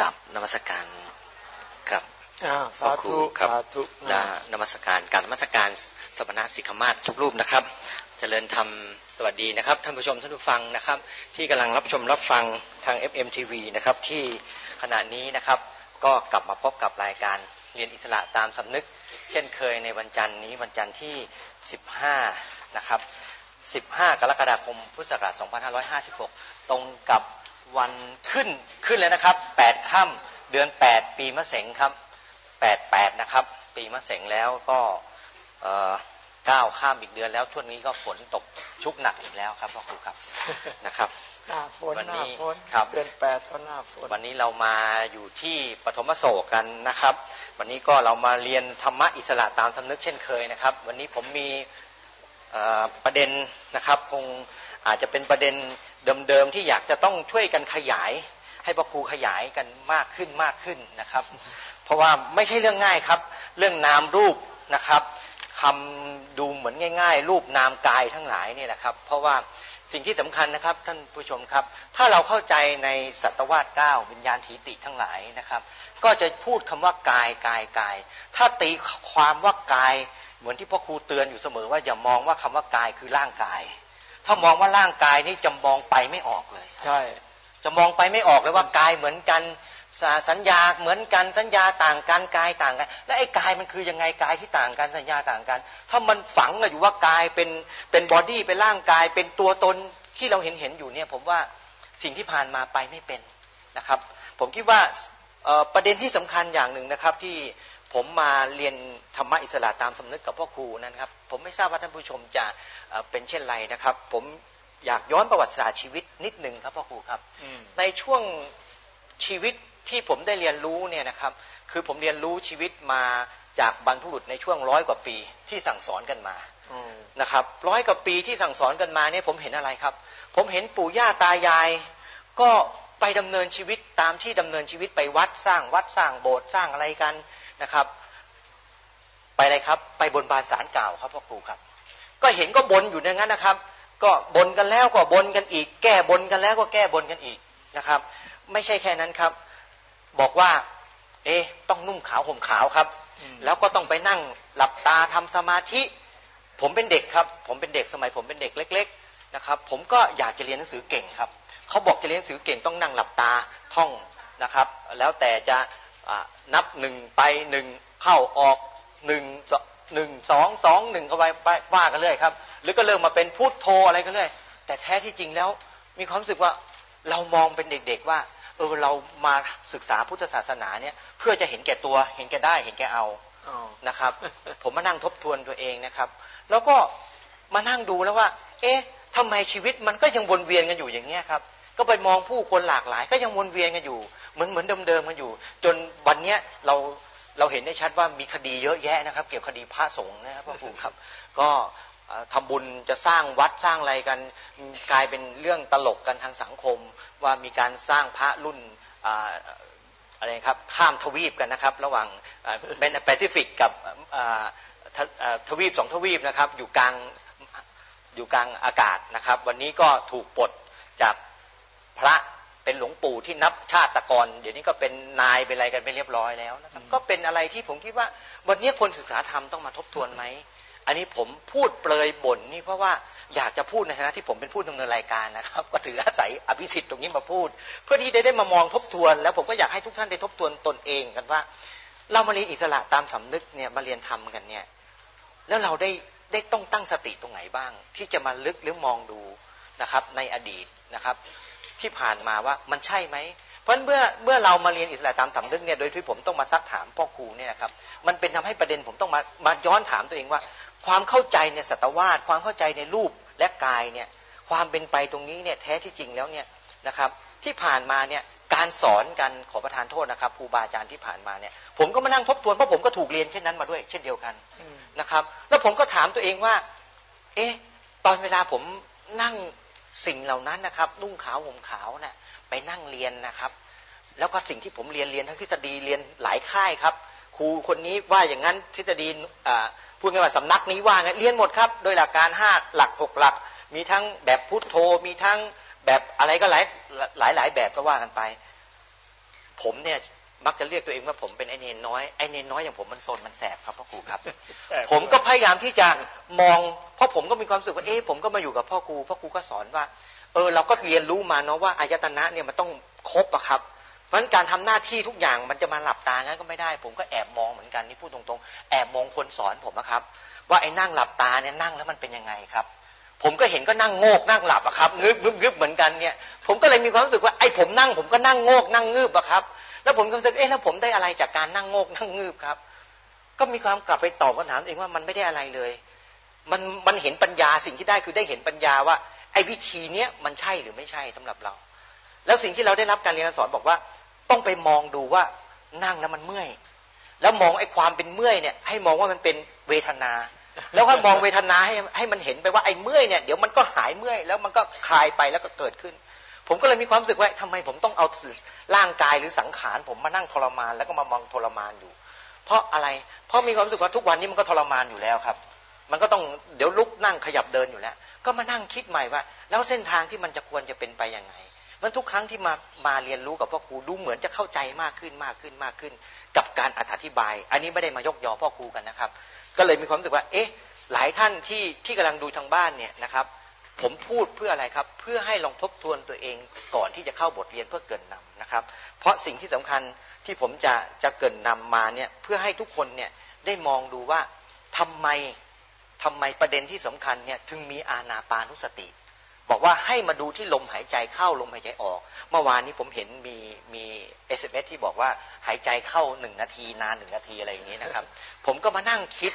กับนมัสการกับอ่าพระสาครูธุครับสาธุและนมัสการการนมัสการสมณะสิกขมาศทุกรูปนะครับเจริญธรรมสวัสดีนะครับท่านผู้ชมท่านผู้ฟังนะครับ ที่กำลังรับชมรับฟังทาง FMTV นะครับที่ขณะนี้นะครับ ก็กลับมาพบกับรายการเรียนอิสระตามสำนึก เช่นเคยในวันจันทร์นี้วันจันทร์ที่ 15 นะครับ 15 กรกฎาคมพุทธศักราช 2556 ตรงกับ วันขึ้นขึ้นเลยนะครับ8ค่ำเดือน8ปีมะเสงครับ88นะครับ ปีมะเสงแล้วก็เอ่อก้าวข้ามอีกเดือนแล้วช่วงนี้ก็ฝนตกชุกหนักอีกแล้วครับพ่อครูครับนะครับหน้าฝนวันหนี้น้าฝนครับเดือนแปดก็หน้าฝนวันนี้เรามาอยู่ที่ปฐมโศกกันนะครับ วันนี้ก็เรามาเรียนธรรมะอิสระตามสำนึกเช่นเคยนะครับ วันนี้ผมมีเอ่อประเด็นนะครับคง อาจจะเป็นประเด็นเดิมๆที่อยากจะต้องช่วยกันขยาย ให้พระครูขยายกันมากขึ้นมากขึ้นนะครับ เพราะว่าไม่ใช่เรื่องง่ายครับ เรื่องนามรูปนะครับคำดูเหมือนง่าย ๆ รูปนามกายทั้งหลายนี่แหละครับ เพราะว่าสิ่งที่สำคัญนะครับท่านผู้ชมครับ ถ้าเราเข้าใจในสัตวาสเก้าวิญญาณถีติทั้งหลายนะครับ ก็จะพูดคำว่ากายกายกาย ถ้าตีความว่ากายเหมือนที่พ่อครูเตือนอยู่เสมอว่าอย่ามองว่าคำว่ากายคือร่างกาย ถ้ามองว่าร่างกายนี่จะมองไปไม่ออกเลย ใช่ จะมองไปไม่ออกเลยว่ากายเหมือนกันสาสัญญาเหมือนกันสัญญาต่างกันกายต่างกัน และไอ้กายมันคือยังไงกายที่ต่างกันสัญญาต่างกัน ถ้ามันฝังอยู่ว่ากายเป็นเป็นบอดี้เป็นร่างกายเป็นตัวตนที่เราเห็นเห็นอยู่เนี่ย ผมว่าสิ่งที่ผ่านมาไปไม่เป็นนะครับ ผมคิดว่าเอ่อประเด็นที่สำคัญอย่างหนึ่งนะครับ ที่ ผมมาเรียนธรรมะอิสระตามสำนึกกับพ่อครูนะครับ ผมไม่ทราบว่าท่านผู้ชมจะเอ่อเป็นเช่นไรนะครับ ผมอยากย้อนประวัติศาสตร์ชีวิตนิดหนึ่งครับพ่อครูครับอืมในช่วงชีวิตที่ผมได้เรียนรู้เนี่ยนะครับ คือผมเรียนรู้ชีวิตมาจากบรรพบุรุษในช่วงร้อยกว่าปีที่สั่งสอนกันมาอืมนะครับร้อยกว่าปีที่สั่งสอนกันมาเนี่ยผมเห็นอะไรครับ ผมเห็นปู่ย่าตายาย ก็ไปดำเนินชีวิตตามที่ดำเนินชีวิตไปวัดสร้างวัดสร้างโบสถ์สร้างอะไรกัน นะครับ ไปอะไรครับ ไปบนบานสารกล่าวครับพ่อครูครับ ก็เห็นก็บนอยู่อย่างนั้นนะครับ ก็บนกันแล้วก็บนกันอีก แก้บนกันแล้วก็แก้บนกันอีกนะครับ ไม่ใช่แค่นั้นครับ บอกว่า เอ๊ะต้องนุ่งขาวห่มขาวครับอืมแล้วก็ต้องไปนั่งหลับตาทำสมาธิ ผมเป็นเด็กครับ ผมเป็นเด็กสมัย ผมเป็นเด็กเล็ก ๆนะครับ ผมก็อยากจะเรียนหนังสือเก่งครับเขาบอกจะเรียนหนังสือเก่งต้องนั่งหลับตาท่องนะครับ แล้วแต่จะอ่า นับหนึ่งไปหนึ่งเข้าออกหนึ่งสองหนึ่งสองสองหนึ่งเข้าไปไปว่ากันเรื่อยครับ หรือก็เริ่มมาเป็นพุทโธอะไรกันเรื่อยแต่แท้ที่จริงแล้วมีความรู้สึกว่าเรามองเป็นเด็ก ๆว่าเออเรามาศึกษาพุทธศาสนาเนี่ย เพื่อจะเห็นแก่ตัว เห็นแก่ได้เห็นแก่เอาอ๋อนะครับ ผมมานั่งทบทวนตัวเองนะครับ แล้วก็มานั่งดูแล้วว่า เอ๊ะทำไมชีวิตมันก็ยังวนเวียนกันอยู่อย่างเงี้ยครับ ก็ไปมองผู้คนหลากหลาย ก็ยังวนเวียนกันอยู่ เหมือนเหมือนเดิมๆกันอยู่ จนวันเนี้ยเราเราเห็นได้ชัดว่ามีคดีเยอะแยะนะครับ เกี่ยวกับคดีพระสงฆ์นะครับพ่อครูครับ ก็เอ่อทำบุญจะสร้างวัดสร้างอะไรกันกลายเป็นเรื่องตลกกันทางสังคม ว่ามีการสร้างพระรุ่นอะไรครับข้ามทวีปกันนะครับ ระหว่างเป็นแปซิฟิกกับทวีปสองทวีปนะครับ อยู่กลางอยู่กลางอากาศนะครับ วันนี้ก็ถูกปลดจากพระ เป็นหลวงปู่ที่นับชาติตะกรเดี๋ยวนี้ก็เป็นนายเป็นอะไรกันไปเรียบร้อยแล้วนะครับก็เป็นอะไรที่ผมคิดว่า วันนี้คนศึกษาธรรมต้องมาทบทวนไหมอันนี้ผมพูดเปลยบ่นนี่เพราะว่าอยากจะพูดในฐานะที่ผมเป็นผู้ดำเนินรายการนะครับ ก็ถืออาศัยอภิสิทธิ์ตรงนี้มาพูด เพื่อที่ได้ได้มามองทบทวน แล้วผมก็อยากให้ทุกท่านได้ทบทวนตนเองกันว่า เรามาเรียนอิสระตามสำนึกเนี่ยมาเรียนทำกันเนี่ย แล้วเราได้ได้ต้องตั้งสติตรงไหนบ้าง ที่จะมาลึกหรือมองดูนะครับ ในอดีตนะครับ ที่ผ่านมาว่ามันใช่ไหมเพราะฉะนั้นเมื่อเมื่อเรามาเรียนอิสระตามสำนึกเนี่ยโดยที่ผมต้องมาซักถามพ่อครูเนี่ยนะครับมันเป็นทำให้ประเด็นผมต้องมามาย้อนถามตัวเองว่า ความเข้าใจในสัตวาสความเข้าใจในรูปและกายเนี่ยความเป็นไปตรงนี้เนี่ยแท้ที่จริงแล้วเนี่ยนะครับที่ผ่านมาเนี่ยการสอนกันขอประทานโทษนะครับครูบาอาจารย์ที่ผ่านมาเนี่ยผมก็มานั่งทบทวนเพราะผมก็ถูกเรียนเช่นนั้นมาด้วย เช่นเดียวกันอืมนะครับ แล้วผมก็ถามตัวเองว่า เอ๊ะ ตอนเวลาผมนั่ง สิ่งเหล่านั้นนะครับนุ่งขาวห่มขาวน่ะไปนั่งเรียนนะครับ แล้วก็สิ่งที่ผมเรียนเรียนทั้งทฤษฎีเรียนหลายค่ายครับครูคนนี้ว่าอย่างนั้นทฤษฎีอ่าพูดง่ายๆว่าสำนักนี้ว่าไงเรียนหมดครับ โดยหลักการห้าหลักหกหลัก มีทั้งแบบพุทโธมีทั้งแบบอะไรก็หลายหลายหลายแบบก็ว่ากันไป ผมเนี่ย มักจะเรียกตัวเองว่าผมเป็นไอเนนน้อยไอเนนน้อยอย่างผมมันโซนมันแสบครับพ่อครูครับ ผมก็พยายามที่จะมอง เพราะผมก็มีความรู้สึกว่าเอ๊ะผมก็มาอยู่กับพ่อครูพ่อครูก็สอนว่า เออเราก็เรียนรู้มาเนาะว่าอายตนะเนี่ยมันต้องครบอะครับเพราะฉะนั้นการทำหน้าที่ทุกอย่างมันจะมาหลับตางั้นก็ไม่ได้ ผมก็แอบมองเหมือนกันนี่พูดตรงๆ แอบมองคนสอนผมนะครับ ว่าไอ้นั่งหลับตาเนี่ยนั่งแล้วมันเป็นยังไงครับ ผมก็เห็นก็นั่งโงกนั่งหลับอะครับงึบงึบงึบเหมือนกันเนี่ย ผมก็เลยมีความรู้สึกว่าไอ้ผมนั่งผมก็นั่งโงกนั่งงึบอะครับ แล้วผมก็รู้สึกเอ๊ะแล้วผมได้อะไรจากการนั่งโงกนั่งงึบครับ ก็มีความกลับไปตอบคำถามเองว่ามันไม่ได้อะไรเลย มันมันเห็นปัญญาสิ่งที่ได้คือได้เห็นปัญญาว่า ไอ้วิธีเนี้ยมันใช่หรือไม่ใช่สำหรับเรา แล้วสิ่งที่เราได้รับการเรียนการสอนบอกว่า ต้องไปมองดูว่านั่งแล้วมันเมื่อย แล้วมองไอ้ความเป็นเมื่อยเนี่ย ให้มองว่ามันเป็นเวทนา แล้วก็มองเวทนาให้ให้มันเห็นไปว่าไอ้เมื่อยเนี่ยเดี๋ยวมันก็หายเมื่อยแล้วมันก็คลายไปแล้วก็เกิดขึ้น ผมก็เลยมีความรู้สึกว่าทำไมผมต้องเอาร่างกายหรือสังขารผมมานั่งทรมาน แล้วก็มามองทรมานอยู่ เพราะอะไร เพราะมีความรู้สึกว่าทุกวันนี้มันก็ทรมานอยู่แล้วครับ มันก็ต้องเดี๋ยวลุกนั่งขยับเดินอยู่แล้ว ก็มานั่งคิดใหม่ว่า แล้วเส้นทางที่มันจะควรจะเป็นไปยังไงมันทุกครั้งที่มามาเรียนรู้กับพ่อครูดูเหมือนจะเข้าใจมากขึ้นมากขึ้นมากขึ้น กับการอธิบาย อันนี้ไม่ได้มายกยอพ่อครูกันนะครับ ก็เลยมีความรู้สึกว่า เอ๊ะ หลายท่านที่ที่กำลังดูทางบ้านเนี่ยนะครับ ผมพูดเพื่ออะไรครับ เพื่อให้ลองทบทวนตัวเองก่อนที่จะเข้าบทเรียนเพื่อเกินนำนะครับ เพราะสิ่งที่สำคัญที่ผมจะจะเกินนำมาเนี่ยเพื่อให้ทุกคนเนี่ยได้มองดูว่าทำไมทำไมประเด็นที่สำคัญเนี่ยถึงมีอาณาปานุสติ บอกว่าให้มาดูที่ลมหายใจเข้าลมหายใจออก เมื่อวานนี้ผมเห็นมีมีเอสเอที่บอกว่าหายใจเข้าหนึ่งนาทีนานหนึ่งนาทีอะไรอย่างนี้นะครับ ผมก็มานั่งคิด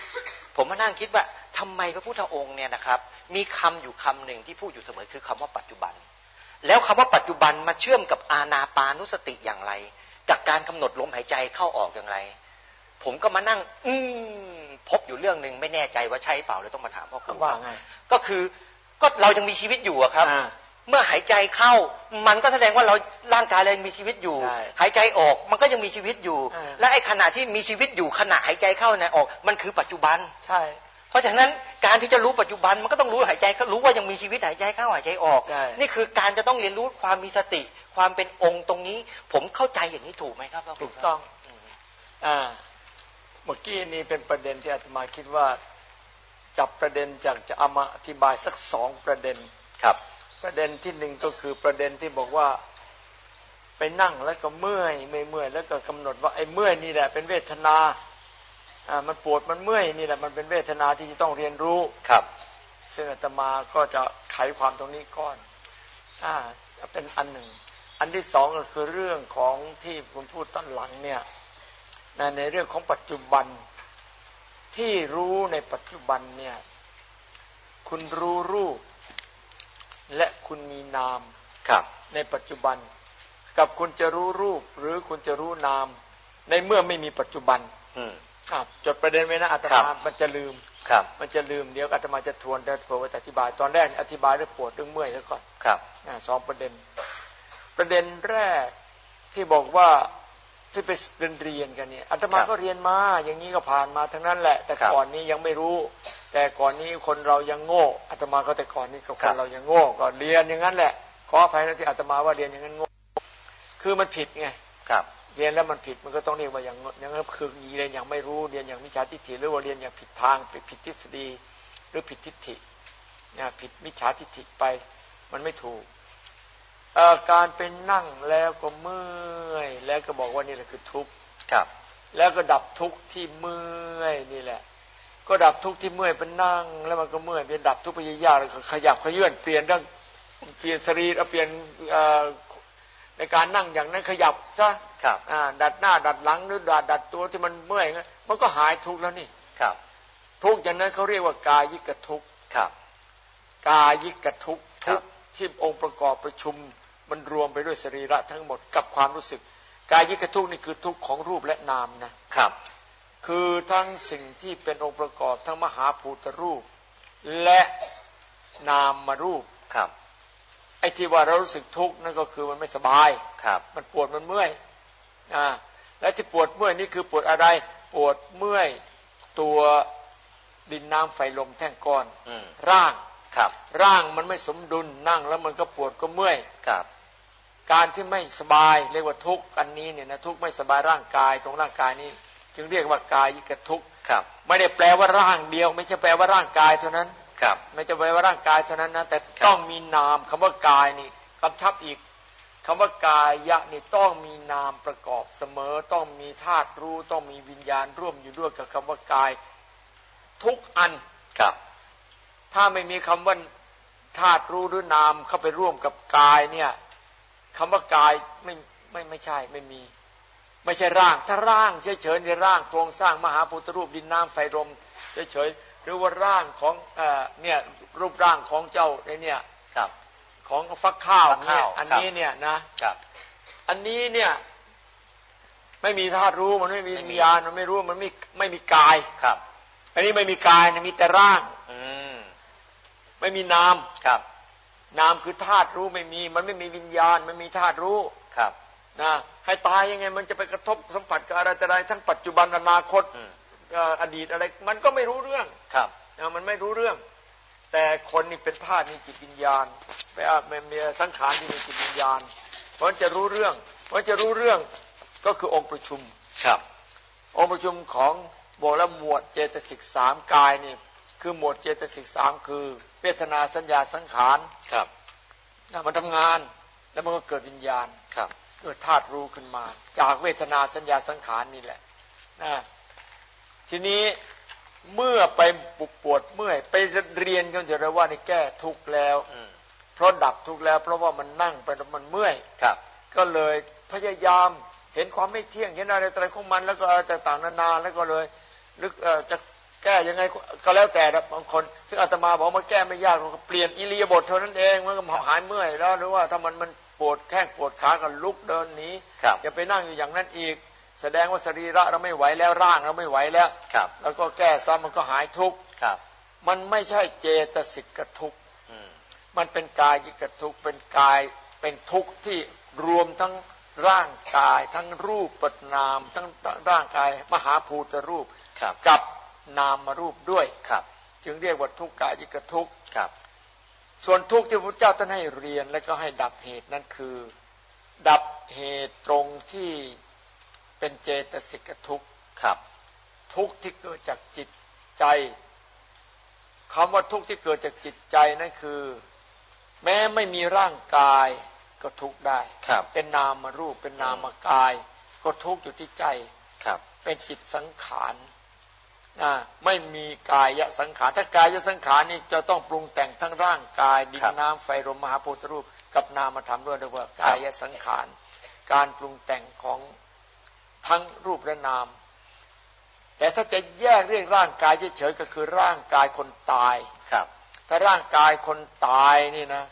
ผมมานั่งคิดว่าทำไมพระพุทธองค์เนี่ยนะครับ มีคำอยู่คำหนึ่งที่พูดอยู่เสมอคือคำว่าปัจจุบัน แล้วคำว่าปัจจุบันมาเชื่อมกับอาณาปานุสติอย่างไร จากการกำหนดลมหายใจเข้าออกอย่างไร ผมก็มานั่ง อืมพบอยู่เรื่องหนึ่งไม่แน่ใจว่าใช่เปล่าเลยต้องมาถามพ่อครูว่าไงก็คือ ก็เรายังมีชีวิตอยู่อะครับอ่าเมื่อหายใจเข้า มันก็แสดงว่าเราร่างกายเรายังมีชีวิตอยู่ใช่หายใจออกมันก็ยังมีชีวิตอยู่อ่าและไอ้ขณะที่มีชีวิตอยู่ขณะหายใจเข้าเนี่ยออก มันคือปัจจุบันใช่เพราะฉะนั้นการที่จะรู้ปัจจุบันมันก็ต้องรู้หายใจรู้ว่ายังมีชีวิตหายใจเข้าหายใจออกใช่นี่คือการจะต้องเรียนรู้ความมีสติ ความเป็นองค์ตรงนี้ ผมเข้าใจอย่างนี้ถูกไหมครับพ่ครูถูกต้องอืมอ่าเมื่อกี้นี้เป็นประเด็นที่อาตมาคิดว่า จับประเด็นจากจะเอามาอธิบายสักสองประเด็นครับ ประเด็นที่หนึ่งก็คือประเด็นที่บอกว่าไปนั่งแล้วก็เมื่อยเมื่อยเมื่อยแล้วก็กำหนดว่าไอ้เมื่อยนี่แหละเป็นเวทนาอ่ามันปวดมันเมื่อยนี่แหละมันเป็นเวทนาที่จะต้องเรียนรู้ครับ ซึ่งอาตมาก็จะไขความตรงนี้ก่อนอ่าเป็นอันหนึ่ง อันที่สองก็คือเรื่องของที่คุณพูดต้นหลังเนี่ยนะในเรื่องของปัจจุบัน ที่รู้ในปัจจุบันเนี่ย คุณรู้รูป และคุณมีนามครับ ในปัจจุบัน กับคุณจะรู้รูป หรือคุณจะรู้นาม ในเมื่อไม่มีปัจจุบัน อืมอะจดประเด็นไว้นะอาตครัมาบมันจะลืมครับ มันจะลืมเดี๋ยวอาตมาจะทวนแต่เผื่อว่าจะอธิบาย ตอนแรกอธิบายเรื่องปวดเรื่องเมื่อยแล้วก่อนครับนะสองประเด็น ประเด็นแรกที่บอกว่า ที่ไปเรียนเรียนกันเนี่ยอาตมาครับก็เรียนมาอย่างนี้ก็ผ่านมาทั้งนั้นแหละ แต่ครับก่อนนี้ยังไม่รู้ แต่ก่อนนี้คนเรายังโง่อาตมาก็แต่ก่อนนี้ก็คครันบเรายังโง่ก็เรียนอย่างนั้นแหละขออภัยนะที่อาตมาว่าเรียนอย่างนั้นโง่คือมันผิดไงครับ เรียนแล้วมันผิดมันก็ต้องเรียกว่าอย่างอย่างนั้นคือเรียนอย่างไม่รู้เรียนอย่างมิจฉาทิฏฐิหรือว่าเรียนอย่างผิดทางไปผิดทฤษฎีหรือผิดทิฏฐินะผิดมิจฉาทิฏฐิไป มันไม่ถูกเอ่อ การเป็นนั่งแล้วก็เมื่อยแล้วก็บอกว่านี่แหละคือทุกข์ครับแล้วก็ดับทุกข์ที่เมื่อยนี่แหละ ก็ดับทุกข์ที่เมื่อยเป็นนั่ง แล้วมันก็เมื่อยเป็นดับทุกข์ไปยากๆแล้วก็ขยับขยื่นเปลี่ยนเรื่องเปลี่ยนสรีระเปลี่ยนเอ่อในการนั่งอย่างนั้นขยับซะครับอ่าดัดหน้าดัดหลังหรือดัดดัดตัวที่มันเมื่อยงั้นมันก็หายทุกข์แล้วนี่ครับ ทุกข์อย่างนั้นเขาเรียกว่ากายิกทุกข์ครับ กายิกทุกข์ครัทุบกข์ที่องค์ประกอบประชุม มันรวมไปด้วยสรีระทั้งหมดกับความรู้สึก กายิกทุกข์นี่คือทุกข์ของรูปและนามนะครับ คือทั้งสิ่งที่เป็นองค์ประกอบทั้งมหาภูตรูป และนามมารูปครับไอ้ที่ว่าเรารู้สึกทุกข์นั่นก็คือมันไม่สบายครับ มันปวดมันเมื่อยอ่าและที่ปวดเมื่อยนี่คือปวดอะไร ปวดเมื่อยตัวดินน้ำไฟลมแท่งก้อนอืมร่างครับ ร่างมันไม่สมดุลนั่งแล้วมันก็ปวดก็เมื่อยครับ การที่ไม่สบายเรียกว่าทุกข์อันนี้เนี่ยนะทุกข์ไม่สบายร่างกายตรงร่างกายนี้ จึงเรียกว่ากายยิกทุกข์ครับ ไม่ได้แปลว่าร่างเดียว ไม่ใช่แปลว่าร่างกายเท่านั้นครับ ไม่จะแปลว่าร่างกายเท่านั้นนะแต่ครับต้องมีนามคำว่ากายนี่กำชับอีกคำว่ากายยะนี่ต้องมีนามประกอบเสมอ ต้องมีธาตุรู้ต้องมีวิญญาณร่วมอยู่ด้วยกับคำว่ากาย ทุกอันครับ ถ้าไม่มีคำว่าธาตุรู้หรือนามเข้าไปร่วมกับกายเนี่ย คำว่ากายไม่ไม่ไม่ใช่ไม่มี ไม่ใช่ร่าง ถ้าร่างเฉยๆในร่างโครงสร้างมหาพุทธรูปดินน้ำไฟลมเฉยๆหรือว่าร่างของเอ่อเนี่ยรูปร่างของเจ้าไอ้เนี่ยครับ ของฟักข้าวฟักเนี่ข้ายวอันนี้เนี่ยนะครับอันนี้เนี่ย ไม่มีธาตุรู้มันไม่มีไม่มีวิญญาณมันไม่รู้มันไม่ไม่มีกายครับ อันนี้ไม่มีกายนะมีแต่ร่าง อืมไม่มีนามครับ นามคือธาตุรู้ไม่มี มันไม่มีวิญญาณไม่มีธาตุรู้ครับนะให้ตายยังไง มันจะไปกระทบสัมผัสกับอะไรแต่อะไรทั้งปัจจุบันอนาคตอืมเอ่ออดีตอะไร มันก็ไม่รู้เรื่องครับนะมันไม่รู้เรื่อง แต่คนนี่เป็นธาตุมีจิตวิญญาณไปอะมันมีสังขารที่มีจิตวิญญาณ เพราะจะรู้เรื่อง เพราะจะรู้เรื่องก็คือองค์ประชุมครับ องค์ประชุมของบอกแล้วหมวดเจตสิกสามกายนี่ คือหมวดเจตสิกสามคือ เวทนาสัญญาสังขารครับนะมันทำงานแล้วมันก็เกิดวิญญาณครับ เกิดธาตุรู้ขึ้นมา จากเวทนาสัญญาสังขารนี่แหละนะทีนี้เมื่อไปปุบปวดเมื่อยไปเรียนกันจะได้ว่านี่แก้ทุกข์แล้วอืมเพราะดับทุกข์แล้ว เพราะว่ามันนั่งไปแล้วมันเมื่อยครับ ก็เลยพยายามเห็นความไม่เที่ยงเห็นอะไรอะไรของมันแล้วก็อะไรต่างๆนานาแล้วก็เลยนึกเอ่อจะ แก้ยังไงก็แล้วแต่นะบางคน ซึ่งอาตมาบอกมาแก้ไม่ยากเราก็เปลี่ยนอิริยาบถเท่านั้นเองมันก็หายเมื่อยแล้วหรือว่าถ้ามันมันปวดแข้งปวดขาก็ลุกเดินหนีครับอย่าไปนั่งอยู่อย่างนั้นอีก แสดงว่าสรีระเราไม่ไหวแล้วร่างเราไม่ไหวแล้วครับ แล้วก็แก้ซ้ำมันก็หายทุกข์ครับมันไม่ใช่เจตสิกทุกข์อืมมันเป็นกายยิกทุกข์เป็นกายเป็นทุกข์ที่รวมทั้งร่างกายทั้งรูปปันาม ทั้งร่างกายมหาภูตรูปครับกับ นามรูปด้วยครับ จึงเรียกว่าทุกข์กายยิกทุกข์ครับ ส่วนทุกข์ที่พระเจ้าท่านให้เรียนแล้วก็ให้ดับเหตุนั่นคือ ดับเหตุตรงที่เป็นเจตสิกทุกข์ครับ ทุกข์ที่เกิดจากจิตใจคำว่าทุกข์ที่เกิดจากจิตใจนั่นคือ แม้ไม่มีร่างกายก็ทุกข์ได้ครับ เป็นนามรูปเป็นนามกาย ก็ทุกข์อยู่ที่ใจครับ เป็นจิตสังขารนะ ไม่มีกายสังขารถ้ากายสังขารนี่จะต้องปรุงแต่งทั้งร่างกายดินน้ำไฟลมมหาพุทธรูป กับนามธรรมด้วยเรียกว่ากายสังขาร การปรุงแต่งของทั้งรูปและนาม แต่ถ้าจะแยกเรียกร่างกายเฉยๆก็คือร่างกายคนตายครับ ถ้าร่างกายคนตายนี่นะ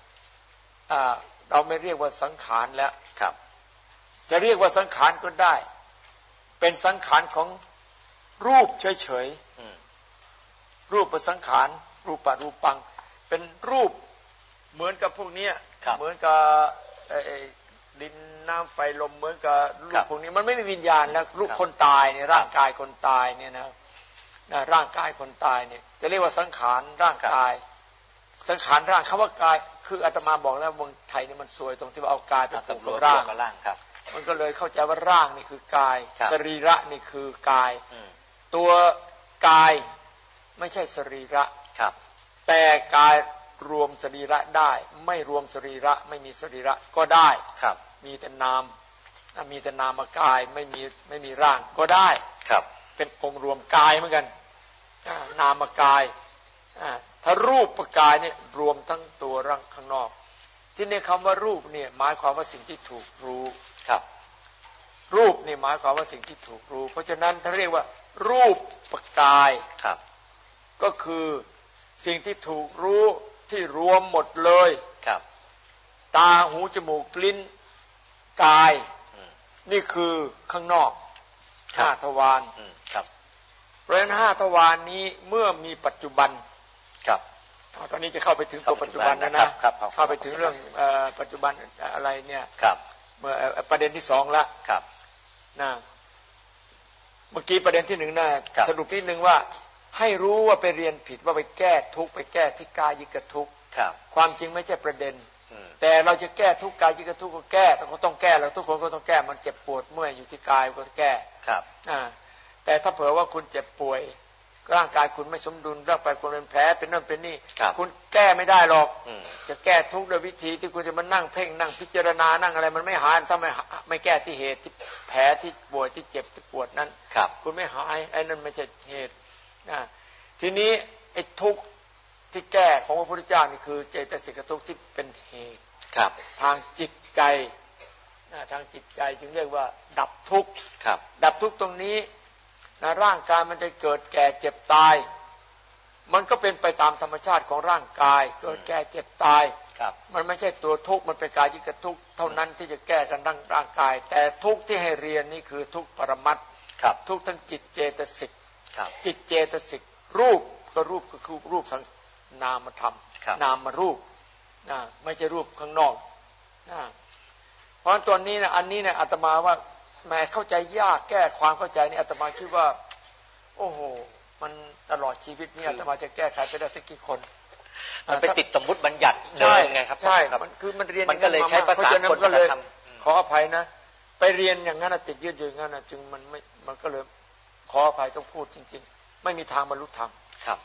อ่าเราไม่เรียกว่าสังขารแล้วครับ จะเรียกว่าสังขารก็ได้ เป็นสังขารของ รูปเฉยอืมๆรูปประสังขารรูปปรูปัง เป็นรูปเหมือนกับพวกเนี้ยครับเหมือนกับไอ้ไอ้ดินน้ำไฟลมเหมือนกับรูครัปบพวกนี้มันไม่มีวิญญาณแล้วรูปครับคนตายเนี่ยร่างกายคนตายเนี่ยนะนะร่างกายคนตายเนี่ย จะเรียกว่าสังขารร่างกาย สังขารร่างคำว่ากาย คืออาตมาบอกแล้วเมืองไทยนี่มันสวยตรงที่ว่าเอากายไปอะผูกตำรกัวบจร่างกับร่างครับมันก็เลยเข้าใจว่าร่างนี่คือกายครับสรีระนี่คือกายอืม ตัวกายไม่ใช่สรีระครับ แต่กายรวมสรีระได้ ไม่รวมสรีระไม่มีสรีระก็ได้ครับ มีแต่นามอะมีแต่นามกายไม่มีไม่มีร่างก็ได้ครับ เป็นองค์รวมกายเหมือนกันอ่านามกายอ่าถ้ารูปประกายเนี่ยรวมทั้งตัวร่างข้างนอก ที่นี่คำว่ารูปเนี่ยหมายความว่าสิ่งที่ถูกรู้ครับ รูปนี่หมายความว่าสิ่งที่ถูกรู้ เพราะฉะนั้นถ้าเรียกว่า รูปประกายครับ ก็คือสิ่งที่ถูกรู้ที่รวมหมดเลยครับ ตาหูจมูกลิ้นกายอืมนี่คือข้างนอกครับห้าทวารอืมครับเพราะฉะนั้นห้าทวารนี้เมื่อมีปัจจุบันครับอ๋อตอนนี้จะเข้าไปถึงตัวปัจจุบันแล้วนะครับครับครับเข้าไปถึงเรื่องเอ่อปัจจุบันอะไรเนี่ยครับเมื่อเอ่อประเด็นที่สองละครับ นะเมื่อกี้ประเด็นที่หนึ่งนะครับสรุปนิดนึงว่า ให้รู้ว่าไปเรียนผิดว่าไปแก้ทุกข์ไปแก้ที่กายิกทุกข์ครับ ความจริงไม่ใช่ประเด็นอืมแต่เราจะแก้ทุกข์กายจิตทุกข์ก็แก้แต่ก็ต้องแก้แล้วทุกคนก็ต้องแก้มันเจ็บปวดเมื่อยอยู่ที่กายก็แก้ครับอ่าแต่ถ้าเผื่อว่าคุณเจ็บป่วย ร่างกายคุณไม่สมดุลร่างกายคุณเป็นแผลเป็นนั่นเป็นนี่ครับณแก้ไม่ได้หรอกอืมจะแก้ทุกข์ด้วยวิธีที่คุณจะมานั่งเพ่งนั่งพิจารณานั่งอะไร มันไม่หายถ้าไม่ไม่แก้ที่เหตุที่แผลที่ป่วยที่เจ็บที่ปวดนั้นครับ คุณไม่หายไอ้นั่นไม่ใช่เหตุนะทีนี้ไอ้ทุกข์ที่แก้ของพระพุทธเจ้านี่คือเจตสิกทุกข์ที่เป็นเหตุครับ ทางจิตใจนะทางจิตใจจึงเรียกว่า ดับทุกข์ครับดับทุกข์ตรงนี้ นะร่างกายมันจะเกิดแก่เจ็บตาย มันก็เป็นไปตามธรรมชาติของร่างกาย เกิดแก่เจ็บตายครับมันไม่ใช่ตัวทุกข์มันเป็นกายยิกทุกข์เท่านั้นที่จะแก้กันร่างร่างกาย แต่ทุกข์ที่ให้เรียนนี่คือทุกข์ปรมัตถ์ครับทุกข์ทั้งจิตเจตสิกครับจิตเจตสิกรูปก็รูปก็คือรูปทางนามธรรมครับนามรูปนะไม่ใช่รูปข้างนอกนะเพราะฉะนั้นตัวนี้นะอันนี้เนี่ยอาตมาว่า แหม้เข้าใจยากแก้ความเข้าใจนี่อาตมาคิดว่า โอ้โห มันตลอดชีวิตนี่อาตมาจะแก้ไขไปได้สักกี่คนมันไปติดสมมุติบัญญัติเดิใช่มไงครับใช่ครับมันคือมันเรียนมันก็เลยใช้ภาษาเพระฉะนั้นคนก็เลยธรรมอืมขออภัยนะไปเรียนอย่างนั้นนะติดยืดอยู่อย่างนั้นนะจึงมันไม่มันก็เลยขออภัยต้องพูดจริง ๆ ไม่มีทางบรรลุธรรมครับ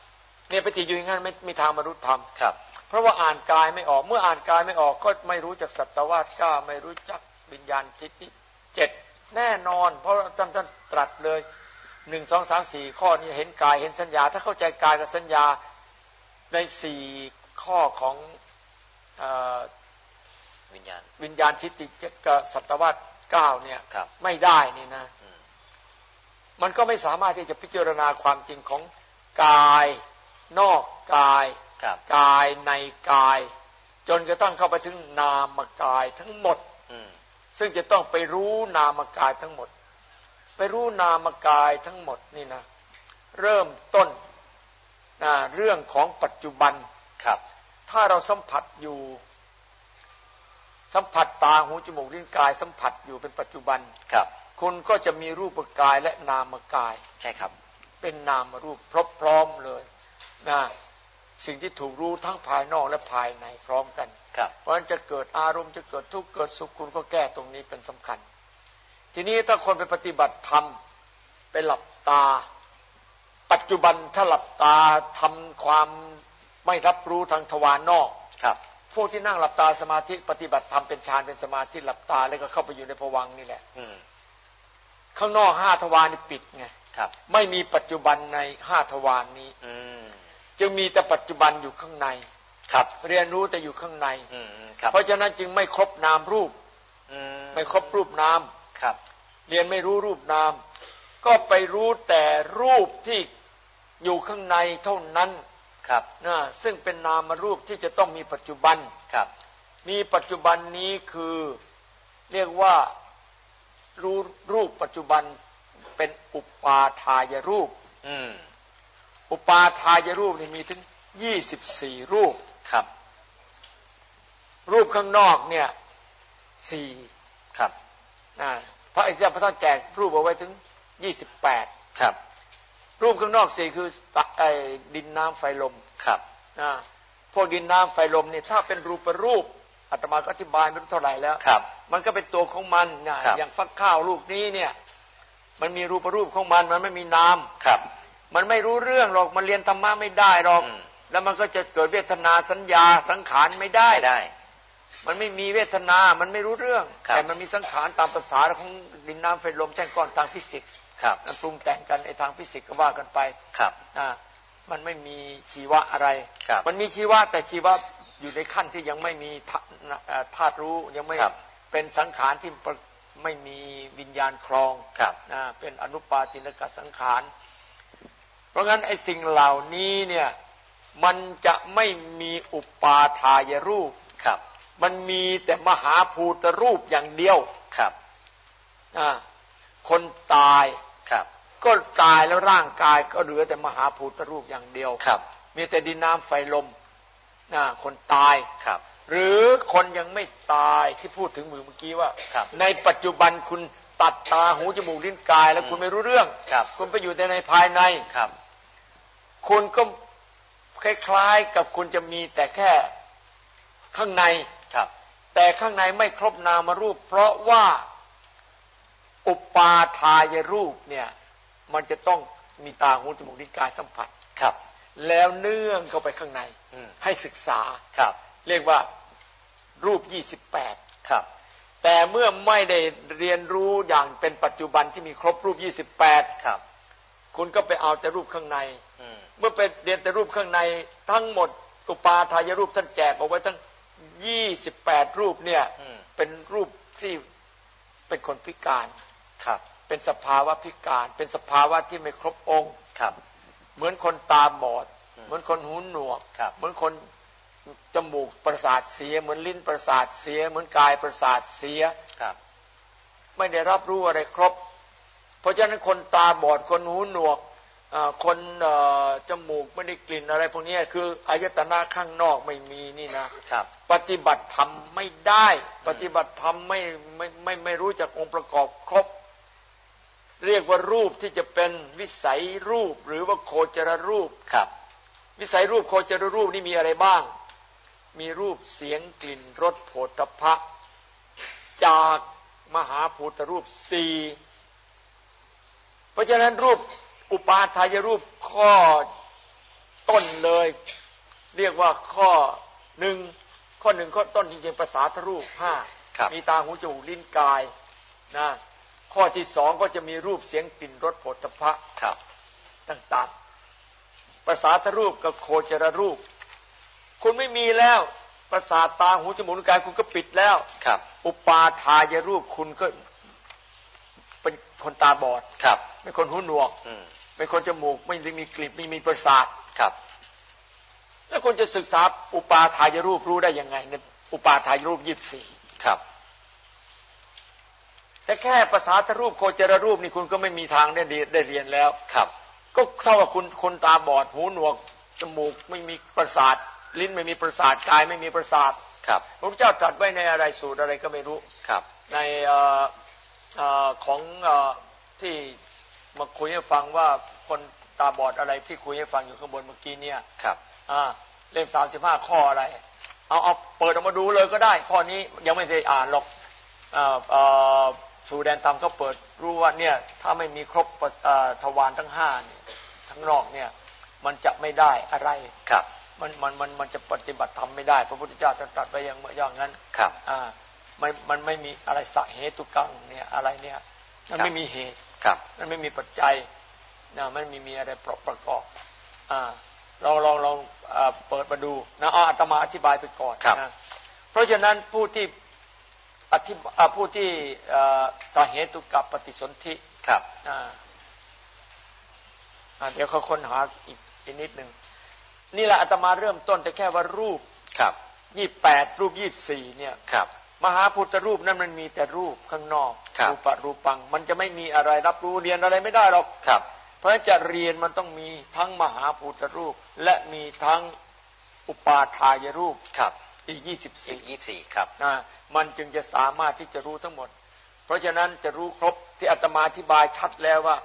เนี่ยไปติดอยู่อย่างนั้นไม่มีทางบรรลุธรรมครับ เพราะว่าอ่านกายไม่ออก เมื่ออ่านกายไม่ออกก็ไม่รู้จักสัตวาสก้าไม่รู้จักวิญญาณทิฏฐิเจ็ด แน่นอน เพราะท่านท่านตรัสเลยหนึ่งสองสามสี่ข้อนี้เห็นกายเห็นสัญญา ถ้าเข้าใจกายกับสัญญาในสี่ข้อของเออวิญญาณ วิญญาณทิฏฐิเจ็ดกับสัตวาสเก้าเนี่ยครับไม่ได้นี่นะอืมมันก็ไม่สามารถที่จะพิจารณาความจริงของกายนอกกายครับกายในกาย จนกระทั่งเข้าไปถึงนามกายทั้งหมดอืม ซึ่งจะต้องไปรู้นามกายทั้งหมด ไปรู้นามกายทั้งหมดนี่นะเริ่มต้นนะเรื่องของปัจจุบันครับ ถ้าเราสัมผัสอยู่ สัมผัสตาหูจมูกลิ้นกายสัมผัสอยู่เป็นปัจจุบันครับ คุณก็จะมีรูปกายและนามกาย ใช่ครับ เป็นนามรูปพร้อมพร้อมเลยนะ สิ่งที่ถูกรู้ทั้งภายนอกและภายในพร้อมกันครับเพราะฉะนั้นจะเกิดอารมณ์จะเกิดทุกข์เกิดสุขคุณก็แก้ตรงนี้เป็นสำคัญ ทีนี้ถ้าคนไปปฏิบัติธรรมไปหลับตา ปัจจุบันถ้าหลับตาทำความไม่รับรู้ทางทวารนอกครับ พวกที่นั่งหลับตาสมาธิปฏิบัติธรรมเป็นฌานเป็นสมาธิหลับตาแล้วก็เข้าไปอยู่ในภวังค์นี่แหละอืมข้างนอกห้าทวารนี่ปิดไงครับไม่มีปัจจุบันในห้าทวารนี้ อืม จึงมีแต่ปัจจุบันอยู่ข้างใน ครับ เรียนรู้แต่อยู่ข้างในอืมอืมครับเพราะฉะนั้นจึงไม่ครบนามรูปอืมไม่ครบรูปนามครับ เรียนไม่รู้รูปนาม ก็ไปรู้แต่รูปที่อยู่ข้างในเท่านั้นครับนะซึ่งเป็นนามรูปที่จะต้องมีปัจจุบันครับ มีปัจจุบันนี้คือเรียกว่ารู้รูปปัจจุบันเป็นอุปาทายรูป อืม อุปาทายรูปนี่มีถึงยี่สิบสี่รูปครับ รูปข้างนอกเนี่ยสี่ครับนะพระอิสระพระท่านแจกรูปเอาไว้ถึงยี่สิบแปดครับ รูปข้างนอกสี่คือตะไอ้ดินน้ำไฟลมครับนะพวกดินน้ำไฟลมนี่ถ้าเป็นรูปรูปอาตมาก็อธิบายไม่รู้เท่าไหร่แล้วครับ มันก็เป็นตัวของมันนะครับอย่างฟักข้าวลูกนี้เนี่ย มันมีรูปรูปของมันมันไม่มีนามครับ มันไม่รู้เรื่องหรอกมันเรียนธรรมะไม่ได้หรอกอืมแล้วมันก็จะเกิดเวทนาสัญญาสังขารไม่ได้ไม่ได้มันไม่มีเวทนา มันไม่รู้เรื่องครับแต่มันมีสังขารตามภาษาของดินน้ำไฟลมแจ้งก้อนทางฟิสิกส์ครับมันปรุงแต่งกันไอ้ทางฟิสิกส์ก็ว่ากันไปครับอ่ามันไม่มีชีวะอะไรครับมันมีชีวะแต่ชีวะอยู่ในขั้นที่ยังไม่มีธาเอ่อธาตุรู้ยังไม่ครับเป็นสังขารที่ประไม่มีวิญญาณครองครับนะเป็นอนุปาตินกสังขารเพ ราะงั้นไอ้สิ่งเหล่านี้เนี่ยมันจะไม่มีอุปาทายรูปครับ มันมีแต่มหาภูตรูปอย่างเดียวครับนะคนตายครับ ก็ตายแล้วร่างกายก็เหลือแต่มหาภูตรูปอย่างเดียวครับ มีแต่ดินน้ำไฟลมนะคนตายครับ หรือคนยังไม่ตายที่พูดถึงมือเมื่อกี้ว่าครับในปัจจุบันคุณตัดตาหูจมูกลิ้นกาย แล้วอืมคุณไม่รู้เรื่องครับคุณไปอยู่แต่ในภายในครับ คุณก็คล้ายๆกับคุณจะมีแต่แค่ข้างในครับ แต่ข้างในไม่ครบนามรูป เพราะว่าอุปาทายรูปเนี่ย มันจะต้องมีตาหูจมูกลิ้นกายสัมผัสครับ แล้วเนื่องเข้าไปข้างในอืมให้ศึกษาครับ เรียกว่ารูปยี่สิบแปดครับ แต่เมื่อไม่ได้เรียนรู้อย่างเป็นปัจจุบันที่มีครบรูปยี่สิบแปดครับ คุณก็ไปเอาแต่รูปข้างในอืมเมื่อไปเรียนแต่รูปข้างใน ทั้งหมดอุปาทายรูปท่านแจกเอาไว้ทั้งยี่สิบแปดรูปเนี่ยอืมเป็นรูปที่เป็นคนพิการครับ เป็นสภาวะพิการ เป็นสภาวะที่ไม่ครบองค์ครับ เหมือนคนตาบอดอืมเหมือนคนหูหนวกครับเหมือนคนจมูกประสาทเสีย เหมือนลิ้นประสาทเสีย เหมือนกายประสาทเสียครับ ไม่ได้รับรู้อะไรครบ เพราะฉะนั้นคนตาบอดคนหูหนวกอ่าคนเอ่อจมูกไม่ได้กลิ่นอะไร พวกนี้คืออายตนะข้างนอกไม่มีนี่นะครับ ปฏิบัติธรรมไม่ได้ ปฏิบัติธรรมไม่ไม่ไม่ไม่รู้จักองค์ประกอบครบ เรียกว่ารูปที่จะเป็นวิสัยรูปหรือว่าโคจรรูปครับ วิสัยรูปโคจรรูปนี่มีอะไรบ้าง มีรูปเสียงกลิ่นรสโผฏฐัพพะจากมหาภูตรูปสี่เพ ราะฉะนั้นรูปอุปาทายรูปข้อต้นเลย เรียกว่าข้อหนึ่งข้อหนึ่งข้อต้นจริงๆภาษาทรูปห้าครับมีตาหูจมูกลิ้นกายนะข้อที่สองก็จะมีรูปเสียงกลิ่นรสโผฏฐัพพะครับต่างๆภาษาทรูปกับโคจรรูป คุณไม่มีแล้วประสาทตาหูจมูกลิ้นกายคุณก็ปิดแล้วครับ อุปาทายรูปคุณก็เป็น คนตาบอดครับ เป็นคนหูหนวกอืมเป็นคนจมูกไม่ได้มีกลิ่นไม่มีประสาทครับ แล้วคุณจะศึกษาอุปาทายรูปรู้ได้ยังไงในอุปาทายรูปยี่สี่ครับแต่แค่ภาษาทรูปโคจรรูปนี่คุณก็ไม่มีทางได้เรียนได้เรียนแล้วครับ ก็เท่ากับคุณคนตาบอดหูหนวกจมูกไม่มีประสาท ลิ้นไม่มีประสาทกายไม่มีประสาทครับพระพุทธเจ้าตรัสไว้ในอะไรสูตรอะไรก็ไม่รู้ครับ ในเอ่อเอ่อของเอ่อที่มาคุยให้ฟังว่าคนตาบอดอะไรที่คุยให้ฟังอยู่ข้างบนเมื่อกี้เนี่ยครับอ่าเล่มสามสิบห้าข้ออะไร เอาเอาเปิดออกมาดูเลยก็ได้ ข้อนี้ยังไม่ได้อ่านหรอกอ่าเอ่อสู่แดนธรรมก็เปิดรู้ว่าเนี่ยถ้าไม่มีครบเอ่อทวารทั้งห้าเนี่ยทั้งนอกเนี่ยมันจะไม่ได้อะไรครับมันมันมันมันจะปฏิบัติธรรมไม่ได้ พระพุทธเจ้าท่านตรัสไว้อย่างอย่างนั้นครับอ่า มันมันไม่มีอะไรสะเหตุกังเนี่ยอะไรเนี่ยมันครับไม่มีเหตุครับมันไม่มีปัจจัยนะมันไม่มีอะไรประประกอบอ่าลองลองลองอ่าเปิดมาดูนะเอาอาตมาอธิบายไปก่อนครับนะเพราะฉะนั้นผู้ที่อธิบอ่าผู้ที่อ่าสาเหตุกับปฏิสนธิครับอ่าอ่าเดี๋ยวเขาค้นหาอีกอีกนิดหนึ่งนี่แหละอาตมาเริ่มต้นแต่แค่ว่ารูปครับยี่แปดรูปยี่สี่เนี่ยครับ มหาพุทธรูปนั้นมันมีแต่รูปข้างนอกครับปะรูปัง มันจะไม่มีอะไรรับรู้เรียนอะไรไม่ได้หรอกครับ เพราะฉะนั้นจะเรียนมันต้องมีทั้งมหาพุทธรูป และมีทั้งอุปาทายรูปครับ อีกยี่สิบสี่สี่ยี่สี่ครับนะมันจึงจะสามารถที่จะรู้ทั้งหมด เพราะฉะนั้นจะรู้ครบที่อาตมาอธิบายชัดแล้วว่า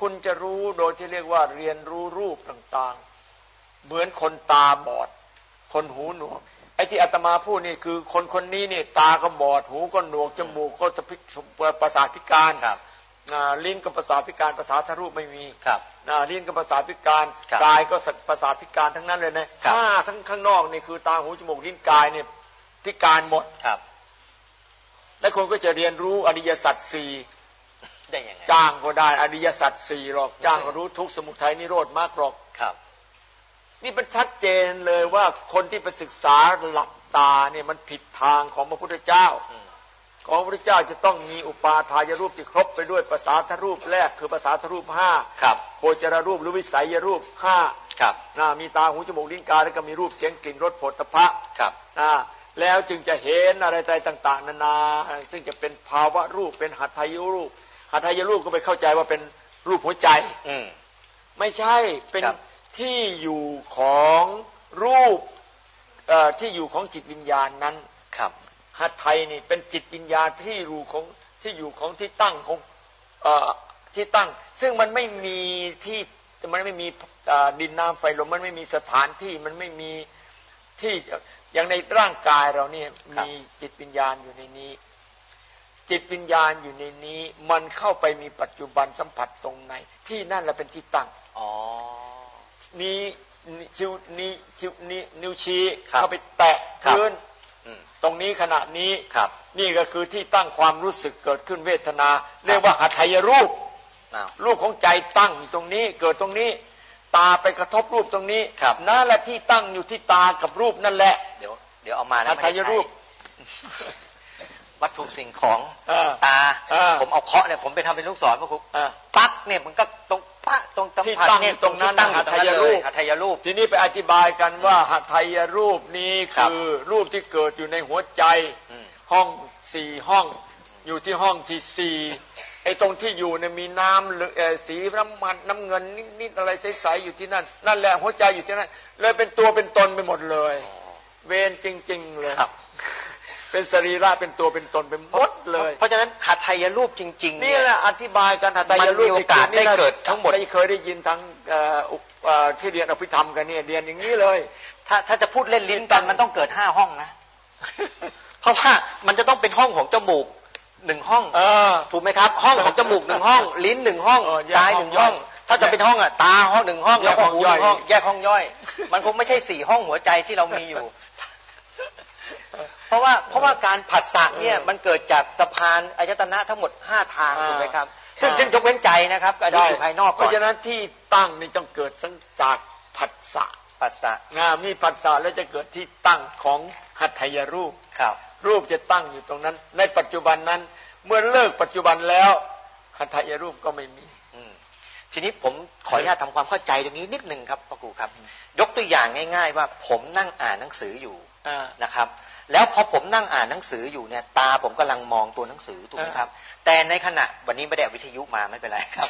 คุณจะรู้โดยที่เรียกว่าเรียนรู้รูปต่างๆ เหมือนคนตาบอด คนหูหนวก ไอ้ที่อาตมาพูดนี่คือคนคนนี้นี่ตาก็บอดหูก็หนวกจมูกก็สะพิกประสาทพิการครับอ่าลิ้นก็ประสาทพิการภาษาทรูปไม่มีครับอ่าลิ้นก็ประสาทพิการครับกายก็ประสาทพิการทั้งนั้นเลยนะครับห้าทั้งข้างนอกนี่คือตาหูจมูกลิ้นกายเนี่ยพิการหมดครับ และคนก็จะเรียนรู้อริยสัจสี่ได้ยังไงจ้างก็ได้อริยสัจสี่หรอกจ้างก็รู้ทุกข์สมุทัยนิโรธมากหรอกครับ นี่มันชัดเจนเลยว่าคนที่ไปศึกษาหลับตาเนี่ยมันผิดทางของพระพุทธเจ้าอืมของพระพุทธเจ้าจะต้องมีอุปาทายรูปที่ครบไปด้วยภาษาทรูปแรกคือภาษาทรูปห้าครับโคจรรูปหรือวิสัยรูปห้าครับนะมีตาหูจมูกลิ้นกายแล้วก็มีรูปเสียงกลิ่นรสผลตภะครับนะแล้วจึงจะเห็นอะไรต่าง ๆ นานา ซึ่งจะเป็นภาวะรูปเป็นหัตถยรูปหัตถยรูปก็ไปเข้าใจว่าเป็นรูปหัวใจ อืมไม่ใช่เป็นครับ ที่อยู่ของรูปเอ่อที่อยู่ของจิตวิญญาณนั้นครับหัตไทยนี่เป็นจิตวิญญาณที่อยู่ของที่อยู่ของที่ตั้งของเอ่อที่ตั้ง ซึ่งมันไม่มีที่มันไม่มีเอ่อดินน้ำไฟลมมันไม่มีสถานที่มันไม่มีที่อย่างในร่างกายเราเนี่ยมีจิตวิญญาณอยู่ในนี้ จิตวิญญาณอยู่ในนี้ มันเข้าไปมีปัจจุบันสัมผัสตรงไหน ที่นั่นแหละเป็นที่ตั้งอ๋อ นี้ชิวนี้ชิวนี้นิ้วชี้ครับเข้าไปแตะครับพื้นอืมตรงนี้ขณะนี้ครับ นี่ก็คือที่ตั้งความรู้สึกเกิดขึ้นเวทนา เรียกว่าหัตถยรูปอ้าวรูปของใจตั้งอยู่ตรงนี้เกิดตรงนี้ ตาไปกระทบรูปตรงนี้ครับนั่นแหละที่ตั้งอยู่ที่ตากับรูปนั่นแหละ เดี๋ยวเดี๋ยวเอามานะหัตถยรูปไม่ได้ใช้วัตถุสิ่งของเออตาเออผมเอาเคาะเนี่ยผมไปทำเป็นลูกศรพระครูอะปักเนี่ยมันก็ตรง ปะตรงสัมที่ผัสตั้งเนี่ยอยู่ตรงนั้นที่ตั้งอยู่ตรงนั้นหัตถยรูเลยปหัตถยรูป ทีนี้ไปอธิบายกันว่าหัตถยรูปนี้ครับคือรูปที่เกิดอยู่ในหัวใจอืมห้องสี่ห้อง อยู่ที่ห้องที่สี่ไอ้ตรงที่อยู่เนี่ยมีน้ำเหลืองเอ่อสีน้ำมันน้ำเงินนิดๆอะไรใสๆอยู่ที่นั่น นั่นแหละหัวใจอยู่ที่นั่นเลยเป็นตัวเป็นตนไปหมดเลย เวรจริง ๆ เลยครับ เป็นสรีระเป็นตัวเป็นตนเป็นหมดเลย เพราะฉะนั้นหัตถยรูปจริงๆนี่แหละอธิบายกันหัตถยรูปมันมีโอกาสได้เกิดทั้งหมดไม่เคยได้ยินทั้งเอ่ออุปเอ่อที่เรียนอภิธรรมกันเนี่ยเรียนอย่างนี้เลย ถ้าถ้าจะพูดเล่นลิ้นกันมันต้องเกิดห้าห้องนะเพราะว่ามันจะต้องเป็นห้องของจมูกหนึ่งห้องเออถูกไหมครับ ห้องของจมูกหนึ่งห้อง ลิ้นหนึ่งห้องเออแยกกายห้หองนึ่งห้องย่อยถ้าจะเป็นห้องอะตาห้องหนึ่งห้องแยแล้วกก็ห้องหูหย่อยนึ่งห้องแยกห้องย่อย มันคงไม่ใช่สี่ห้องหัวใจที่เรามีอยู่ เพราะว่าเพราะว่าการผัสสะเนี่ยมันเกิดจากสะพานอายตนะทั้งหมดห้าทางอ่าถูกไหมครับซึ่งอ่าซึ่งยกเว้นใจนะครับอันนี้อยู่ภายนอกเพก่อนราะฉะนั้นที่ตั้งนี่ต้องเกิดสังจากผัสสะผัสสะงามีผัสสะแล้วจะเกิดที่ตั้งของหัตถยรูปครับ รูปจะตั้งอยู่ตรงนั้น ในปัจจุบันนั้น เมื่อเลิกปัจจุบันแล้วหัตถยรูปก็ไม่มีอืมทีนี้ผมขออนุญาตทำความเข้าใจตรงนี้นิดหนึ่งครับพ่อครูครับ ยกตัวอย่างง่าย ๆ ว่าผมนั่งอ่านหนังสืออยู่อ่า นะครับ แล้วพอผมนั่งอ่านหนังสืออยู่เนี่ย ตาผมกำลังมองตัวหนังสือถูกไหมครับ แต่ในขณะวันนี้ไม่ได้เอาวิทยุมาไม่เป็นไรครับ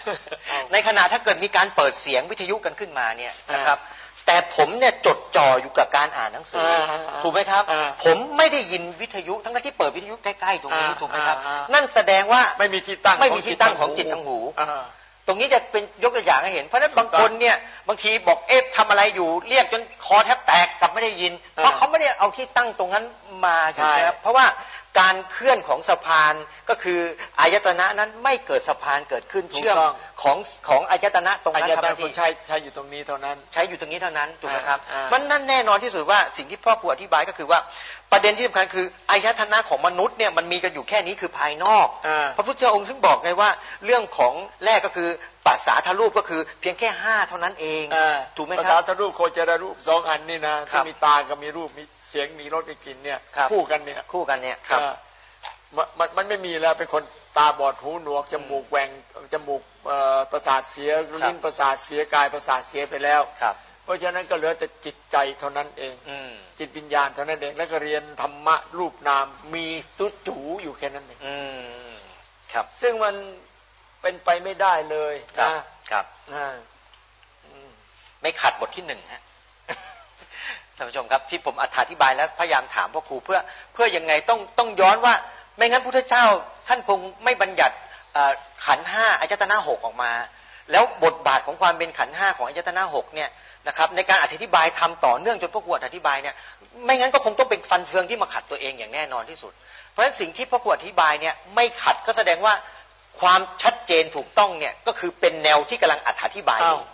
เอาในขณะถ้าเกิดมีการเปิดเสียงวิทยุกันขึ้นมาเนี่ยอ่านนะครับ แต่ผมเนี่ยจดจ่ออยู่กับการอ่านหนังสืออาถูกไหมครับอ่าผมไม่ได้ยินวิทยุทั้งที่เปิดวิทยุใกล้ๆตรงนี้อ่าถูกไหมครับอ่าอ่านั่นแสดงว่าไม่มีที่ตั้งไม่มีที่ตั้งของจิตทางหูอ่า ตรงนี้จะเป็นยกตัวอย่างให้เห็น เพราะฉะนั้นบางคนเนี่ยบางทีบอกเอ๊ะทำอะไรอยู่ เรียกจนคอแทบแตกกลับไม่ได้ยิน เพราะอ่าเขาไม่ได้เอาที่ตั้งตรงนั้นมาใช่ใช่ไหมครับเพราะว่าการเคลื่อนของสะพานก็คืออายตนะนั้นไม่เกิดสะพานเกิดขึ้นเชื่อมของของอายตนะตรงอานั้นจารครับย์คุณใช้ใช้อยู่ตรงนี้เท่านั้น ใช้อยู่ตรงนี้เท่านั้นถูกไหมครับอ่าอ่ามันนั่นแน่นอนที่สุดว่าสิ่งที่พ่อครูอธิบายก็คือว่า ประเด็นที่สำคัญคืออายตนะของมนุษย์เนี่ยมันมีกันอยู่แค่นี้คือภายนอกอ่าพระพุทธเจ้าองค์ซึ่งบอกไงว่า เรื่องของแรกก็คือปัสสาทรูปก็คือเพียงแค่ห้าเท่านั้นเองอ่าถูกไหมภาคษารับทรูปโคจรรูปสองอันนี่นะครับที่มีตากับมีรูปมีเสียงมีรสมีกลิ่นเนี่ยครับคู่กันเนี่ยคู่กันเนี่ยครับอ่ามันมันมันไม่มีแล้วเป็นคนตาบอดหูหนวกจมูกแหว่งจมูกเอ่อประสาทเสียลิ้นประสาทเสียกายประสาทเสียไปแล้วครับ เพราะฉะนั้นก็เหลือแต่จิตใจเท่านั้นเองอืมจิตวิญญาณเท่านั้นเอง แล้วก็เรียนธรรมะรูปนามมีตุจูอยู่แค่นั้นเองอืมครับ ซึ่งมันเป็นไปไม่ได้เลยครับนะครับอ่าอืมไม่ขัดบทที่หนึ่งฮะท่านผู้ชมครับที่ผมอธิบายแล้วพยายามถามพ่อครูเพื่อเพื่อยังไงต้องต้องย้อนว่า ไม่งั้นพุทธเจ้า ท่านคงไม่บัญญัติเอ่อขันธ์ห้าอายตนะหกออกมา แล้วบทบาทของความเป็นขันธ์ห้าของอายตนะหกเนี่ย นะครับ ในการอธิบายทำต่อเนื่องจนพ่อครูอธิบายเนี่ยไม่งั้นก็คงต้องเป็นฟันเฟืองที่มาขัดตัวเองอย่างแน่นอนที่สุด เพราะฉะนั้นสิ่งที่พ่อครูอธิบายเนี่ยไม่ขัดก็แสดงว่าความชัดเจนถูกต้องเนี่ยก็คือเป็นแนวที่กำลังอธิบายออ้าวยู่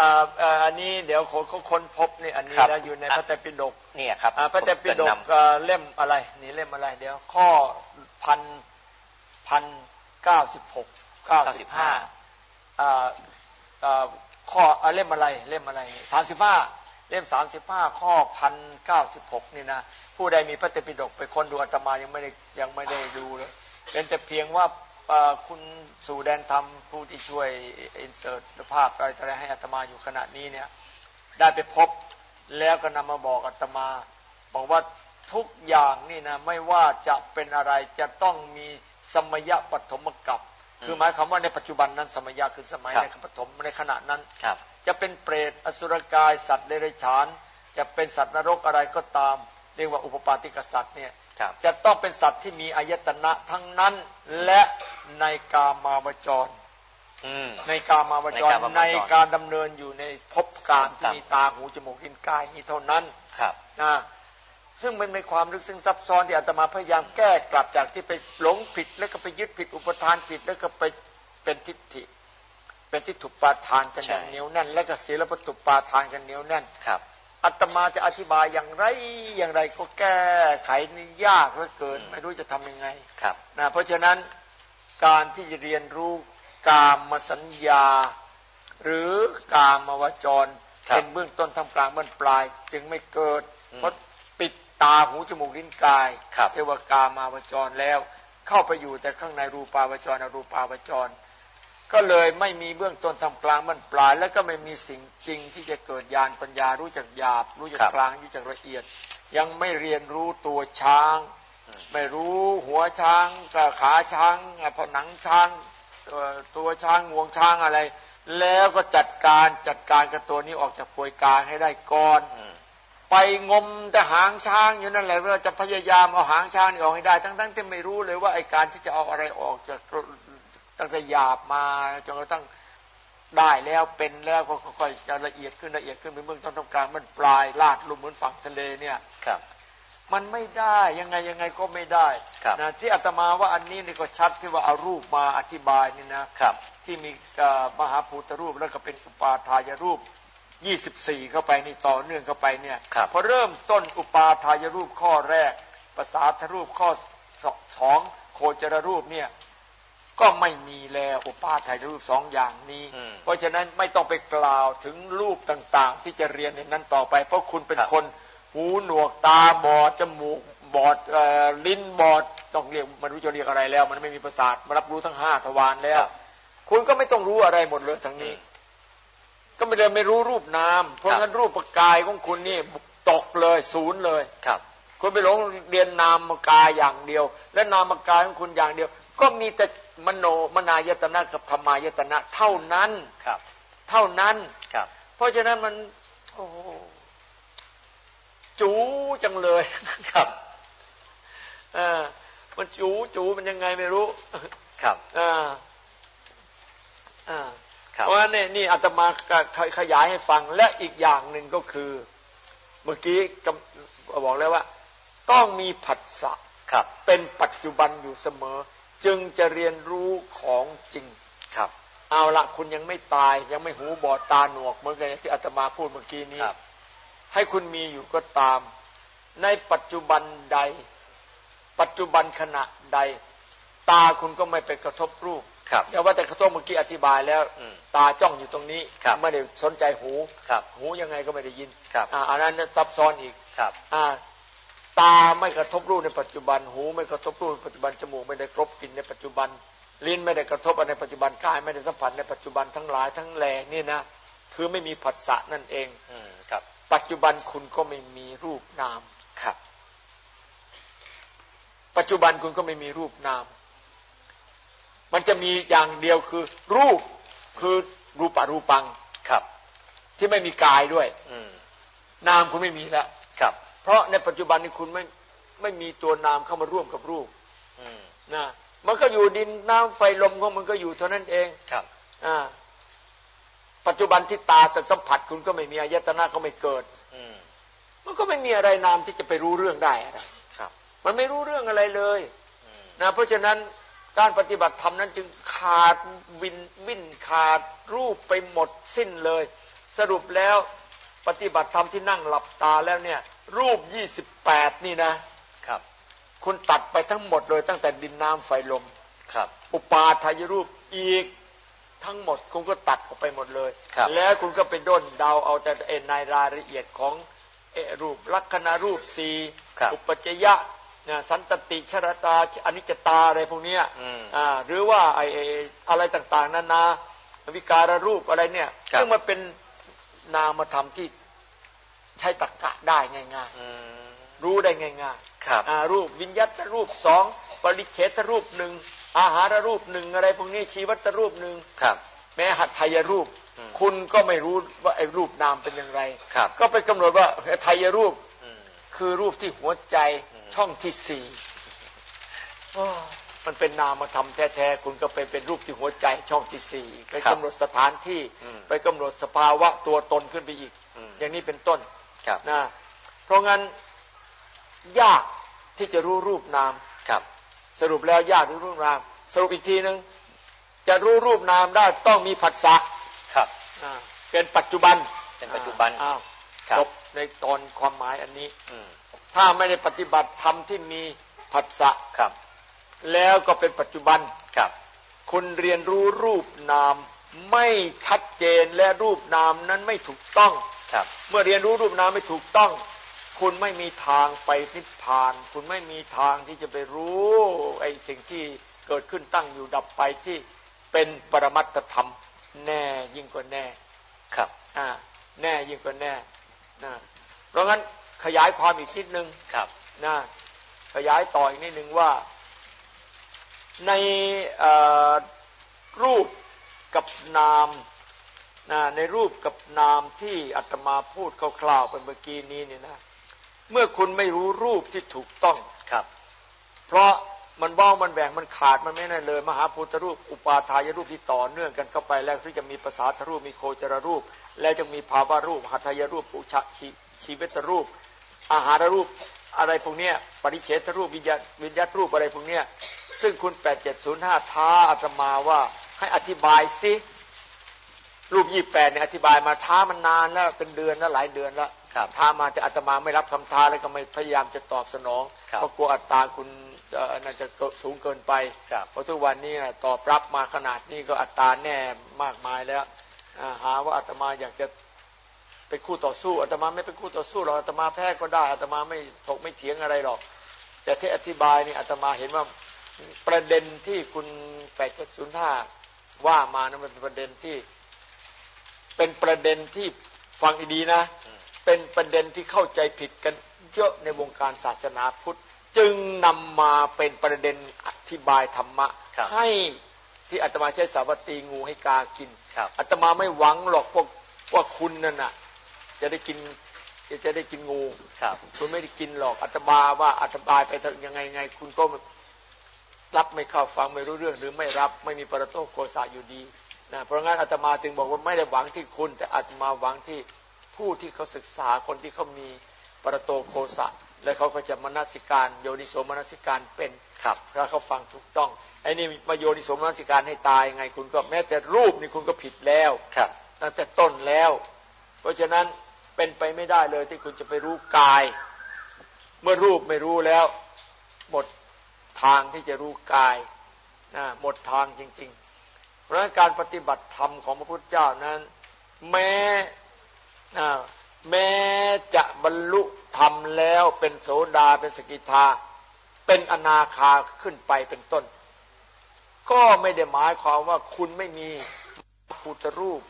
อ่าอ่าอันนี้เดี๋ยวเขาเขาค้นพบนี่อันนี้ครับแล้วอยู่ในพระไตรปิฎกเนี่ยครับอ่าพระไตรปิฎผมกเนนเอ่อเล่มอะไร นี่เล่มอะไร เดี๋ยวข้อพันพันเก้าสิบหกเก้าสิบห้าอ่าอ่า ข้อเล่มอะไรเล่มอะไรสามสิบห้าเล่มสามสิบห้าข้อพันเก้าสิบหกนี่นะผู้ใดมีพระไตปิฎกไปคนดูอาตมายังไม่ได้ยังไม่ได้ดูเลยเป็นแต่เพียงว่าคุณสู่แดนธรรมผู้ที่ช่วยอินเสิร์ตภาพอะไรอะไรให้อาตมาอยู่ขณะนี้เนี่ยได้ไปพบแล้วก็นำมาบอกอาตมา บอกว่าทุกอย่างนี่นะไม่ว่าจะเป็นอะไรจะต้องมีสมยะปฐมกับ คือหมายความว่าในปัจจุบันนั้นสมยะคือสมัยครับในปฐมในขณะนั้นครับ จะเป็นเปรตอสุรกายสัตว์เดรัจฉาน จะเป็นสัตว์นรกอะไรก็ตาม เรียกว่าอุปปาติกสัตว์เนี่ยครับจะต้องเป็นสัตว์ที่มีอายตนะทั้งนั้นและในกามาวจรอืมในกามาวจรในกามาวจรในการดำเนินอยู่ในภพการที่ครับมีตาหูจมูกลิ้นกายนี้เท่านั้นครับนะ ซึ่งมันเป็นความลึกซึ้งซับซ้อนที่อาตมาพยายามแก้กลับจากที่ไปหลงผิด แล้วก็ไปยึดผิดอุปทานผิดแล้วก็ไปเป็นทิฏฐิ เป็นทิฏฐุปาทานกันอย่างเหนียวแน่น แล้วก็ศีลปตุปาทานกันเหนียวแน่นครับอาตมาจะอธิบายอย่างไรอย่างไรก็แก้ไขนี่ยากเหลือเกิน ไม่รู้จะทำยังไงครับนะเพราะฉะนั้นการที่จะเรียนรู้กามสัญญา หรือกามวจรครับเป็นเบื้องต้นทำกลางเบื้องปลาย จึงไม่เกิดอืมเพราะปิด ตาหูจมูกลิ้นกายครับเทวกามาวจรแล้ว เข้าไปอยู่แต่ข้างในรูปาวจรอรูปาวจร ก็เลยไม่มีเบื้องต้นทำกลางมันปลาย แล้วก็ไม่มีสิ่งจริงที่จะเกิดญาณปัญญารู้จักหยาบ รู้จักครับกลางรู้จักละเอียด ยังไม่เรียนรู้ตัวช้างอืมไม่รู้หัวช้างกับขาช้างผนังช้างเอ่อตัวช้างงวงช้างอะไร แล้วก็จัดการจัดการกับตัวนี้ออกจากป่วยกลางให้ได้ก่อนอืม ไปงมแต่หางช้างอยู่นั่นแหละว่าจะพยายามเอาหางช้างนี่ออกให้ได้ ทั้งๆที่ไม่รู้เลยว่าไอการที่จะเอาอะไรออกจากตั้งแต่หยาบมาจนกระทั่งได้แล้วเป็นแล้วก็ค่อยๆจะละเอียดขึ้นละเอียดขึ้นเป็นเบื้องต้นตรงกลางมันปลายลาดลุ่มเหมือนฝั่งทะเลเนี่ยครับ มันไม่ได้ยังไงยังไงก็ไม่ได้ครับนะที่อาตมาว่าอันนี้นี่ก็ชัดที่ว่าเอารูปมาอธิบายนี่นะครับ ที่มีเอ่อมหาภูตรูปแล้วก็เป็นอุปาทายรูป 24เข้าไปนี่ต่อเนื่องเข้าไปเนี่ยครับพอเริ่มต้นอุปาทายรูปข้อแรกภาษาทรูปข้อสสองโคจรรูปเนี่ยก็ไม่มีแล้วอุปาทายรูปสองอย่างนี้อืมเพราะฉะนั้นไม่ต้องไปกล่าวถึงรูปต่างๆ ที่จะเรียนในนั้นต่อไป เพราะคุณเป็นครับคนหูหนวกตาบอดจมูกบอดเอ่อลิ้นบอดต้องเรียกมันรู้จะเรียกอะไรแล้ว มันไม่มีประสาทมารับรู้ทั้งห้าทวารแล้วครับคุณก็ไม่ต้องรู้อะไรหมดเลยทั้งนี้ ก็ไม่ได้ไม่รู้รูปนาม เพราะครับงั้นรูปกายของคุณนี่ตกเลยศูนย์เลยครับ คุณไปหลงเรียนนามกายอย่างเดียว และนามกายของคุณอย่างเดียว ก็มีแต่มโนมนายตนะกับธรรมายตนะเท่านั้นครับ เท่านั้นครับ เพราะฉะนั้นมัน โอ้โหจูจังเลยครับเออมันจูจูมันยังไงไม่รู้ ครับอ่าอ่าครับ เพราะฉะนั้นเนี่ยนี่อาตมาขขยายให้ฟังและอีกอย่างหนึ่งก็คือ เมื่อกี้กำบอกแล้วว่า ต้องมีผัสสะครับเป็นปัจจุบันอยู่เสมอ จึงจะเรียนรู้ของจริงครับ เอาละคุณยังไม่ตาย ยังไม่หูบอดตาหนวกเหมือนกันที่อาตมาพูดเมื่อกี้นี้ครับให้คุณมีอยู่ก็ตาม ในปัจจุบันใด ปัจจุบันขณะใด ตาคุณก็ไม่ไปกระทบรูป ครับอย่าว่าแต่กระทบเมื่อกี้อธิบายแล้วอืมตาจ้องอยู่ตรงนี้ครับไม่ได้สนใจหูครับหูยังไงก็ไม่ได้ยินครับอ่าอันนั้นซับซ้อนอีกครับอ่าตาไม่กระทบรูปในปัจจุบันหู ไม่กระทบรูปในปัจจุบันจมูกไม่ได้กรบกลิ่นในปัจจุบัน ลิ้นไม่ได้กระทบอะไรในปัจจุบันกายไม่ได้สัมผัสในปัจจุบันทั้งหลายทั้งแหล่นี่นะคือไม่มีผัสสะนั่นเองอืมครับ ปัจจุบันคุณก็ไม่มีรูปนามครับ ปัจจุบันคุณก็ไม่มีรูปนาม มันจะมีอย่างเดียวคือ รูปคือรูปะรูปังครับ ที่ไม่มีกายด้วย อืมนามคุณไม่มีแล้วครับ เพราะในปัจจุบันนี้คุณไม่ไม่มีตัวนามเข้ามาร่วมกับรูปอืมนะมันก็อยู่ดินน้ำไฟลมของมันก็อยู่เท่านั้นเองครับอ่าปัจจุบันที่ตาสัมผัสคุณก็ไม่มีอายตนะก็ไม่เกิด อืมมันก็ไม่มีอะไรนามที่จะไปรู้เรื่องได้อะไรครับ มันไม่รู้เรื่องอะไรเลยอืมนะเพราะฉะนั้น การปฏิบัติธรรมนั้นจึงขาดวินวินขาดรูปไปหมดสิ้นเลย สรุปแล้วปฏิบัติธรรมที่นั่งหลับตาแล้วเนี่ย รูปยี่สิบแปดนี่นะครับ คุณตัดไปทั้งหมดเลยตั้งแต่ดินน้ำไฟลมครับ อุปาทายรูปอีกทั้งหมดคุณก็ตัดออกไปหมดเลยครับแล้วคุณก็ไปด้นเดาเอาแต่เอ็นในรายละเอียดของเอ่อรูปลักษณะรูปสีครับอุปจยะ นะสันตติชรตาอนิจจตาอะไรพวกเนี้ยอืมอ่าหรือว่าไอ้ไอ้อะไรต่างๆนานาวิการรูปอะไรเนี่ยครับซึ่งมันเป็นนามธรรมที่ใช้ตรรกะได้ง่ายอืมๆรู้ได้ง่ายครับๆอ่ารูปวิญญัตรูปสองปริเฉทรูปหนึ่งอาหารรูปหนึ่งอะไรพวกนี้ชีวัตรูปหนึ่งครับ แม้หัตถยรูปอืมคุณก็ไม่รู้ว่าไอ้รูปนามเป็นอย่างไรครับก็ไปกำหนดว่าไทยรูปอืมคือรูปที่หัวใจอืม ช่องที่สี่โอ้มันเป็นนามธรรมแท้ๆ คุณก็ไปเป็นรูปที่หัวใจช่องที่สี่ไปกำหนดสถานที่อืมไปกำหนดสภาวะตัวตนขึ้นไปอีกอืมอย่างนี้เป็นต้นครับนะเพราะงั้นยากที่จะรู้รูปนามครับ สรุปแล้วยากที่รู้รูปนาม สรุปอีกทีหนึ่งจะรู้รูปนามได้ต้องมีผัสสะครับอ่าเป็นปัจจุบันเป็นปัจจุบันอ้าวครับจบในตอนความหมายอันนี้อืม ถ้าไม่ได้ปฏิบัติธรรมที่มีผัสสะครับ แล้วก็เป็นปัจจุบันครับ คุณเรียนรู้รูปนามไม่ชัดเจนและรูปนามนั้นไม่ถูกต้องครับ เมื่อเรียนรู้รูปนามไม่ถูกต้อง คุณไม่มีทางไปนิพพาน คุณไม่มีทางที่จะไปรู้ไอ้สิ่งที่เกิดขึ้นตั้งอยู่ดับไปที่เป็นปรมัตถธรรม แน่ยิ่งกว่าแน่ครับ อ่า แน่ยิ่งกว่าแน่นะเพราะงั้น ขยายความอีกนิดนึงครับนะขยายต่ออีกนิดนึงว่า ในเอ่อรูปกับนามนะในรูปกับนามที่อาตมาพูดคร่าวๆไปเมื่อกี้นี้เนี่ยนะเมื่อคุณไม่รู้รูปที่ถูกต้องครับ เพราะมันบ้ามันแบ่งมันขาดมันไม่ได้เลย มหาพุทธรูป อุปาทายรูปที่ต่อเนื่องกันเข้าไปแล้วที่จะมีภาษาทรูปมีโคจรรูป แล้วจะมีภาวะรูปหัตถยรูปอุชะชีชีวิตรูป อาหารรูปอะไรพวกเนี้ยปริเฉทรูปวิญญาวิญญาตรูปอะไรพวกเนี้ยซึ่งคุณ8705ท้าอาตมาว่าให้อธิบายสิรูปยี่แปดเนี่ยอธิบายมาท้ามันนานแล้วเป็นเดือนแล้วหลายเดือนแล้วครับท้ามาแต่อาตมาไม่รับคำท้าแล้วก็ไม่พยายามจะตอบสนองครับเพราะกลัวอัตราคุณเอ่อน่าจะสูงเกินไปครับเพราะทุกวันนี้ตอบรับมาขนาดนี้ก็อัตราแน่มากมายแล้วอ่าหาว่าอาตมาอยากจะ เป็นคู่ต่อสู้อาตมาไม่เป็นคู่ต่อสู้หรอกอาตมาแพ้ก็ได้อาตมาไม่ถกไม่เถียงอะไรหรอก แต่ที่อธิบายนี่อาตมาเห็นว่าประเด็นที่คุณ8705ว่ามานะมันเป็นประเด็นที่ เป็นประเด็นที่ฟังให้ดีนะอืมเป็นประเด็นที่เข้าใจผิดกันเยอะในวงการศาสนาพุทธ จึงนำมาเป็นประเด็นอธิบายธรรมะครับให้ที่อาตมาใช้สาวัตตีงูให้กากินครับอาตมาไม่หวังหรอกพวกว่าคุณนั่นน่ะ จะได้กินจะได้กินงูครับคุณไม่ได้กินหรอกอาตมาว่าอาตมาไปเถอะยังไงไง คุณก็รับไม่เข้าฟังไม่รู้เรื่องหรือไม่รับไม่มีประโตโกสาอยู่ดีนะเพราะงั้นอาตมาจึงบอกว่าไม่ได้หวังที่คุณ แต่อาตมาหวังที่ผู้ที่เขาศึกษาคนที่เขามีประโตโคสะและเขาก็จะมนสิการ โยนิโสมนสิการเป็นครับถ้าเขาฟังถูกต้องไอ้นี่มาโยนิโสมนสิการให้ตายไง คุณก็แม้แต่รูปนี่คุณก็ผิดแล้วครับตั้งแต่ต้นแล้ว เพราะฉะนั้น เป็นไปไม่ได้เลยที่คุณจะไปรู้กาย เมื่อรูปไม่รู้แล้ว หมดทางที่จะรู้กายนะหมดทางจริง ๆ เพราะการปฏิบัติธรรมของพระพุทธเจ้านั้น แม้นะแม้จะบรรลุธรรมแล้วเป็นโสดาเป็นสกิทา เป็นอนาคาขึ้นไปเป็นต้น ก็ไม่ได้หมายความว่าคุณไม่มีพุทธรูป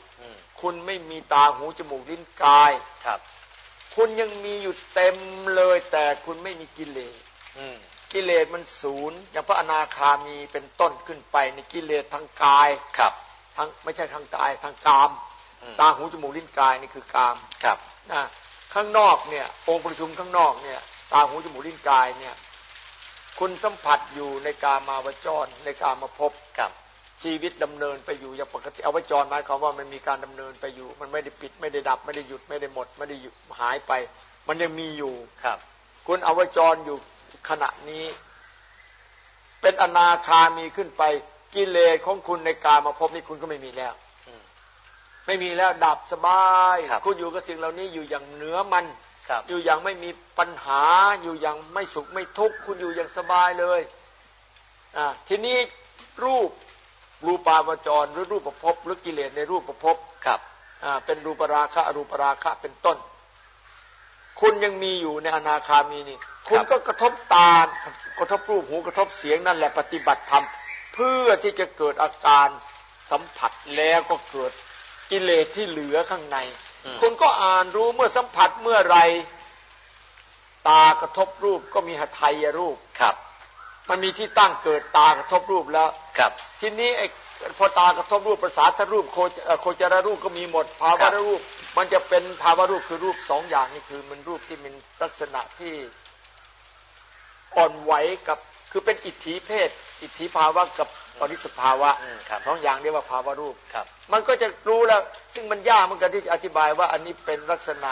คุณไม่มีตาหูจมูกลิ้นกายครับ คุณยังมีอยู่เต็มเลย แต่คุณไม่มีกิเลสอืมกิเลสมันศูนย์อย่างพระอนาคามีเป็นต้นขึ้นไปในกิเลสทางกายครับทางไม่ใช่ทางกายทางกามอืมตาหูจมูกลิ้นกายนี่คือกามครับนะข้างนอกเนี่ย องค์ประชุมข้างนอกเนี่ย ตาหูจมูกลิ้นกายเนี่ย คุณสัมผัสอยู่ในกามาวจรในกามาพบครับ ชีวิตดำเนินไปอยู่อย่างปกติเอาไว้จรหมายความว่ามันมีการดำเนินไปอยู่ มันไม่ได้ปิดไม่ได้ดับ ไม่ได้หยุดไม่ได้หมด ไม่ได้หยุดหายไป มันยังมีอยู่ครับ คุณเอาไว้จรอยู่ขณะนี้ เป็นอนาคามีขึ้นไป กิเลสของคุณในกามาพบนี่คุณก็ไม่มีแล้วอืมไม่มีแล้วดับสบายครับคุณอยู่กับสิ่งเหล่านี้อยู่อย่างเหนือมันครับอยู่อย่างไม่มีปัญหา อยู่อย่างไม่สุขไม่ทุกข์คุณอยู่อย่างสบายเลยอ่าทีนี้รูป รูปาวจรหรือรูปประพบหรือกิเลสในรูปประพบครับอ่าเป็นรูปราคะอรูปราคะเป็นต้น คุณยังมีอยู่ในอนาคามีนี่ คุณก็กระทบตากระทบรูปหูกระทบเสียงนั่นแหละปฏิบัติธรรมเพื่อที่จะเกิดอาการสัมผัสแล้วก็เกิดกิเลสที่เหลือข้างในอืมคุณก็อ่านรู้เมื่อสัมผัสเมื่อไร ตากระทบรูปก็มีหทัยรูปครับ มันมีที่ตั้งเกิดตากระทบรูปแล้ว ครับ ทีนี้ไอ้พอตากระทบรูปภาษาทรูปโคจเอ่อโคจรรูปก็มีหมด ภาวะรูป มันจะเป็นภาวะรูปคือรูปสองอย่างนี่คือมันรูปที่มันลักษณะที่อ่อนไหวกับคือเป็นอิทธิเพศ อิทธิภาวะกับปริสภาวะอืมครับสองอย่างเรียกว่าภาวะรูปครับ มันก็จะรู้แล้ว ซึ่งมันยากเหมือนกันที่จะอธิบายว่าอันนี้เป็นลักษณะ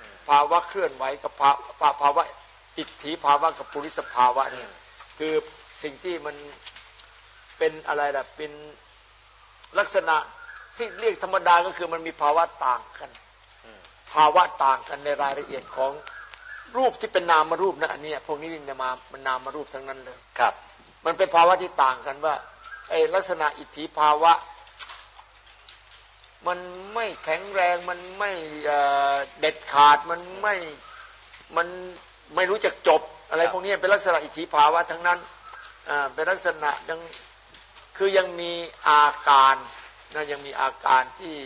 อืมภาวะเคลื่อนไหวกับภาภาภาวะอิทธิภาวะกับปุริสภาวะเนี่ย คือสิ่งที่มันเป็นอะไรล่ะเป็นลักษณะที่เรียกธรรมดาก็คือมันมีภาวะต่างกันภาวะต่างกันในรายละเอียดของรูปที่เป็นนามรูปนะอันนี้พวกนี้จะมามันนามรูปทั้งนั้นเลยครับ มันเป็นภาวะที่ต่างกันว่าไอ้ลักษณะอิทธิภาวะ มันไม่แข็งแรงมันไม่เด็ดขาดมันไม่มันไม่รู้จักจบ อะไรพวกนี้เป็นลักษณะอิทธิภาวะทั้งนั้นเป็นลักษณะยังคือยังมีอาการนะยังมีอาการที่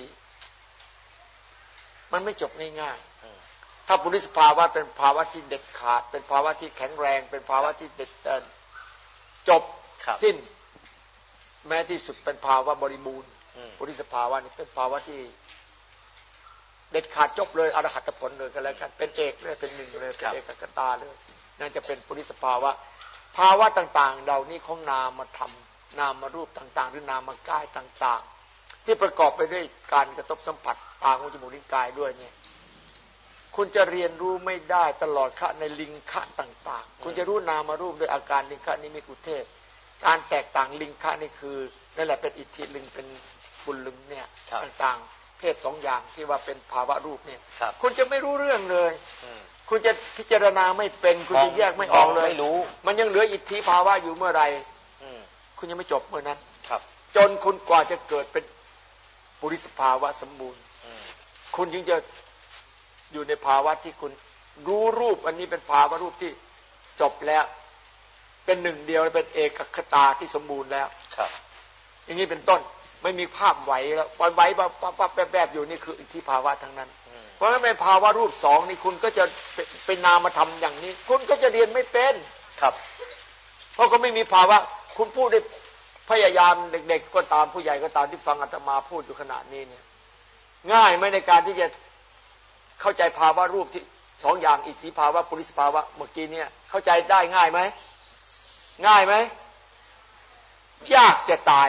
มันไม่จบง่ายๆถ้าปุริสภาวะเป็นภาวะที่เด็ดขาด เป็นภาวะที่แข็งแรง เป็นภาวะที่เด็ดจบสิ้น แม้ที่สุดเป็นภาวะบริบูรณ์ปุริสภาวะนี่เป็นภาวะที่เด็ดขาดจบเลยอรหัตผลเลยก็แล้วกันเป็นเอกเลยเป็นหนึ่งเลยเป็นเอกกตาเลย นั่นจะเป็นปุริสภาวะ ภาวะต่าง ๆ เหล่านี้ของนามธรรมนามรูปต่าง ๆ หรือนามกายต่าง ๆ ที่ประกอบไปด้วยการกระทบสัมผัสตาหูจมูกลิ้นกายด้วยเนี่ยคุณจะเรียนรู้ไม่ได้ตลอดคะในลิงคะต่าง ๆ คุณจะรู้นามารูปด้วยอาการลิงคะนิมิตอุเทศ การแตกต่างลิงคะนี่คือนั่นแหละเป็นอิทธิลิงเป็นบุญลึงเนี่ยต่างๆ เพศสองอย่างที่ว่าเป็นภาวะรูปเนี่ย คุณจะไม่รู้เรื่องเลย คุณจะพิจารณาไม่เป็น คุณจะแยกไม่ออกเลยไม่รู้ มันยังเหลืออิทธิภาวะอยู่เมื่อไรคุณยังไม่จบเมื่อนั้นครับ จนคุณกว่าจะเกิดเป็นปุริสภาวะสมบูรณ์คุณจึงจะอยู่ในภาวะที่คุณรู้รูปอันนี้เป็นภาวะรูปที่จบแล้ว เป็นหนึ่งเดียวเป็นเอกคตาที่สมบูรณ์แล้วครับ อย่างนี้เป็นต้น ไม่มีภาพไหวแล้วไหวแบบแบบแบบอยู่นี่คืออิทธิภาวะทั้งนั้น เพราะฉะนั้นในภาวะรูปสองนี่คุณก็จะเป็นนามธรรมอย่างนี้ คุณก็จะเรียนไม่เป็นครับ เพราะก็ไม่มีภาวะ คุณพูดได้พยายามเด็ก ๆ ก็ตามผู้ใหญ่ก็ตามที่ฟังอาตมาพูดอยู่ขณะนี้เนี่ย ง่ายไหมในการที่จะเข้าใจภาวะรูปที่สองอย่างอิทธิภาวะปุริสภาวะเมื่อกี้เนี่ย เข้าใจได้ง่ายไหมง่ายไหมยากจะตาย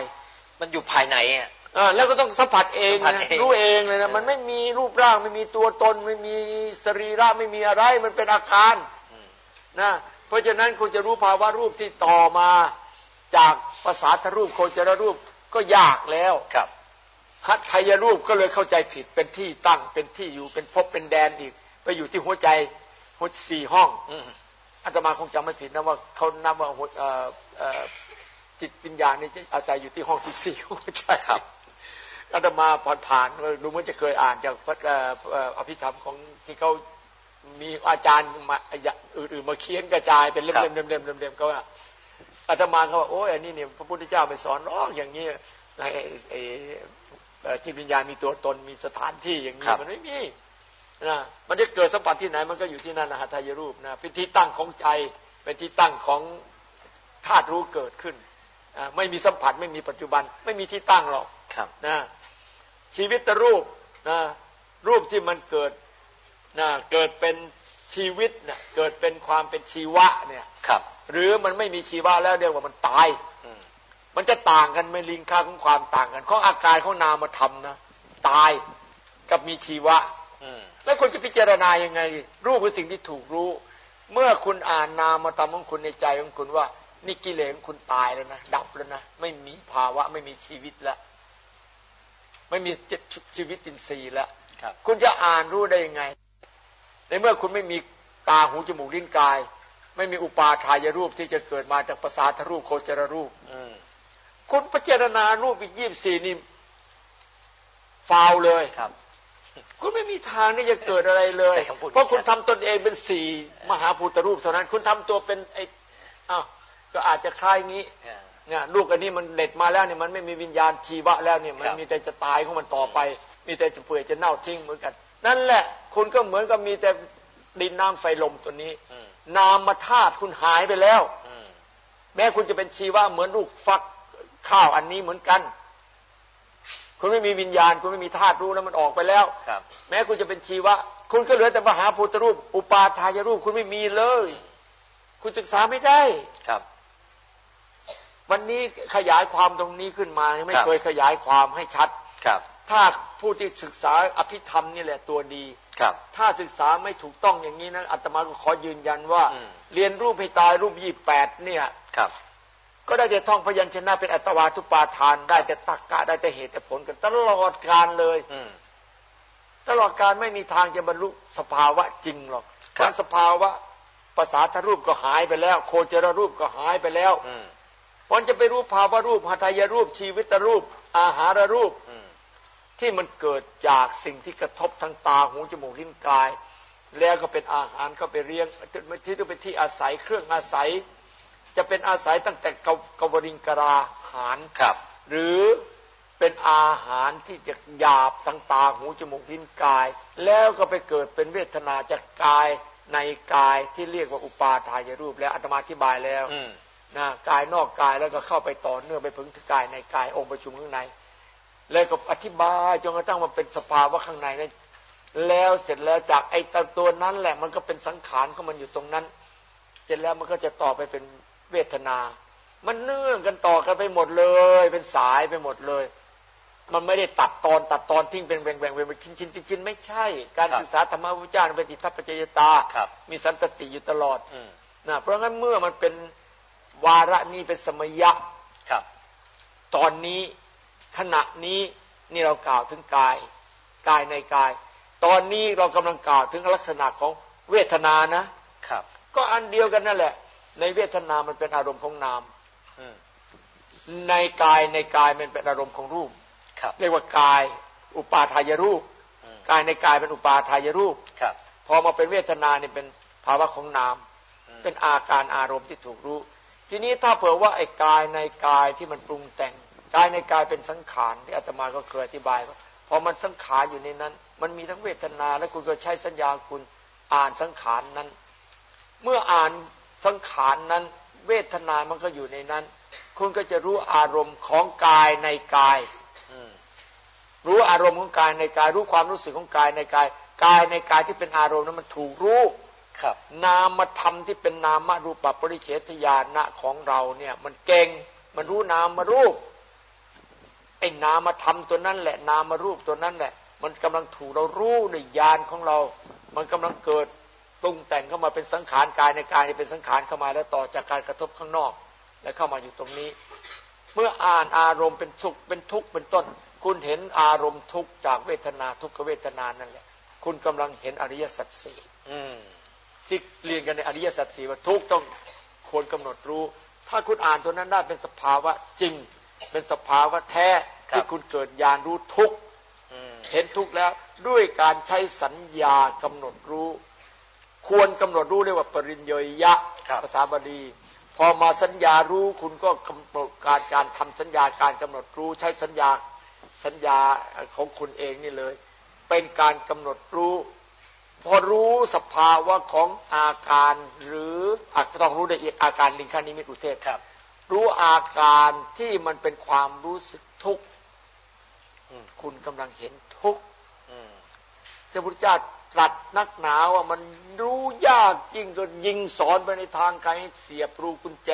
มันอยู่ภายในอะแล้วก็ต้องสัมผัสเองนะรู้เองเลยนะมันไม่มีรูปร่างไม่มีตัวตน ไม่มีสรีระไม่มีอะไร มันเป็นอาการนะเพราะฉะนั้นคุณจะรู้ภาวะรูปที่ต่อมาจากภาษาทรูปโคจรรูปก็ยากแล้วครับหัตถยรูปก็เลยเข้าใจผิดเป็นที่ตั้งเป็นที่อยู่เป็นภพเป็นแดนอีก ไปอยู่ที่หัวใจหัวสี่ห้องอาตมาคงจำไม่ผิดนะว่าเขานับว่า จิตวิญญาณนี่จะอาศัยอยู่ที่ห้องที่สี่หัวใจครับอาตมาผ่านผ่านดูเหมือนจะเคยอ่านจากพระอภิธรรมของที่เขามีอาจารย์มาอื่นๆมาเขียนกระจายเป็นเล่มๆเล่มๆเล่มๆก็ว่าอาตมาเขาว่าโอ้ยอันนี้เนี่ยพระพุทธเจ้าไปสอนร้องอย่างนี้ไอ้จิตวิญญาณมีตัวตนมีสถานที่อย่างนี้มันไม่มีนะมันจะเกิดสัมผัสที่ไหนมันก็อยู่ที่นั่นนะฮะทายรูปนะเป็นที่ตั้งของใจเป็นที่ตั้งของธาตุรู้เกิดขึ้น ไม่มีสัมผัสไม่มีปัจจุบัน ไม่มีที่ตั้งหรอกนะชีวิตรูปนะรูปที่มันเกิดนะเกิดเป็นชีวิตเนะเกิดเป็นความเป็นชีวะเนี่ยครับ หรือมันไม่มีชีวะแล้วเรียกว่ามันตายมันจะต่างกันไม่ลิงค่าของความต่างกันของอาการของนามธรรมนะตายกับมีชีวะแล้วคุณจะพิจารณายังไง รูปคือสิ่งที่ถูกรู้ เมื่อคุณอ่านนามธรรมของคุณในใจของคุณว่า นี่กิเลสคุณตายแล้วนะดับแล้วนะไม่มีภาวะ ไม่มีชีวิตแล้วไม่มีชีวิตอินทรีย์แล้วคุณจะอ่านรู้ได้ยังไง ในเมื่อคุณไม่มีตาหูจมูกลิ้นกาย ไม่มีอุปาทายรูปที่จะเกิดมาจากภาษาทรูปโคจรรูปคุณพิจารณารูปอีกยี่บสี่นี่ฟาวเลยครับ คุณไม่มีทางที่จะเกิดอะไรเลย เพราะคุณทำตนเองเป็นสี่มหาภูตรูปเท่านั้น คุณทำตัวเป็นไอ้อ้าว ก็อาจจะคล้ายงี้เนี่ยลูกอันนี้มันเด็ดมาแล้วเนี่ยมันไม่มีวิญญาณชีวะแล้วเนี่ยมันมีแต่จะตายของมันต่อไป มีแต่จะเปื่อยจะเน่าทิ้งเหมือนกัน นั่นแหละ คุณก็เหมือนกับมีแต่ดินน้ำไฟลมตัวนี้ นามธาตุคุณหายไปแล้วแม้คุณจะเป็นชีวะเหมือนลูกฟักข้าวอันนี้เหมือนกัน คุณไม่มีวิญญาณ คุณไม่มีธาตุรู้แล้วมันออกไปแล้วครับ แม้คุณจะเป็นชีวะ คุณก็เหลือแต่มหาพุทธรูป อุปาทายรูปคุณไม่มีเลย คุณศึกษาไม่ได้ครับ วันนี้ขยายความตรงนี้ขึ้นมาไม่เคยขยายความให้ชัดครับ ถ้าผู้ที่ศึกษาอภิธรรมนี่แหละตัวดีครับ ถ้าศึกษาไม่ถูกต้องอย่างนี้นะอาตมาก็ขอยืนยันว่าอืมเรียนรูปให้ตายรูปยี่แปดเนี่ยครับ ก็ได้แต่ท่องพยัญชนะเป็นอัตวาทุปาทาน ได้แต่ตักกะได้แต่เหตุแต่ผลกันตลอดการเลยอืมตลอดการไม่มีทางจะบรรลุสภาวะจริงหรอกครับการสภาวะภาษาทรูปก็หายไปแล้ว โคจรรูปก็หายไปแล้วอื มเพราะจะไปรู้ภาวะรูปหัตถยรูป ชีวิตรูป อาหารรูปอืมที่มันเกิดจากสิ่งที่กระทบทางตาหูจมูกลิ้นกาย แล้วก็เป็นอาหารเข้าไปเลี้ยงที่เป็นที่อาศัยเครื่องอาศัย จะเป็นอาศัยตั้งแต่กวกวริงกราหารครับ หรือเป็นอาหารที่จะหยาบทางตาหูจมูกลิ้นกาย แล้วก็ไปเกิดเป็นเวทนาจากกายในกายที่เรียกว่าอุปาทายรูปแล้วอาตมาอธิบายแล้วอืม นะกายนอกกายแล้วก็เข้าไปต่อเนื่องไปถึงกายในกายองค์ประชุมข้างใน แล้วก็อธิบายจนกระทั่งมันเป็นสภาวะข้างในนั้นแล้วเสร็จแล้วจากไอ้ตัวนั้นแหละ มันก็เป็นสังขารของมันอยู่ตรงนั้น เสร็จแล้วมันก็จะต่อไปเป็นเวทนา มันเนื่องกันต่อกันไปหมดเลย เป็นสายไปหมดเลย มันไม่ได้ตัดตอนตัดตอนทิ้งเป็นแบ่งแบ่งเป็นชิ้นชิ้นชิ้นไม่ใช่ การครับศึกษาธรรมวิจารณ์เป็นติทัพปัจจยตาครับมีสันตติอยู่ตลอดอืมนะเพราะงั้นเมื่อมันเป็น วาระนี้เป็นสมยะครับ ตอนนี้ขณะนี้นี่เรากล่าวถึงกาย กายในกาย ตอนนี้เรากำลังกล่าวถึงลักษณะของเวทนานะครับ ก็อันเดียวกันนั่นแหละ ในเวทนามันเป็นอารมณ์ของนามอืมในกายในกายมันเป็นอารมณ์ของรูปครับ เรียกว่ากาย อุปาทายรูปอืมกายในกายเป็นอุปาทายรูปครับ พอมาเป็นเวทนาเนี่ยเป็นภาวะของนามอืมเป็นอาการอารมณ์ที่ถูกรู้ ทีนี้ถ้าเผื่อว่าไอ้กายในกายที่มันปรุงแต่งกายในกายเป็นสังขารที่อาตมาก็เคยอธิบายว่าพอมันสังขารอยู่ในนั้น มันมีทั้งเวทนา และคุณก็ใช้สัญญาคุณอ่านสังขารนั้น เมื่ออ่านสังขารนั้น เวทนามันก็อยู่ในนั้น คุณก็จะรู้อารมณ์ของกายในกายรู้อารมณ์ของกายในกาย รู้ความรู้สึกของกายในกาย กายในกายที่เป็นอารมณ์นั้นมันถูกรู้ ครับนามธรรมที่เป็นนามรูปปริเฉทญาณะของเราเนี่ย มันเก่งมันรู้นามรูปไอ้นามธรรมตัวนั้นแหละ นามรูปตัวนั้นแหละ มันกำลังถูกเรารู้ในญาณของเรา มันกำลังเกิดปรุงแต่งเข้ามาเป็นสังขารกายในกายนี่เป็นสังขารเข้ามาแล้วต่อจากการกระทบข้างนอก แล้วเข้ามาอยู่ตรงนี้ เมื่ออ่านอารมณ์เป็นสุขเป็นทุกข์เป็นต้น คุณเห็นอารมณ์ทุกข์จากเวทนาทุกขเวทนานั่นแหละ คุณกำลังเห็นอริยสัจสี่อืม ที่เรียนกันในอริยสัจสี่ว่าทุกข์ต้องควรกำหนดรู้ ถ้าคุณอ่านตัวนั้นได้เป็นสภาวะจริง เป็นสภาวะแท้ครับที่คุณเกิดญาณรู้ทุกข์อืมเห็นทุกข์แล้วด้วยการใช้สัญญากำหนดรู้ ควรกำหนดรู้เรียกว่าปริญญยะครับภาษาบาลีพอมาสัญญารู้คุณก็กำหนดการการทำสัญญาการกำหนดรู้ใช้สัญญาสัญญาของคุณเองนี่เลย เป็นการกำหนดรู้ พอรู้สภาวะของอาการ หรืออาจจะต้องรู้ละเอียดอาการลิงคานิมิตอุเทศครับ รู้อาการที่มันเป็นความรู้สึกทุกข์อืมคุณกำลังเห็นทุกข์อืมพระพุทธเจ้าตรัสนักหนาว่ามันรู้ยากยิ่งจนยิงสอนไปในทางไกลให้เสียบรูกุญแจ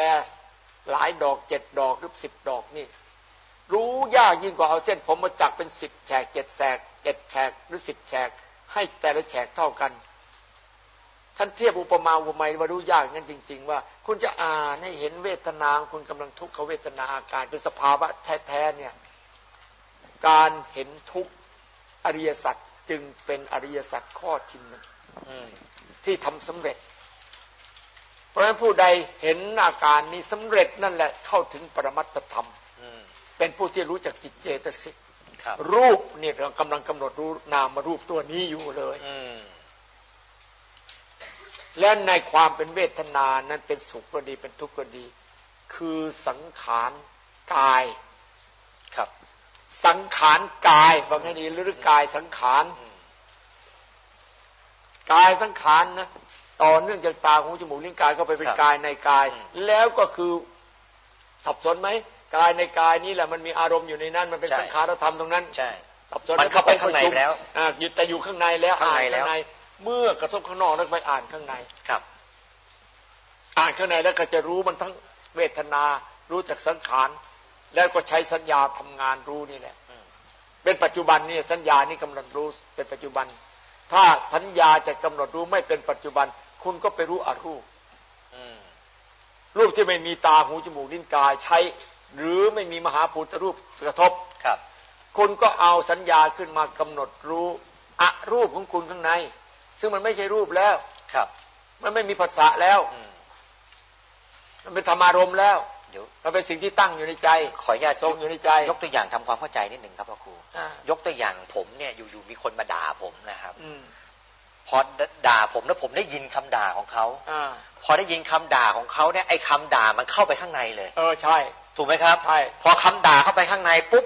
หลายดอกเจ็ดดอกหรือสิบดอกนี่ รู้ยากยิ่งกว่าเอาเส้นผมมาจักเป็นสิบแฉกเจ็ดแฉกเจ็ดแฉกหรือสิบแฉก ให้แต่ละแฉกเท่ากัน ท่านเทียบอุปมาอุปไมยว่ารู้ยากงั้นจริง ๆ ว่า คุณจะอ่านให้เห็นเวทนาของคุณกำลังทุกขเวทนาอาการเป็นสภาวะแท้ๆเนี่ย การเห็นทุกข์อริยสัจจึงเป็นอริยสัจข้อที่หนึ่งอืมที่ทำสำเร็จ เพราะฉะนั้นผู้ใดเห็นอาการนี้สำเร็จนั่นแหละเข้าถึงปรมัตถธรรมอืมเป็นผู้ที่รู้จักจิตเจตสิกค รับรูปเนี่ยเรากำลังกำหนดรู้นามรูปตัวนี้อยู่เลยอืมและในความเป็นเวทนานั้นเป็นสุขก็ดีเป็นทุกข์ก็ดี คือสังขารกายครับ สังขารกายฟังให้ดีหรือกายสังขารอืมกายสังขารนะต่อเนื่องจากตาหูจมูกลิ้นกายก็ไปเป็นกายในกาย แล้วก็คือสับสนไหม กายในกายนี่แหละมันมีอารมณ์อยู่ในนั้นมันเป็นสังขารธรรมตรงนั้นใช่สับสนมันเข้าไปข้างในแล้วอ่าอยู่แต่อยู่ข้างในแล้วข้างอ่านในแล้วข้างใน เมื่อกระทบข้างนอกแล้วไปอ่านข้างในครับ อ่านข้างในแล้วก็จะรู้มันทั้งเวทนา รู้จากสังขารแล้วก็ใช้สัญญาทำงานรู้นี่แหละอืมเป็นปัจจุบันนี่สัญญานี่กำลังรู้เป็นปัจจุบัน ถ้าสัญญาจะกำหนดรู้ไม่เป็นปัจจุบัน คุณก็ไปรู้อรูปอืมรูปที่ไม่มีตาหูจมูกลิ้นกายใช้ หรือไม่มีมหาภูตรูปกระทบครับ คุณก็เอาสัญญาขึ้นมากำหนดรู้อะรูปของคุณข้างใน ซึ่งมันไม่ใช่รูปแล้วครับ มันไม่มีภาษาแล้วอืมมันเป็นธรรมารมณ์แล้วเดี๋ยวมันเป็นสิ่งที่ตั้งอยู่ในใจ ขออนุญาตทรงอยู่ในใจ ยกตัวอย่างทำความเข้าใจนิดหนึ่งครับพ่อครูอ่ายกตัวอย่างผมเนี่ยอยู่ๆมีคนมาด่าผมนะครับ อืมพอด่าผมแล้วผมได้ยินคำด่าของเขาอ่าพอได้ยินคำด่าของเขาเนี่ยไอ้คำด่ามันเข้าไปข้างในเลย เออใช่ ถูกไหมครับใช่พอคำด่าเข้าไปข้างในปุ๊บ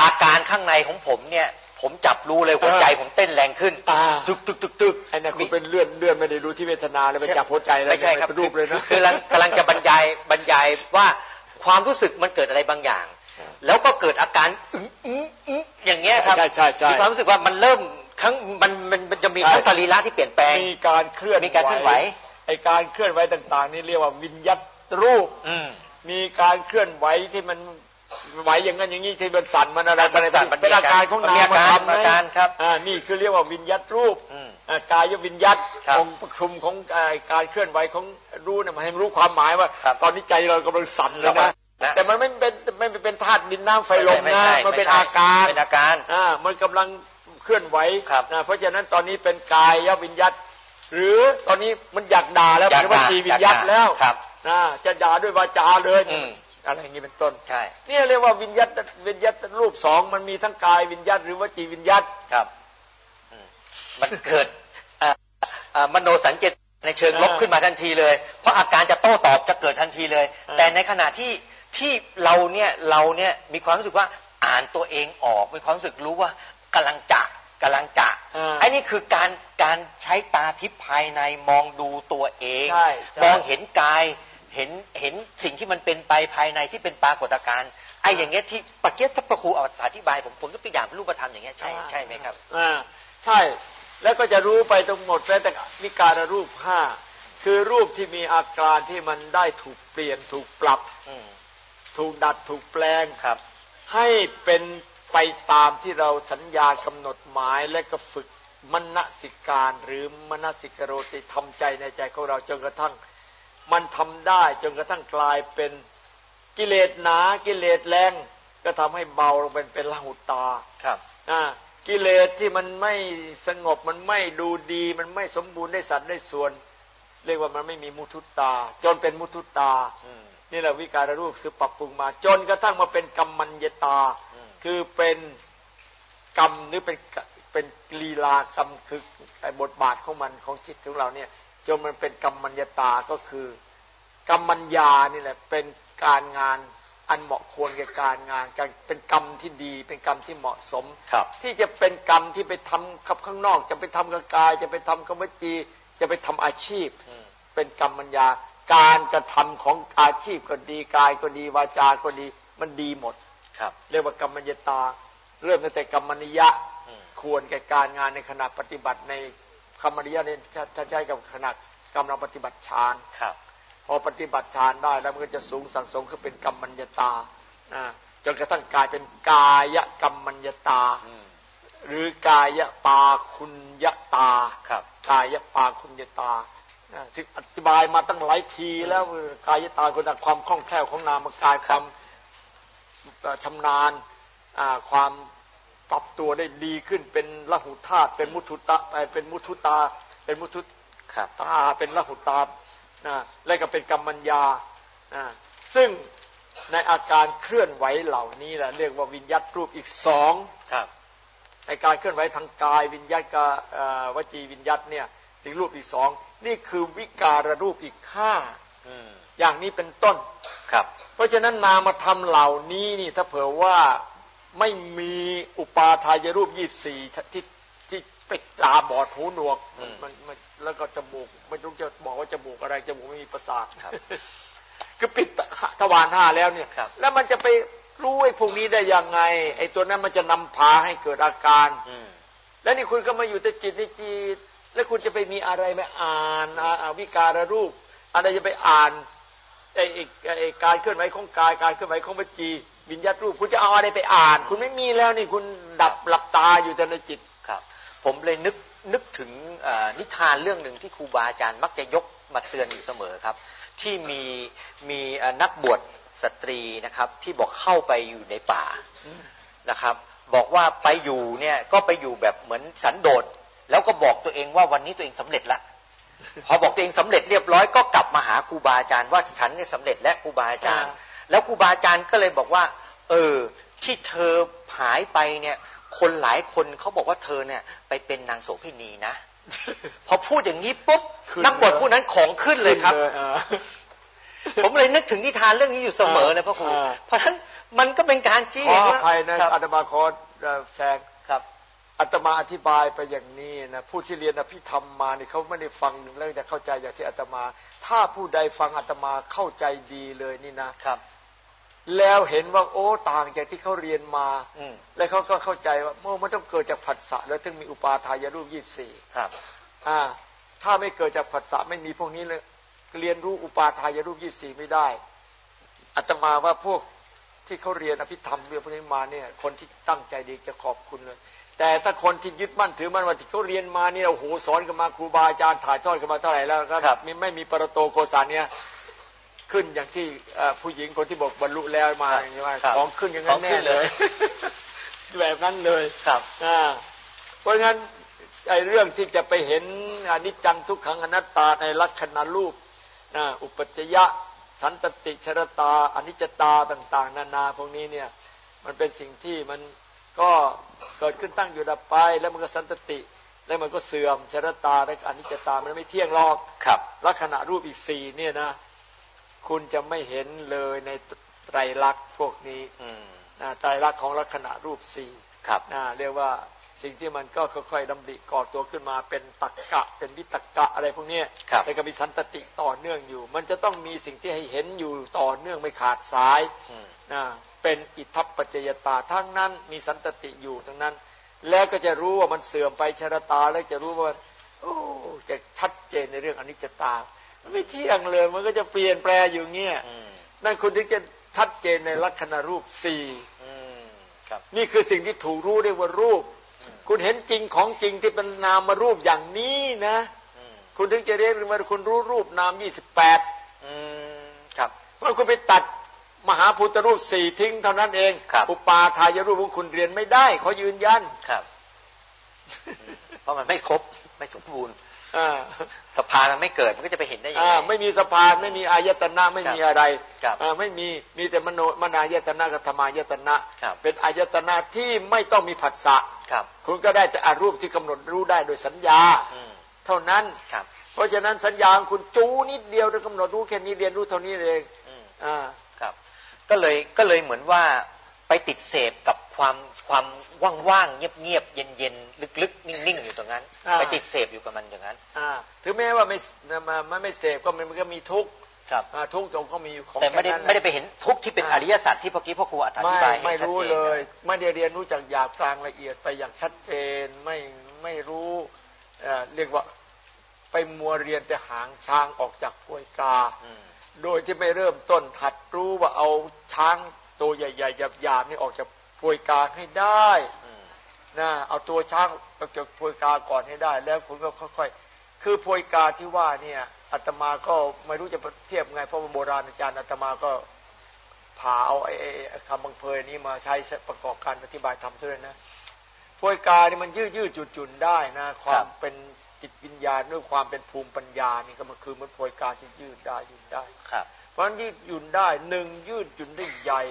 อาการข้างในของผมเนี่ย ผมจับรู้เลยหัวใจผมเต้นแรงขึ้นอ่าตึกตึกตึกตึกไอ้นั่นคุณเป็นเลื่อนเลื่อนไม่ได้รู้ที่เวทนาเลยไปจับหัวใจแล้วไม่ใช่ครับเป็นรูปเลยนะคือกำลังกำลังจะบรรยายบรรยายว่าความรู้สึกมันเกิดอะไรบางอย่างอ่าแล้วก็เกิดอาการอึ้งอึ้งอึ้งอย่างเงี้ยครับใช่ใช่ใช่มีความรู้สึกว่ามันเริ่มครั้งมันมันมันจะมีใช่ทั้งสรีระที่เปลี่ยนแปลงมีการเคลื่อนมีการเคลื่อนไหวไอ้การเคลื่อนไหวต่าง ๆ นี่เรียกว่าวิญญาตรูปอื มมีการเคลื่อนไหวที่มันไหวอย่างนั้นอย่างนี้ที่มันสั่นมันอะไรมันสั่นมันเป็นอาการของมันมีนามอาการธรรมอาการครับอ่านี่คือเรียกว่าวิญญาตรูปอืมอ่ากายวิญญาตครับองค์ประชุมของอ่าการเคลื่อนไหวของรู้เนี่ยมันให้รู้ความหมายว่าครับตอนนี้ใจเรากำลังสั่นเลยครันะบนะแต่มันไม่เป็นไม่เป็นธาตุดินน้ำไฟลมไม่นะใช่มันเป็นไใช่อาการเป็นอาการอ่ามันกำลังเคลื่อนไหวครับนะเพราะฉะนั้นตอนนี้เป็นกายวิญญาตหรือตอนนี้มันอยากด่าแล้วอยากเป็นวด่าจีวิญญาตอยากด่าแล้วครับ นะจะด่าด้วยวาจาเลยอืมอะไรอย่างนี้เป็นต้นใช่เนี่ยเรียกว่าวิญญาตวิญญาตรูปสองมันมีทั้งกายวิญญาตหรือวจีวิญญาตครับอืมมันเกิดเอ่อเอ่อมโนสัญเจตในเชิงลบเออขึ้นมาทันทีเลย เพราะอาการจะโต้ตอบจะเกิดทันทีเลยเออแต่ในขณะที่ที่เราเนี่ยเราเนี่ยมีความรู้สึกว่าอ่านตัวเองออกมีความรู้สึกรู้ว่ากำลังจะกำลังจะอ่าไอ้นี่คือการการใช้ตาทิพย์ภายในมองดูตัวเองใช่ใช่มองเห็นกาย เห็นเห็นสิ่งที่มันเป็นไปภายในที่เป็นปรากฏการณ์ไอ้อย่างเงี้ยที่ปะเกียถ้าประครูอธิบาย ผมผมยกตัวอย่างเป็นรูปธรรมอย่างเงี้ยใช่ใช่ไหมครับอ่าใช่แล้วก็จะรู้ไปทั้งหมดแม้แต่วิการรูปห้าคือรูปที่มีอาการที่มันได้ถูกเปลี่ยนถูกปรับอืมถูกดัดถูกแปลงครับ ให้เป็นไปตามที่เราสัญญากำหนดหมายและก็ฝึกมนสิการหรือมนสิกโรติทำใจในใจของเราจนกระทั่ง มันทำได้จนกระทั่งกลายเป็นกิเลสหนากิเลสแรง ก็ทำให้เบาลงเป็นเป็นละหุตาครับอ่ากิเลสที่มันไม่สงบมันไม่ดูดี มันไม่สมบูรณ์ได้สัตว์ได้ส่วน เรียกว่ามันไม่มีมุทุตา จนเป็นมุทุตาอืมนี่แหละวิการรูปคือปรับปรุงมา จนกระทั่งมาเป็นกรรมัญญตาอืมคือเป็นกรรมหรือเป็นกเป็นลีลากรรมคือไอ้บทบาทของมันของจิตของเราเนี่ย จนมันเป็นกรรมัญญตาก็คือกรรมัญญานี่แหละเป็นการงานอันเหมาะควรแก่การงานการเป็นกรรมที่ดี เป็นกรรมที่เหมาะสมครับที่จะเป็นกรรมที่ไปทำกับข้างนอก จะไปทำกับกาย จะไปทำกับวจี จะไปทำอาชีพอืมเป็นกรรมัญญาการกระทำของอาชีพก็ดีกายก็ดีวาจาก็ดีมันดีหมดครับ เรียกว่ากรรมัญญตา เริ่มตั้งแต่กรรมนิยะอืมควรแก่การงานในขณะปฏิบัติใน กรรมนิยะเนี่ยถ้าใช้กับขณะกำลังปฏิบัติฌานครับ พอปฏิบัติฌานได้แล้วมันก็จะสูงสั่งสมขึ้นเป็นกรรมัญญตาอ่าจนกระทั่งกลายเป็นกายกรรมัญญตาอืมหรือกายปาคุณยตาครับกายปาคุณยตาอ่าซึ่งอธิบายมาตั้งหลายทีแล้วเออกายตาคือความคล่องแคล่วของนามกายความเอ่อชำนาญอ่าความ ปรับตัวได้ดีขึ้นเป็นละหุธาตุเป็นมุทุตะเอ่อเป็นมุทุตา เป็นมุทุครับตาเป็นละหุตานะและก็เป็นกรรมัญญานะซึ่งในอาการเคลื่อนไหวเหล่านี้แหละเรียกว่าวิญญาตรูปอีกสองครับในการเคลื่อนไหวทางกายวิญญาตกับเอ่อวจีวิญญาตเนี่ยถึงรูปอีกสองนี่คือวิการรูปอีกห้าอืมอย่างนี้เป็นต้นครับ เพราะฉะนั้นนามธรรมเหล่านี้นี่ถ้าเผื่อว่า ไม่มีอุปาทายรูปยี่สี่ที่ที่ปิดตาบอดหูหนวกมันมันมันแล้วก็จมูกไม่รู้จะบอกว่าจมูกอะไรจมูกไม่มีประสาทครับ คือปิดทวารห้าแล้วเนี่ยครับแล้วมันจะไปรู้ไอ้พวกนี้ได้ยังไง ไอ้ตัวนั้นมันจะนำพาให้เกิดอาการอืมแล้วนี่คุณก็มาอยู่แต่จิตในจิต แล้วคุณจะไปมีอะไรมาอ่านอ่าอ่าวิการรูป อะไรจะไปอ่านไอ้ไอ้ไอ้การเคลื่อนไหวของกายการเคลื่อนไหวของวจี วิญญาตรูปคุณจะเอาอะไรไปอ่าน คุณไม่มีแล้วนี่คุณดับหลับตาอยู่แต่ในจิตครับผผมเลยนึกนึกถึงนิทานเรื่องหนึ่งที่ครูบาอาจารย์มักจะยกมาเตือนอยู่เสมอครับ ที่มีมีนักบวชสตรีนะครับ ที่บอกเข้าไปอยู่ในป่านะครับ บอกว่าไปอยู่เนี่ยก็ไปอยู่แบบเหมือนสันโดษแล้วก็บอกตัวเองว่าวันนี้ตัวเองสำเร็จละพอบอกตัวเองสำเร็จเรียบร้อยก็กลับมาหาครูบาอาจารย์ว่าฉันเนี่ยสำเร็จและครูบาอาจารย์ แล้วครูบาอาจารย์ก็เลยบอกว่า เออ ที่เธอหายไปเนี่ย คนหลายคนเขาบอกว่าเธอเนี่ย ไปเป็นนางโสเภณีนะ พอพูดอย่างนี้ปุ๊บนักบวชผู้นั้นของขึ้นเลยครับผมเลยนึกถึงนิทานเรื่องนี้อยู่เสมอเลยพระครู เพราะฉะนั้นมันก็เป็นการชี้เห็นว่าภายในอาตมาขอแซงครับอาตมาอธิบายไปอย่างนี้นะผู้ที่เรียนอภิธรรมมาเนี่ยเขาไม่ได้ฟังแล้วจะเข้าใจอย่างที่อาตมา ถ้าผู้ใดฟังอาตมาเข้าใจดีเลยนี่นะครับ แล้วเห็นว่าโอ้ต่างจากที่เขาเรียนมาอืแล้วเขาก็เข้าใจว่าเมื่อมันต้องเกิดจากผัสสะแล้วถึงมีอุปาทายรูปยี่สี่ครับอ่า ถ้าไม่เกิดจากผัสสะไม่มีพวกนี้เลยเรียนรู้อุปาทายรูปยี่สี่ไม่ได้อาตมาว่าพวกที่เขาเรียนอภิธรรมเรื่องพวกนี้มาเนี่ย คนที่ตั้งใจดีจะขอบคุณเลย แต่ถ้าคนที่ยึดมั่นถือมั่นว่าที่เขาเรียนมาเนี่ยโอ้โหสอนกันมาครูบาอาจารย์ถ่ายทอดกันมาเท่าไหร่แล้วครับมีไม่มีปรโตโคสานเนี่ย ขึ้นอย่างที่ผู้หญิงคนที่บอกบรรลุแล้วมาอย่างนี้ว่าของขึ้นอย่างนั้นแน่เลย แบบนั้นเลยครับอ่าเพราะงั้นไอ้เรื่องที่จะไปเห็นอนิจจังทุกขังอนัตตาในลักษณะรูปอุปจยะสันตติชรตาอนิจจตาต่าง ๆ นานาพวกนี้เนี่ย มันเป็นสิ่งที่มันก็เกิดขึ้นตั้งอยู่ดับไป แล้วมันก็สันตติแล้วมันก็เสื่อมชรตาและอนิจจตามันไม่เที่ยงหรอกครับลักษณะรูปอีกสี่เนี่ยนะ คุณจะไม่เห็นเลยในไตรลักษณ์พวกนี้นะไตรลักษณ์ของลักษณะรูปสี่ครับนะเรียกว่าสิ่งที่มันก็ค่อยๆดำริก่อตัวขึ้นมาเป็นตักกะ เป็นวิตกะอะไรพวกนี้แต่ก็มีสันตติต่อเนื่องอยู่ มันจะต้องมีสิ่งที่ให้เห็นอยู่ต่อเนื่องไม่ขาดสายนะเป็นอิทัปปัจจยตาทั้งนั้น มีสันตติอยู่ทั้งนั้น แล้วก็จะรู้ว่ามันเสื่อมไปชรตาแล้วจะรู้ว่าโอ้จะชัดเจนในเรื่องอนิจจตา ไม่เที่ยงเลย มันก็จะเปลี่ยนแปลอยู่เงี้ยนั่นคุณถึงจะชัดเจนในลักษณะรูปสี่นี่คือสิ่งที่ถูกรู้ได้ว่ารูป คุณเห็นจริงของจริงที่เป็นนามมารูปอย่างนี้นะคุณถึงจะเรียกว่าคุณรู้รูปนามยี่สิบแปดครับเพราะคุณไปตัดมหาพุทธรูปสี่ทิ้งเท่านั้นเอง อุปาทายรูปของคุณเรียนไม่ได้เขายืนยันครับ เพราะมันไม่ครบไม่สมบูรณ์ สภามันไม่เกิดมันก็จะไปเห็นได้ยังไงไม่มีสภาไม่มีอายตนะไม่มีอะไรไม่มีมีแต่มโนมนายตนะกับธรรมายตนะ เป็นอายตนะที่ไม่ต้องมีผัสสะคุณก็ได้แต่อารูปที่กำหนดรู้ได้โดยสัญญาเท่านั้นเพราะฉะนั้นสัญญาคุณจูนิดเดียวจะกำหนดรู้แค่นี้เรียนรู้เท่านี้เองอ่าก็เลยก็เลยเหมือนว่าไปติดเสพกับ ความความว่างๆเงียบๆเย็นๆลึกๆ นิ่งๆ อยู่ตรงนั้น ไปติดเสพอยู่กับมันอย่างนั้นถึงแม้ว่าไม่ไม่ไม่เสพก็มันก็มีทุกข์ครับทุกข์ตรงก็มีของแต่ไม่ได้ไม่ได้ไปเห็นทุกข์ที่เป็นอริยสัจที่เมื่อกี้พ่อครูอธิบายไม่รู้เลย ไม่ได้เรียนรู้จากหยาบกลางละเอียดไปอย่างชัดเจนไม่ไม่รู้เรียกว่าไปมัวเรียนแต่หางช้างออกจากปวยกาโดยที่ไม่เริ่มต้นหัดรู้ว่าเอาช้างตัวใหญ่ๆหยาบๆนี่ออกจาก พวยกาให้ได้นะเอาตัวช้างออกจากพวยกาก่อนให้ได้ แล้วคุณก็ค่อยๆคือพวยกาที่ว่าเนี่ยอาตมาก็ไม่รู้จะเทียบไงเพราะว่าโบราณอาจารย์อาตมาก็ผ่าเอาไอ้คำบังเพยนี้มาใช้ประกอบการอธิบายธรรมด้วยนะพวยกานี่มันยืดยืดจุดจุนได้นะความเป็นจิตวิญญาณด้วยความเป็นภูมิปัญญานี่ก็มันคือมันโพยกาที่ยืดได้ยืดได้ครับเพราะฉะนั้นยืดหยุ่นได้หนึ่งยืดหยุ่นได้ใหญ่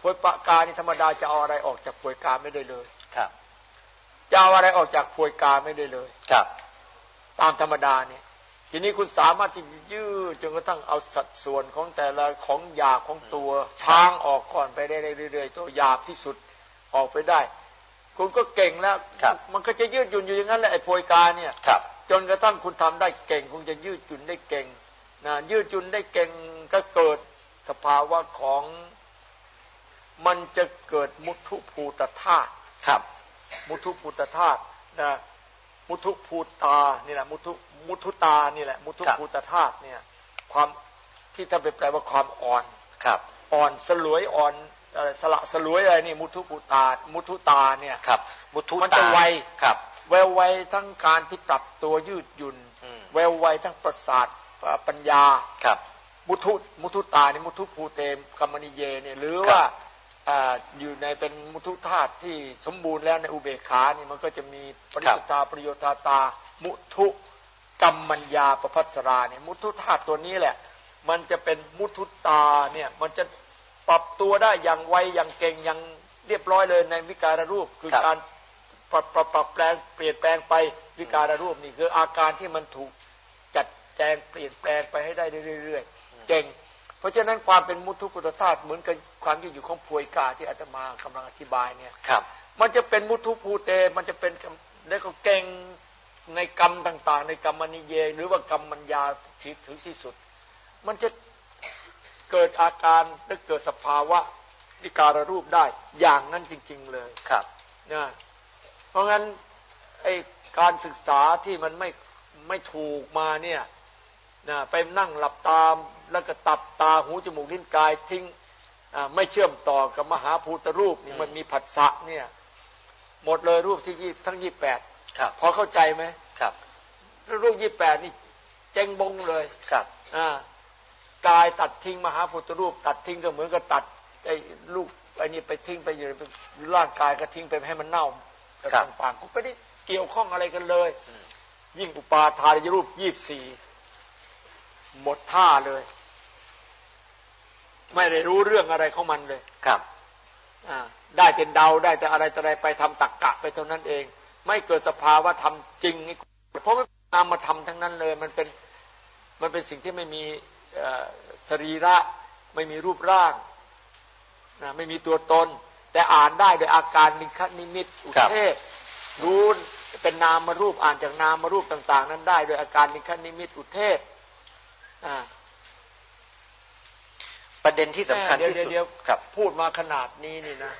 โพยปะกานี่ธรรมดาจะเอาอะไรออกจากโพยกาไม่ได้เลย ครับจะเอาอะไรออกจากโพยกาไม่ได้เลย ครับ ตามธรรมดาเนี่ย ทีนี้คุณสามารถที่ยืดจนกระทั่งเอาสัดส่วนของแต่ละของหยาบของตัวช้างออกก่อนไปได้เรื่อยๆตัวหยาบที่สุดออกไปได้ คุณก็เก่งแล้ว มันก็จะยืดหยุ่นอยู่อย่างนั้นแหละไอ้โพยกาเนี่ยจนกระทั่งคุณทำได้เก่ง คุณจะยืดหยุ่นได้เก่งนะยืดหยุ่นได้เก่งก็เกิดสภาวะของ มันจะเกิดมุทุภูตธาตุครับ มุทุภูตธาตุนะมุทุภูตานี่แหละมุทุมุทุตานี่แหละ มุทุภูตธาตุเนี่ย ความที่ถ้าไปแปลว่าความอ่อนครับ อ่อนสลวยอ่อนอะไรสละสลวยอะไรนี่ มุทุปุตา มุทุตาเนี่ยครับ มุทุมันจะตาไวครับ แววไวทั้งการที่ปรับตัวยืดหยุ่นอืมแววไวทั้งประสาทปัญญาครับ มุทุมุทุตานี่มุทุภูเตมกัมมนิเยเนี่ยหรือครับว่า อยู่ในเป็นมุทุธาตุที่สมบูรณ์แล้วในอุเบกขานี่มันก็จะมีปริสุทธาประโยชน์ตา มุทุกัมมัญญาประพัสราเนี่ยมุทุธาตุตัวนี้แหละ มันจะเป็นมุทุตาเนี่ยมันจะปรับตัวได้อย่างไวอย่างเก่งอย่างเรียบร้อยเลยในวิการรูปคือการปรับปรับปรับแปลงเปลี่ยนแปลงไปวิการรูปนี่คืออาการที่มันถูกจัดแจงเปลี่ยนแปลงไปให้ได้เรื่อยๆเก่ง เพราะฉะนั้นความเป็นมุทุพุทธธาตุเหมือนกับความที่อยู่ของพวยกาที่อาตมากำลังอธิบายเนี่ยครับ มันจะเป็นมุทุภูเต มันจะเป็นแล้วก็เก่งในกรรมต่าง ๆ ในกรรมนิเย หรือว่ากรรมมัญญาที่ถึงที่สุด มันจะเกิดอาการและเกิดสภาวะวิการรูปได้อย่างนั้นจริง ๆ เลยครับนะเพราะงั้นไอ้การศึกษาที่มันไม่ไม่ถูกมาเนี่ย นะไปนั่งหลับตามแล้วก็ตับตาหูจมูกลิ้นกายทิ้งอ่าไม่เชื่อมต่อกับมหาภูตรูปนี่อืมมันมีผัสสะเนี่ย หมดเลยรูปที่ยี่ทั้งยี่แปดครับพอเข้าใจไหมครับรูปยี่แปดนี่เจ๊งบงเลยครับอ่ากายตัดทิ้งมหาพุทธรูป ตัดทิ้งก็เหมือนกับตัดไอ้ลูกไอ้นี่ไปทิ้งไปอยู่ในร่างกายก็ทิ้งไปให้มันเน่าแต่ครับต่างๆก็ไม่ได้เกี่ยวข้องอะไรกันเลยอืมยิ่งอุปาทานรูปยี่สี่ หมดท่าเลย ไม่ได้รู้เรื่องอะไรของมันเลยครับอ่าได้แต่เดาได้แต่อะไรแต่อะไรไปทำตักกะไปเท่านั้นเอง ไม่เกิดสภาวะทำจริงนี่เพราะมันนามมาทำทั้งนั้นเลย มันเป็นมันเป็นสิ่งที่ไม่มีเอ่อสรีระ ไม่มีรูปร่างนะไม่มีตัวตน แต่อ่านได้โดยอาการนิคนิมิตอุครับเทศรู้เป็นนามมารูปอ่านจากนามมารูปต่าง ๆ นั้นได้โดยอาการนิคนิมิตอุเทศอ่า ประเด็นที่สำคัญเดี๋ยวที่สุดเดี๋ยวครับพูดมาขนาดนี้นี่นะ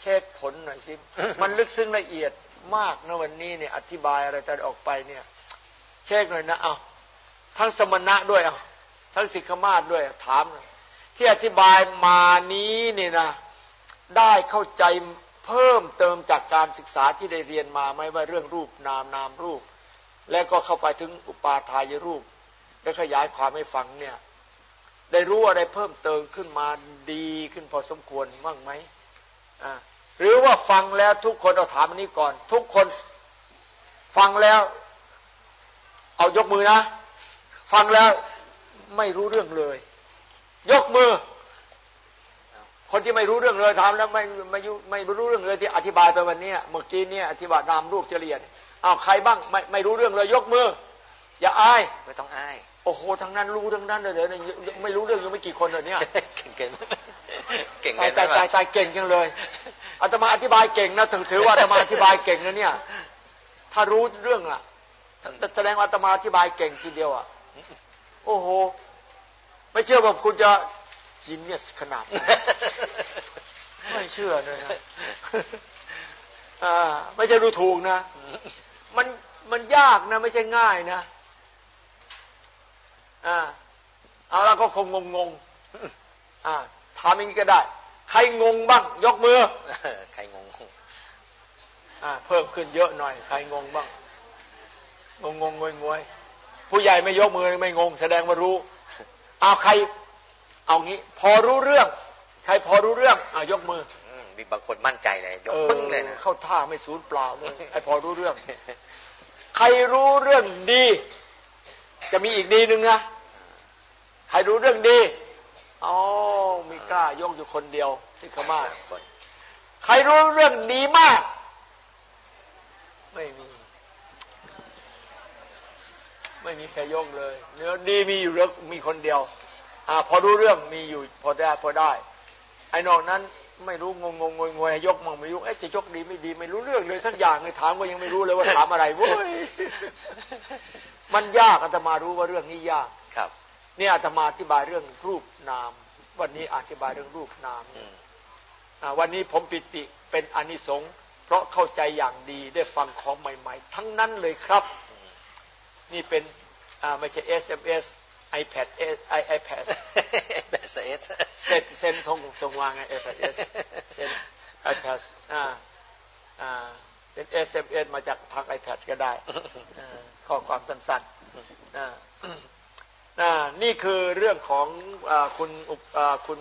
เช็คผลหน่อยสิมันลึกซึ้งละเอียดมากนะวันนี้เนี่ย อธิบายอะไรจะออกไปเนี่ย เช็คหน่อยนะเอาทั้งสมณะด้วยเอาทั้งสิกขมาศด้วยถามหน่อยที่อธิบายมานี้นี่นะ ได้เข้าใจเพิ่มเติมจากการศึกษาที่ได้เรียนมาไหมว่าเรื่องรูปนามนามรูป แล้วก็เข้าไปถึงอุปาทายรูป แล้ขยายความให้ฟังเนี่ย ได้รู้อะไรเพิ่มเติมขึ้นมาดีขึ้นพอสมควรบ้างไหมอ่าหรือว่าฟังแล้วทุกคนเอาถามอันนี้ก่อน ทุกคนฟังแล้ว เอายกมือนะ ฟังแล้วไม่รู้เรื่องเลย ยกมือ คนที่ไม่รู้เรื่องเลยถามแล้วไม่ไม่ไม่รู้เรื่องเลยที่อธิบายไปวันนี้เมื่อกี้เนี่ยอธิบายนามรูปเฉลี่ยเอาใครบ้างไม่ไม่รู้เรื่องเลย ยกมือ อย่าอายไม่ต้องอาย โอ้โหทั้งนั้นรู้ทั้งนั้นเลยเดี๋ยวนี้ไม่รู้เรื่องยังไม่กี่คนเลยเนี่ยเก่งเก่งเก่งตายเก่ตายตายตายเก่งจังเลยอาตมาอธิบายเก่งนะถึงถือว่าอาตมาอธิบายเก่งนะเนี่ย ถ้ารู้เรื่องอะแสดงว่าอาตมาอธิบายเก่งทีเดียวอะโอ้โห ไม่เชื่อว่าคุณจะจีเนียสขนาดนั้นไม่เชื่อเลยนะอ่าไม่ใช่ดูถูกนะ มันมันยากนะ ไม่ใช่ง่ายนะ อ่าเอาแล้วก็คงงงงๆอ่าถามอย่างนี้ก็ได้ ใครงงบ้าง ยกมือใครงงอ่าเพิ่มขึ้นเยอะหน่อย ใครงงบ้าง งงงงวยงวยผู้ใหญ่ไม่ยกมือไม่งง แสดงว่ารู้ เอาใคร เอางี้ พอรู้เรื่อง ใครพอรู้เรื่องอ่ายกมืออืมมีบางคนมั่นใจเลยยกเออปึ้งเลยนะเข้าท่าไม่สูญเปล่าเลยไอ้พอรู้เรื่อง ใครรู้เรื่องดี จะมีอีกดีหนึ่งนะ ใครรู้เรื่องดีอ๋อมีกล้ายกอยู่คนเดียวที่ขมาศคนใครรู้เรื่องดีมาก ไม่มี ไม่มีใครยกเลย เนื้อดีมีอยู่แล้วมีคนเดียว อ่า พอรู้เรื่องมีอยู่ พอได้พอได้ ไอ้นอกนั้น ไม่รู้งงงงงงวยยกมั่งไม่ยกเอ๊ะจะยกดีไม่ดี ไม่รู้เรื่องเลยสักอย่างเลยถามก็ยังไม่รู้เลยว่าถามอะไรเว้ยมันยากอาตมารู้ว่าเรื่องนี้ยากครับ เนี่ยอาตมาอธิบายเรื่องรูปนาม วันนี้อธิบายเรื่องรูปนามอืมอ่าวันนี้ผมปิติเป็นอานิสงส์เพราะเข้าใจอย่างดีได้ฟังของใหม่ ๆ ทั้งนั้นเลยครับ นี่เป็นอ่าไม่ใช่ SMS iPad เอไอไอแพดแบบเอสเซ็นเซ็นทรงทรงวางไง iPad เอสเซ็น iPad อ่าอ่าเป็น SMS มาจากทาง iPad ก็ได้อ่าข้อความสั้นๆอ่าอ่า นี่คือเรื่องของอาคุณอุปอ่าคุณ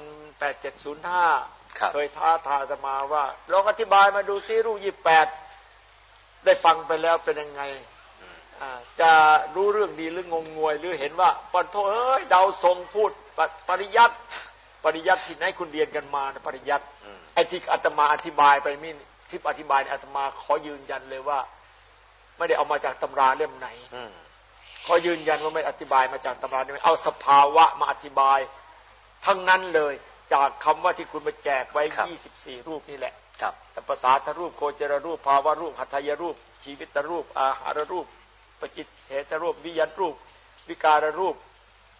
8705ครับเคยท้าทายอาตมาว่าลองอธิบายมาดูซิรูปยี่แปดได้ฟังไปแล้วเป็นยังไงอ่าจะรู้เรื่องดีหรืองงงวยหรือเห็นว่าปันโทเอ้ยเดาทรงพูดปปริยัติปริยัติที่ไหนคุณเรียนกันมานะปริยัติอืมไอ้ที่อาตมาอธิบายไปมิที่อธิบายเนี่ยอาตมาขอยืนยันเลยว่า ไม่ได้เอามาจากตำราเล่มไหนอืม ขอยืนยันว่าไม่อธิบายมาจากตำราเล่มไหนเอาสภาวะมาอธิบาย ทั้งนั้นเลยจากคำว่าที่คุณมาแจกไว้ 24 รูปนี่แหละครับแต่ภาษาทรูปโคจรรูป ภาวะรูปหัตถยรูป ชีวิตรูป อาหารรูป ปจิตเถตรูป วิญญาณรูป วิการรูป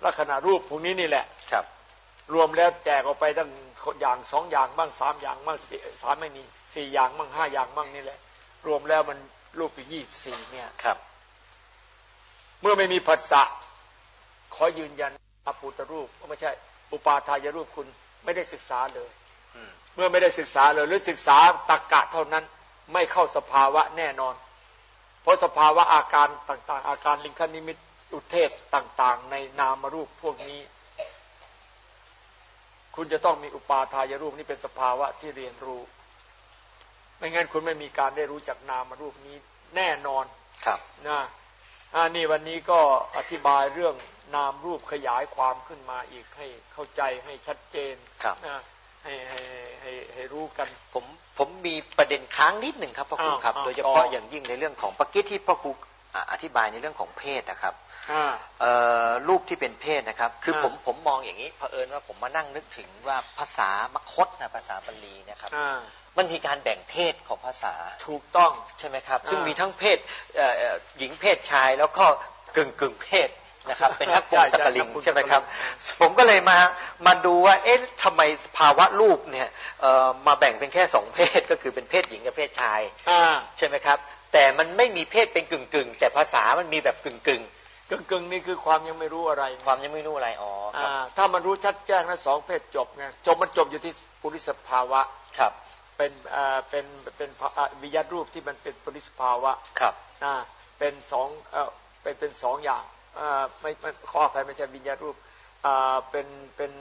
ลักษณะรูปพวกนี้นี่แหละครับ รวมแล้วแจกออกไปตั้งอย่างสองอย่างบ้างสามอย่างบ้างสี่สามไม่มีสี่อย่างบ้างห้าอย่างบ้างนี่แหละ รวมแล้วมันรูปอยู่ยี่สี่เนี่ยครับ เมื่อไม่มีผัสสะขอยืนยันอาปูตรูปไม่ใช่ อุปาทายรูปคุณไม่ได้ศึกษาเลยอืมเมื่อไม่ได้ศึกษาเลยหรือศึกษาตักกะเท่านั้น ไม่เข้าสภาวะแน่นอน เพราะสภาวะอาการต่าง ๆ อาการลิงคนิมิตอุเทศต่าง ๆ ในนามรูปพวกนี้ คุณจะต้องมีอุปาทายรูปนี่เป็นสภาวะที่เรียนรู้ ไม่งั้นคุณไม่มีการได้รู้จักนามรูปนี้แน่นอนครับนะ อ่านี่วันนี้ก็อธิบายเรื่องนามรูปขยายความขึ้นมาอีกให้เข้าใจให้ชัดเจนครับนะให้ให้ให้ให้รู้กัน ผมผมมีประเด็นค้างนิดหนึ่งครับพ่อครูอ้าวครับอ้าวโดยเฉพาะต่อออย่างยิ่งในเรื่องของปกี้ที่พ่อครู อ่าอธิบายในเรื่องของเพศนะครับอ่าเอ่อรูปที่เป็นเพศนะครับ คืออ่าผมผมมองอย่างนี้เผอิญว่าผมมานั่งนึกถึงว่าภาษามคตนะภาษาบาลีเนะครับอ่ามันมีการแบ่งเพศของภาษาถูกต้องใช่ไหมครับ ซึ่งอ่ามีมีทั้งเพศเอ่อเอ่อหญิงเพศชายแล้วก็กึ่งกึ่งเพศนะครับ เป็นนักใช่ปุงสกลิงใช่นักปุงใช่ไหมครับสกลิงผมก็เลยมามาดูว่าเอ๊ะทำไมภาวะรูปเนี่ยเอ่อมาแบ่งเป็นแค่สองเพศก็คือเป็นเพศหญิงกับเพศชายอ่าใช่ไหมครับ แต่มันไม่มีเพศเป็นกึ่งกึ่งๆแต่ภาษามันมีแบบกึ่งกึ่งกึ่งกึ่งๆนี่คือความยังไม่รู้อะไรๆความยังไม่รู้อะไรอ๋อคอ่ารับถ้ามันรู้ชัดแจ้งนะสองเพศจบไงจบมันจบอยู่ที่ปุริสภาวะครับ เป็นอ่าเป็นเป็นภาอ่าวิญญาณรูปที่มันเป็นปุริสภาวะครับอ่าเป็นสองเอ่อเป็นเป็นสองอย่างอ่าไม่ไม่ขออภัยไม่ใช่วิญญาณรูปอ่าเป็นเป็น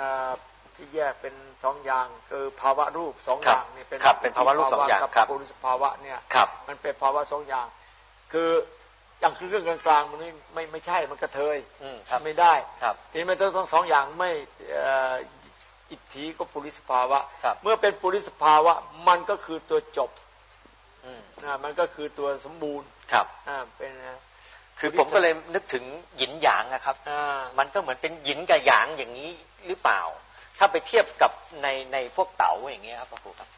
อ่า ที่แยกเป็นสองอย่าง คือภาวะรูปสองคอรับย่างนี่เป็นครับเป็นภาวะรูปสองอย่างกับครับปุริสภาวะเนี่ยครับมันเป็นภาวะสองอย่าง คืออย่างคือเรื่องกลางๆมันไม่ไม่ไม่ใช่มันกระเทยอืมครับไม่ได้ครับทีนี้มันต้องทั้งสองอย่างไม่เอ่ออิทธิก็ปุริสภาวะครับเมื่อเป็นปุริสภาวะ มันก็คือตัวจบอืมอ่ามันก็คือตัวสมบูรณ์ครับอ่าเป็นอ่าคือผมก็เลยนึกถึงหยินหยางนะครับอ่ามันก็เหมือนเป็นหยินกับหยางอย่างนี้หรือเปล่า ถ้าไปเทียบกับในในพวกเต๋าอย่างเงี้ยครับพ่อครูครับ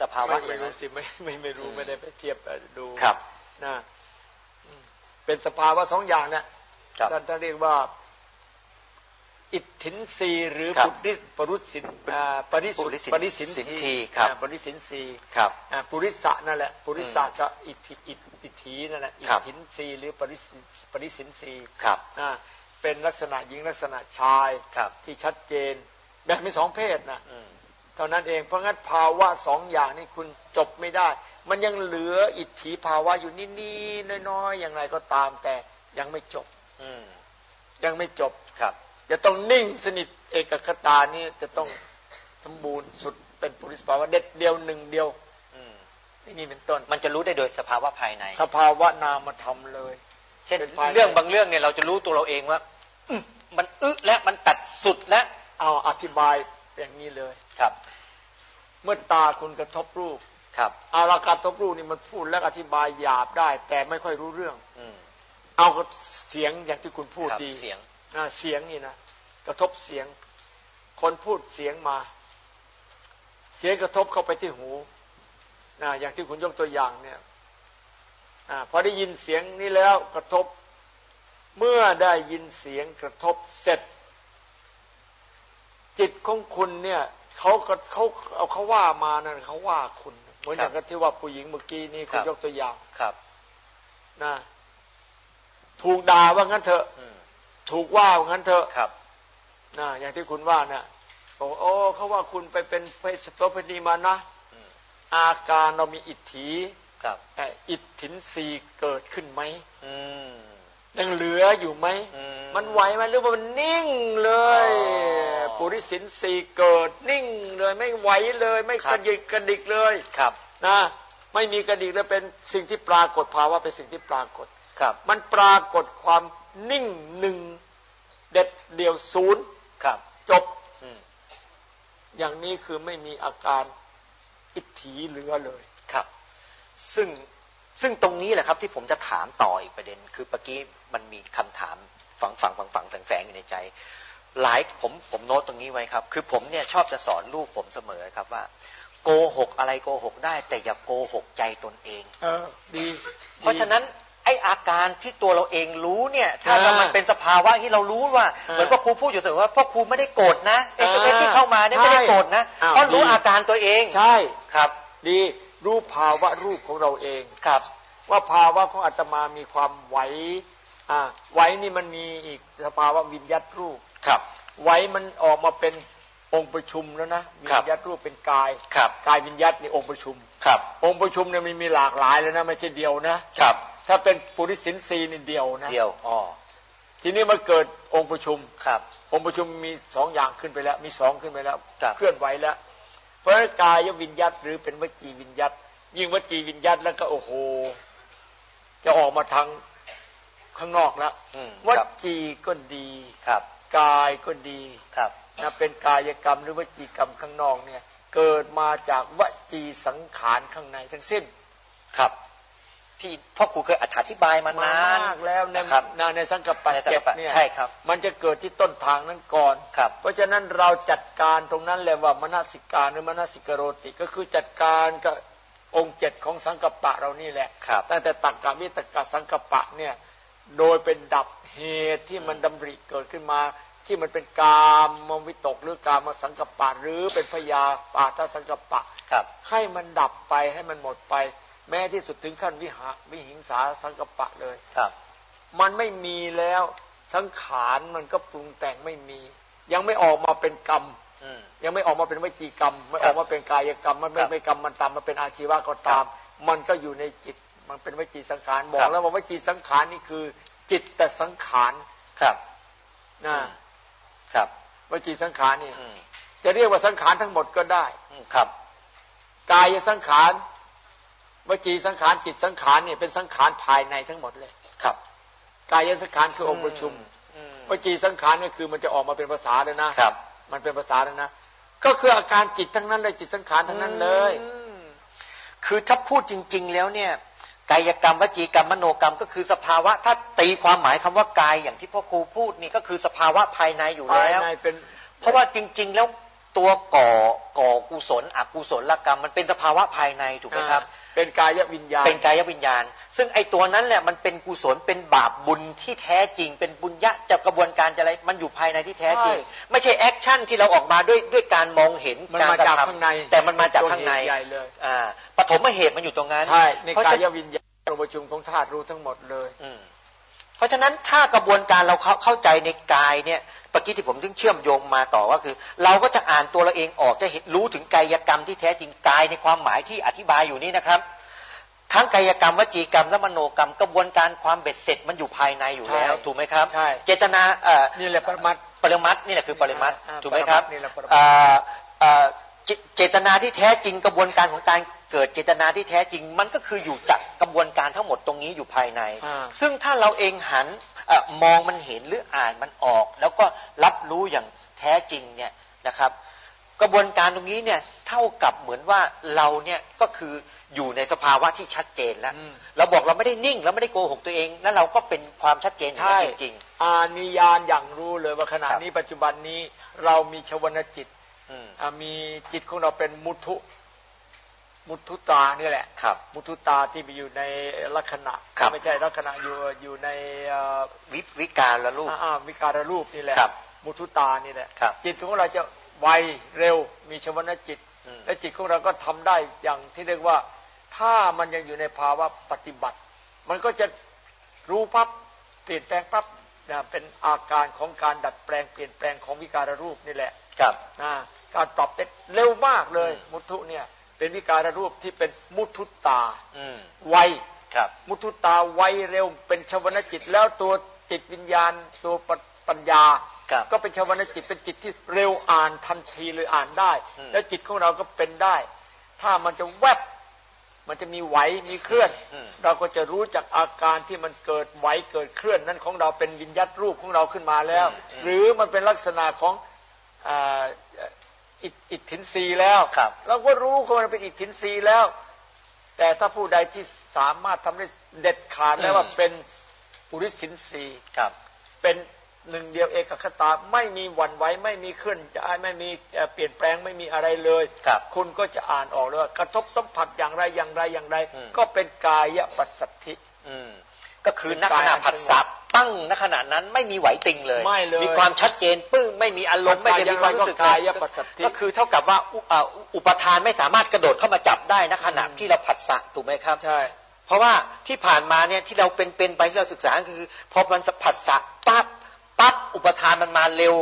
สภาวะไม่อไม่ย่างรู้นั้นสิไม่ไม่ไม่รู้อืมไม่ได้ไปเทียบเอ่อดูครับนะอืมเป็นสภาวะสองอย่างเนี่ยครับท่านท่านเรียกว่า อิทธินรีหรือครับปุริสปรุษสินอ่าปริสุปุริสินปริสินสินทีทีครับอ่าปริสินสีครับอ่าปุริสะนั่นแหละปุริสะอืมก็อิทธิอิทอิทธินั่นแหละอิครัทบธินรีหรือปริสินปริสินสีครับอ่าเป็นลักษณะหญิงลักษณะชายครับที่ชัดเจน แบ่งเป็นสองเพศนะอืมเท่านั้นเองเพราะงั้นภาวะสองอย่างนี้คุณจบไม่ได้ มันยังเหลืออิทธิภาวะอยู่นิดๆน้อยๆอย่างไรก็ตามแต่ยังไม่จบ อืมยังไม่จบครับ จะต้องนิ่งสนิทเอกคตานี่จะต้องสมบูรณ์สุดเป็นปุริสภาวะเด็ดเดียวหนึ่งเดียวอืมนี่เป็นต้น มันจะรู้ได้โดยสภาวะภายใน สภาวะนามธรรมเลย เช่นเป็นภายในเรื่องบางเรื่องเนี่ยเราจะรู้ตัวเราเองว่าอืมมันอึและมันตัดสุดแล้ว เอาอธิบายอย่างนี้เลยครับ เมื่อตาคุณกระทบรูปครับเอาละการกระทบรูปนี่มันพูดและอธิบายหยาบได้ แต่ไม่ค่อยรู้เรื่อง อืมเอาก็เสียงอย่างที่คุณพูดครับดีเสียงอ่าเสียงนี่นะกระทบเสียง คนพูดเสียงมา เสียงกระทบเข้าไปที่หูนะอย่างที่คุณยกตัวอย่างเนี่ยอาพอได้ยินเสียงนี้แล้วกระทบ เมื่อได้ยินเสียงกระทบเสร็จ จิตของคุณเนี่ยเขาก็เขาเอาเขาว่ามานั่นเขาว่าคุณ เหมือนอย่างกับที่ว่าผู้หญิงเมื่อกี้นี่คุณยกตัวอย่างครับนะถูกด่าว่างั้นเถอะอืมถูกว่าว่างั้นเถอะครับนะอย่างที่คุณว่านะบอกว่าโอ้เขาว่าคุณไปเป็นเพศโสเภณีมานะอืมอาการเรามีอิทธิครับเอ่ออิทธินสีเกิดขึ้นไหมอืมยังเหลืออยู่ไหมอื มมันไหวไหมหรือว่ามันนิ่งเลยอ๋อปุริสินสีเกิด นิ่งเลยไม่ไหวเลย ไม่ครักบระดิกกระดิกเลยครับ นะ ไม่มีกระดิกเลยเป็นสิ่งที่ปรากฏภาวะเป็นสิ่งที่ปรากฏครับ มันปรากฏความนิ่งหนึ่งเด็ดเดี่ยวศูนย์ครับ จบอืมอย่างนี้คือไม่มีอาการอิทธิเหลือเลยครับ ซึ่งซึ่งตรงนี้แหละครับ ที่ผมจะถามต่ออีกประเด็น คือเมื่อกี้มันมีคำถาม ฝังฝังฝังฝังแฝงแฝงอยู่ในใจ หลายผมผมโน้ตตรงนี้ไว้ครับ คือผมเนี่ยชอบจะสอนลูกผมเสมอครับว่า โกหกอะไรโกหกได้ แต่อย่าโกหกใจตนเอง เออ ดี เพราะฉะนั้นไออาการที่ตัวเราเองรู้เนี่ย ถ้าอ่ามัมันเป็นสภาวะที่เรารู้ว่าอ่า เหมือนพ่อครูพูดอยู่เสมอว่าพ่อครูไม่ได้โกรธนะเออ่าสเอที่เข้ามาเนี่ยไม่ได้โกรธนะอ้าวเพราะรู้ดีอาการตัวเองใช่ครับ ดีรู้ภาวะรูปของเราเองครับ ว่าภาวะของอาตมามีความไหว อ่าไหวนี่มันมีอีกสภาวะวิญญัตรูปครับไหวมันออกมาเป็นองค์ประชุมแล้วนะวิครัญบญัตรูปเป็นกายครับกายวิญญัตนี่องค์ประชุมครับ องค์ประชุมเนี่ยมันมีหลากหลายเลยนะไม่ใช่เดียวนะครับ ถ้าเป็นปุริสินทรีย์นี่เดียวนะเดียวอ๋อทีนี้มันเกิดองค์ประชุมครับ องค์ประชุมมีสองอย่างขึ้นไปแล้ว มีสองขึ้นไปแล้วครับเคลื่อนไหวแล้วเพราะฉะนั้นกายวิญญัตหรือเป็นวจีวิญญัตยิ่งวจีวิญญัตแล้วก็โอ้โหจะออกมาทาง ข้างนอกแล้วอืมวครับจีก็ดีครับ กายก็ดีครับนะเป็นกายกรรมหรือวจีกรรมข้างนอกเนี่ย เกิดมาจากวจีสังขารข้างในทั้งสิ้นครับที่พ่อครูเคยอธิบายมามานานมากแล้วในนะครับในในสังกัปปะในสังเจ็กัดปปะเนี่ยใช่ครับ มันจะเกิดที่ต้นทางนั้นก่อนครับ เพราะฉะนั้นเราจัดการตรงนั้นเลยว่ามนสิการหรือมนสิกโรติก็คือจัดการกับองค์เจ็ดของสังกัปปะเรานี่แหละครับตั้งแต่ตักกะวิตกะสังกัปปะเนี่ย โดยเป็นดับเหตุที่มันดำริเกิดขึ้นมา ที่มันเป็นกามมวิตกหรือกามสังกัปปะหรือเป็นพยาปาทสังกัปปะครับ ให้มันดับไปให้มันหมดไป แม้ที่สุดถึงขั้นวิหาวิหิงสาสังกัปปะเลยครับ มันไม่มีแล้วสังขารมันก็ปรุงแต่งไม่มี ยังไม่ออกมาเป็นกรรมอืมยังไม่ออกมาเป็นวจีกรรม ไม่ครัอบอกมาเป็นกายกรรม มันไม่ครับไม่กรรมมันตามมันเป็นอาชีวะก็ตาม มันก็อยู่ในจิต มันเป็นวจีสังขารบอครักบ แล้วว่าวจีสังขารนี่คือ จิตแต่สังขารครับ นะอืมครับ วจีสังขารนี่อืมจะเรียกว่าสังขารทั้งหมดก็ได้ อืมครับ กายสังขารวจีสังขารจิตสังขารนี่เป็นสังขารภายในทั้งหมดเลย ครับกายสังขารคือองค์ประชุมอืมวจีสังขารเนี่ยคือมันจะออกมาเป็นภาษาเลยนะครับมันเป็นภาษาแล้วนะก็คืออาการจิตทั้งนั้นเลยจิตสังขารทั้งนั้นเลย อืมคือถ้าพูดจริง ๆ แล้วเนี่ย กายกรรมวจีกรรมมโนกรรมก็คือสภาวะ ถ้าตีความหมายคำว่ากายอย่างที่พ่อครูพูดนี่ก็คือสภาวะภายในอยู่ภายแล้วในเป็นเพราะว่าจริง ๆ แล้วตัวก่อก่อกุศลอกุศลกรรม มันเป็นสภาวะภายในถูกไหมครับอ่า เป็นกายวิญญาณ เป็นกายวิญญาณ ซึ่งไอ้ตัวนั้นแหละมันเป็นกุศลเป็นบาปบุญที่แท้จริง เป็นบุญยะจะกระบวนการจะอะไรมันอยู่ภายในที่แท้จริงใช่ไม่ใช่ action ที่เราออกมาด้วยด้วยการมองเห็นมันการมากระจากทำข้างในแต่มันมาจากข้างในตัวเหตุใหญ่เลยอ่าปฐมเหตุมันอยู่ตรงนั้นใช่ในเพราะกาฉะยวิญญาณองค์ประชุมของธาตุรู้ทั้งหมดเลยอืม เพราะฉะนั้นถ้ากระบวนการเราเข้าเข้าใจในกายเนี่ยเมื่อกี้ที่ผมถึงเชื่อมโยงมาต่อว่าคือ เราก็จะอ่านตัวเราเองออกจะเห็นรู้ถึงกายกรรมที่แท้จริงกายในความหมายที่อธิบายอยู่นี่นะครับ ทั้งกายกรรมวจีกรรมและมโนกรรมกระบวนการความเบ็ดเสร็จมันอยู่ภายในอยู่แล้วใช่ถูกไหมครับใช่เจตนาเอ่อนี่แหละปรมัตถ์ปรมัตถ์นี่แหละคือปรมัตถ์อ่าถูกไหมครับปรมัตถ์นี่แหละปรมัตถ์เอ่อเอ่อเจเจตนาที่แท้จริงกระบวนการของการ เกิดเจตนาที่แท้จริง มันก็คืออยู่จากกระบวนการทั้งหมดตรงนี้อยู่ภายในอ่าซึ่งถ้าเราเองหันเออมองมันเห็นหรืออ่านมันออก แล้วก็รับรู้อย่างแท้จริงเนี่ยนะครับ กระบวนการตรงนี้เนี่ยเท่ากับเหมือนว่าเราเนี่ยก็คืออยู่ในสภาวะที่ชัดเจนแล้วอืมเราบอกเราไม่ได้นิ่งเราไม่ได้โกหกตัวเอง แล้วเราก็เป็นความชัดเจนอย่างใช่นั้นจริงอานิยานอย่างรู้เลยว่าขณะครับนี้ปัจจุบันนี้เรามีชวนาจิตๆอืมอ่ามีจิตของเราเป็นมุทุ มุทุตานี่แหละครับ มุทุตาที่มีอยู่ในลักษณะครับไม่ใช่ลักษณะอยู่อยู่ในเอ่อวิวิการละลูกอ่าวิการรูปนี่แหละครับมุทุตานี่แหละครับจิตของเราจะไวเร็วมีชวนาจิตอืมและจิตของเราก็ทำได้อย่างที่เรียกว่า ถ้ามันยังอยู่ในภาวะปฏิบัติ มันก็จะรู้ปั๊บเปลี่ยนแปลงปั๊บนะเป็นอาการของการดัดแปลงเปลี่ยนแปลงของวิการรูปนี่แหละ ครับนะการปรับได้เร็วมากเลย มุทุเนี่ย เป็นวิการรูปที่เป็นมุทุตาอืมไวครับมุทุตาไวเร็วเป็นชวนาจิต แล้วตัวจิตวิญญาณตัวปัญญาครับก็เป็นชวนาจิตเป็นจิตที่เร็วอ่านทันทีเลยอ่านได้อืมแล้วจิตของเราก็เป็นได้ ถ้ามันจะแวบมันจะมีไหวมีเคลื่อนอืมเราก็จะรู้จากอาการที่มันเกิดไหวเกิดเคลื่อนนั้นของเราเป็นวิญญาตรูปของเราขึ้นมาแล้ว หรือมันเป็นลักษณะของ อ่าอิทอิทธินรีแล้วครับเราก็รู้ว่ามันเป็นอิทธินรีแล้ว แต่ถ้าผู้ใดที่สามารถทำได้เด็ดขาดแล้วว่าเป็นปุริสินรีครับ เป็นหนึ่งเดียวเอกคตาไม่มีหวั่นไหวไม่มีขึ้นจะไม่มีเอ่อเปลี่ยนแปลงไม่มีอะไรเลยครับคุณก็จะอ่านออกเลยว่ากระทบสัมผัสอย่างไรอย่างไรอย่างไรอืมก็เป็นกายปัสสัทธิอืม ก็คือณขณะผัสสะตั้งณขณะนั้นไม่มีไหวติงเลยไม่เลยมีความชัดเจนปึ้งไม่มีอารมณ์ไม่ได้มีความรู้สึกกายปัสสัทธิก็คือเท่ากับว่าอุอ่าอุปทานไม่สามารถกระโดดเข้ามาจับได้ณขณะอืมที่เราผัสสะถูกไหมครับใช่เพราะว่าที่ผ่านมาเนี่ยที่เราเป็นเป็นไปที่เราศึกษาคือพอมันผัสสะปั๊บปั๊บอุปทานมันมาเร็ว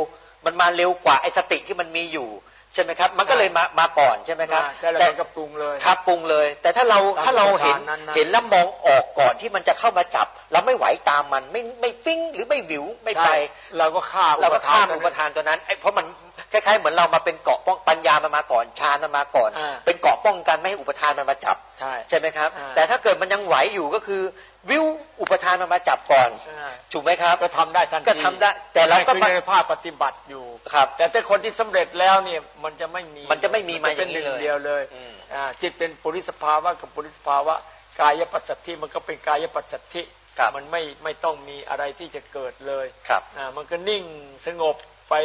มันมาเร็วกว่าไอ้สติที่มันมีอยู่ ใช่ไหมครับ มันก็เลยมามาก่อนใช่ไหมครับมาใช่แล้วแต่มันก็ปรุงเลยครับปรุงเลย แต่ถ้าเราตามถ้าเราเห็นอุปทานนั้นๆเห็นแล้วมองออกก่อนที่มันจะเข้ามาจับ เราไม่ไหวตามมันไม่ไม่ปิ้งหรือไม่วิวไม่ไปใช่เราก็ฆ่าเราก็ข้ามอุอุปปทาทานนตัวนั้นไอ้เพราะมันคล้ายๆเหมือนเรามาเป็นเกาะป้องปัญญามันมาก่อนฌานมันมาก่อนอ่าเป็นเกาะป้องกันไม่ให้อุปทานมันมาจับ ใช่ใช่ไหมครับอ่าแต่ถ้าเกิดมันยังไหวอยู่ก็คือ วิวอุปทานมันมาจับก่อนใช่ถูกไหมครับ ก็ทำได้ทันทีก็ทำได้ แต่เราก็คือในภาคปฏิบัติอยู่ครับ แต่ถ้าคนที่สำเร็จแล้วเนี่ยมันจะไม่มีมันจะไม่มีมาเป็นอย่างนี้หนึ่งเลยเดียวเลยอืมอ่าจิตเป็นปุริสภาวะกับปุริสภาวะกายปัสสัทธิมันก็เป็นกายปัสสัทธิครับมันไม่ไม่ต้องมีอะไรที่จะเกิดเลยครับอ่ามันก็นิ่งสงบไป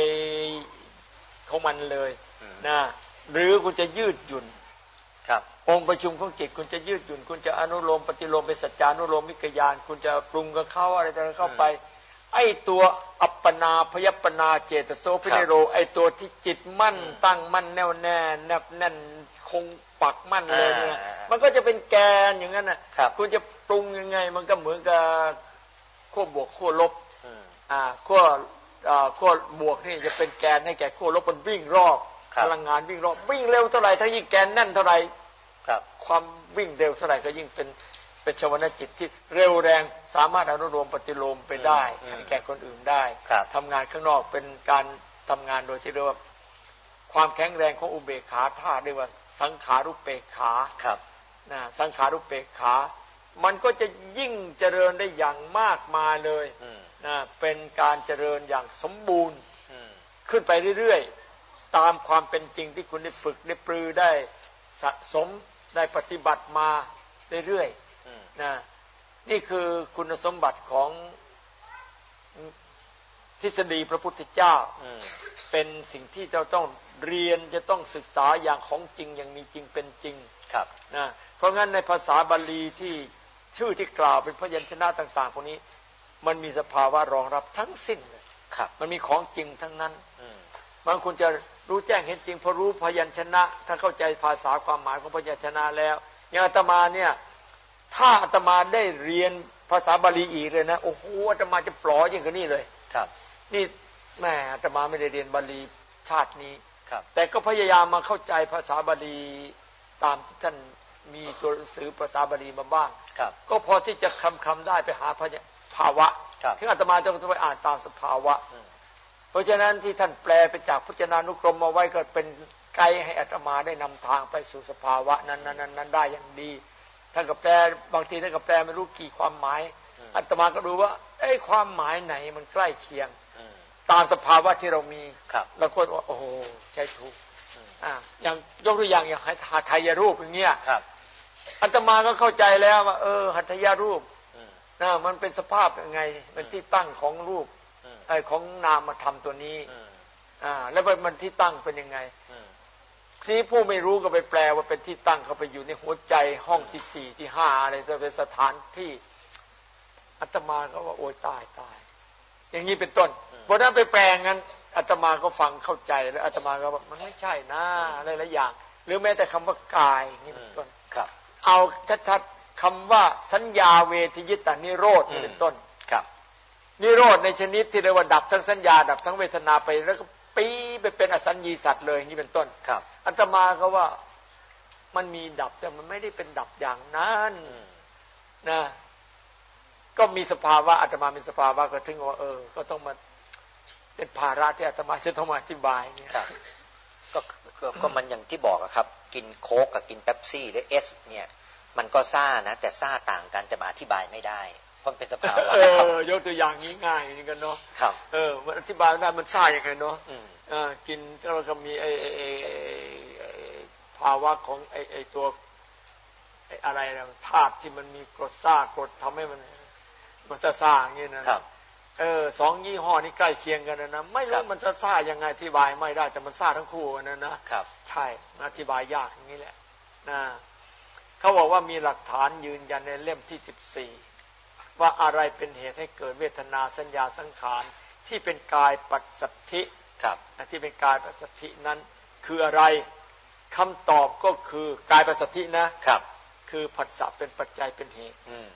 ของมันเลยอืมนะหรือคุณจะยืดหยุ่น ครับองค์ประชุมของจิตคุณจะยืดหยุ่น คุณจะอนุโลมปฏิโลมเป็นสัจจานุโลมมิกยาน คุณจะปรุงกับเขาอะไรต่างๆเข้าไป ไอ้ตัวอัปปนาพยัปปนาเจตโสพิเนโร ไอ้ตัวที่จิตมั่นอืมตั้งมั่นแน่วแน่แนบแน่นคงปักมั่นเลยเนี่ยอ่ามัมันก็จะเป็นแกนอย่างนั้นน่ะครับคุณจะปรุงยังไง มันก็เหมือนกับขั้วบวกขั้วลบอืมอ่าขั้วอ่าขั้วบวกนี่จะเป็นแกนให้แก่ขั้วลบมันวิ่งรอบครับ พลังงานวิ่งรอบวิ่งเร็วเท่าไหร่ถ้ายิ่งแกนแน่นเท่าไหร่ครับ ความวิ่งเร็วเท่าไหร่ก็ยิ่งเป็นเป็นชวนาจิตที่เร็วแรงสามารถอนุโลมปฏิโลมไปได้อืมให้แก่คนอื่นได้ครับทำงานข้างนอกเป็นการทำงานโดยที่เรียกว่าความแข็งแรงของอุเบกขาธาตุเรียกว่าสังขารุปเปกขาครับนะสังขารุปเปกขา มันก็จะยิ่งเจริญได้อย่างมากมายเลยอืมนะเป็นการเจริญอย่างสมบูรณ์อืมขึ้นไปเรื่อยๆ ตามความเป็นจริงที่คุณได้ฝึกได้ปรือได้สะสมได้ปฏิบัติมาเรื่อยอืมๆนะนี่คือคุณสมบัติของทฤษฎีพระพุทธเจ้าอืมเป็นสิ่งที่เราต้องเรียนจะต้องศึกษาอย่างของจริงอย่างมีจริงเป็นจริงครับนะเพราะงั้นในภาษาบาลีที่ชื่อที่กล่าวเป็นพยัญชนะต่างๆพวกนี้ มันมีสภาวะรองรับทั้งสิ้นเลยครับมันมีของจริงทั้งนั้นอืมบางคนจะ รู้แจ้งเห็นจริงพอรู้พยัญชนะถ้าเข้าใจภาษาความหมายของพยัญชนะแล้วอย่างอาตมาเนี่ยถ้าอาตมาได้เรียนภาษาบาลีอีกเลยนะโอ้โหอาตมาจะปลอยิ่งกว่านี้เลยครับ นี่แม่อาตมาไม่ได้เรียนบาลีชาตินี้ครับ แต่ก็พยายามมาเข้าใจภาษาบาลีตามที่ท่านมีตัวหนังสือภาษาบาลีมาบ้างครับ ก็พอที่จะคำคำได้ไปหาพยภาวะครับที่อาตมาจะต้องไปอ่านตามสภาวะอืม เพราะฉะนั้นที่ท่านแปลไปจากพจนานุกรมมาไว้ก็เป็นไกด์ให้อาตมาได้นำทางไปสู่สภาวะนั้นนั้นนั้นนั้นได้อย่างดี ท่านก็แปลบางทีท่านก็แปลไม่รู้กี่ความหมายอาตมาก็ดูว่าไอ้ยความหมายไหนมันใกล้เคียงอืมตามสภาวะที่เรามีครับเราก็ว่าโอ้โหใช่ถูกอืมอ่าอย่างยกตัวอย่างอย่างหัตถยรูปอย่างเงี้ยครับอาตมาก็เข้าใจแล้วว่าเออหัตถยรูปอืมนะมันเป็นสภาพยังไงเป็นที่ตั้งของรูปอืม ไอ้ของนามธรรมตัวนี้อืมอ่า แล้วมันที่ตั้งเป็นยังไงอืมทีนี้ผู้ไม่รู้ก็ไปแปลว่าเป็นที่ตั้งเขาไปอยู่ในหัวใจห้องที่สี่ที่ห้าอะไรจะเป็นสถานที่อาตมาก็ว่าโอ้ยตายตาย อย่างนี้เป็นต้นเพราะนั้นไปแปลงงั้นอาตมาก็ฟังเข้าใจแล้วอาตมาก็บอกมันไม่ใช่นะอะไรหลายอย่าง หรือแม้แต่คำว่ากายอย่างนี้เป็นต้นครับ เอาชัดๆคำว่าสัญญาเวทยิตานิโรธนี่เป็นต้นครับ นิโรธในชนิดที่เรียกว่าดับทั้งสัญญา ดับทั้งเวทนาไปแล้วก็ปีไปเป็นอสัญญีสัตว์เลยอย่างนี้เป็นต้นครับอัตมาก็ว่ามันมีดับแต่มันไม่ได้เป็นดับอย่างนั้นนะ ก็มีสภาวะอาตมาเป็นสภาวะก็ถึงว่าเออ ก็ต้องมาเป็นภาระที่อาตมาจะต้องมาอธิบายเนี่ยครับก็ก็ก็มันอย่างที่บอกอะครับ กินโค้กกับกินเป๊ปซี่หรือเอสเนี่ย มันก็ซ่านะแต่ซ่าต่างกันแต่มาอธิบายไม่ได้เพราะ มันเป็นสภาวะเอครับอยกตัวอย่างนี้ง่ายนี่กันเนาะครับเออมันอธิบายได้มันซ่ายังไงเนาะอืมเออกินแล้วก็มีไอ้ไอ้ไอ้ไอ้ไอ้ภาวะของไอ้ไอ้ตัวไอ้อะไรนะธาตุที่มันมีกรดซ่ากรดทำให้มันมันซ่าๆอย่างนี้นะครับเออสองยี่ห้อนี้ใกล้เคียงกันนะนะไม่ครัรู้บมันจะซ่ายังไงอธิบายไม่ได้แต่มันซ่าทั้งคู่นะนะครับ ใช่อธิบายยากอย่างนี้แหละนะเขาบอกว่ามีหลักฐานยืนยันในเล่มที่สิบสี่ ว่าอะไรเป็นเหตุให้เกิดเวทนาสัญญาสังขารที่เป็นกายปัสสัทธิครับที่เป็นกายปัสสัทธินั้น คืออะไรคำตอบก็คือกายปัสสัทธินะครับ คือผัสสะเป็นปัจจัยเป็นเหตุอืม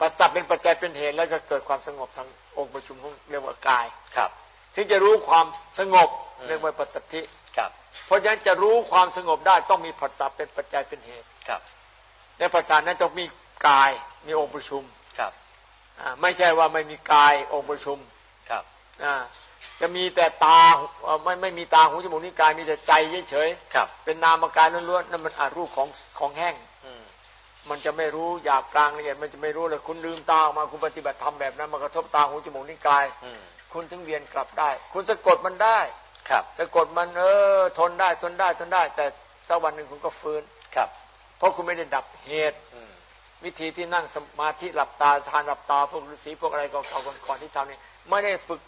ปัสสะเป็นปัจจัยเป็นเหตุแล้วก็เกิดความสงบทางองค์ประชุมของเรียกว่ากายครับ ถึงจะรู้ความสงบอืมเรียกว่าปัสสัทธิครับ เพราะฉะนั้นจะรู้ความสงบได้ต้องมีผัสสะเป็นปัจจัยเป็นเหตุครับในผัสสะนั้นต้องมีกายมีองค์ประชุมครับอ่า ไม่ใช่ว่าไม่มีกายองค์ประชุมครับอ่าจะมีแต่ตาเอ่อไม่ไม่มีตาหูจมูกนิ้วกายมีแต่ใจเฉยครับๆเป็นนามกายล้วนๆนั่นมันอารูปของของแห้งอืมมันจะไม่รู้หยาบกลางละเอียดมันจะไม่รู้เลยคุณลืมตาออกมาคุณปฏิบัติธรรมแบบนั้นมากระทบตาหูจมูกนิ้วกายอืมคุณถึงเวียนกลับได้ คุณสะกดมันได้ ครับ สะกดมันเออ ทนได้ทนได้ทนได้ แต่สักวันหนึ่งคุณก็ฟื้นครับ เพราะคุณไม่ได้ดับเหตุอืม วิธีที่นั่งสมาธิหลับตาทานหลับตา พวกฤาษีพวกอะไรเก่าๆก่อนๆที่ทำนี่ไม่ได้ฝึก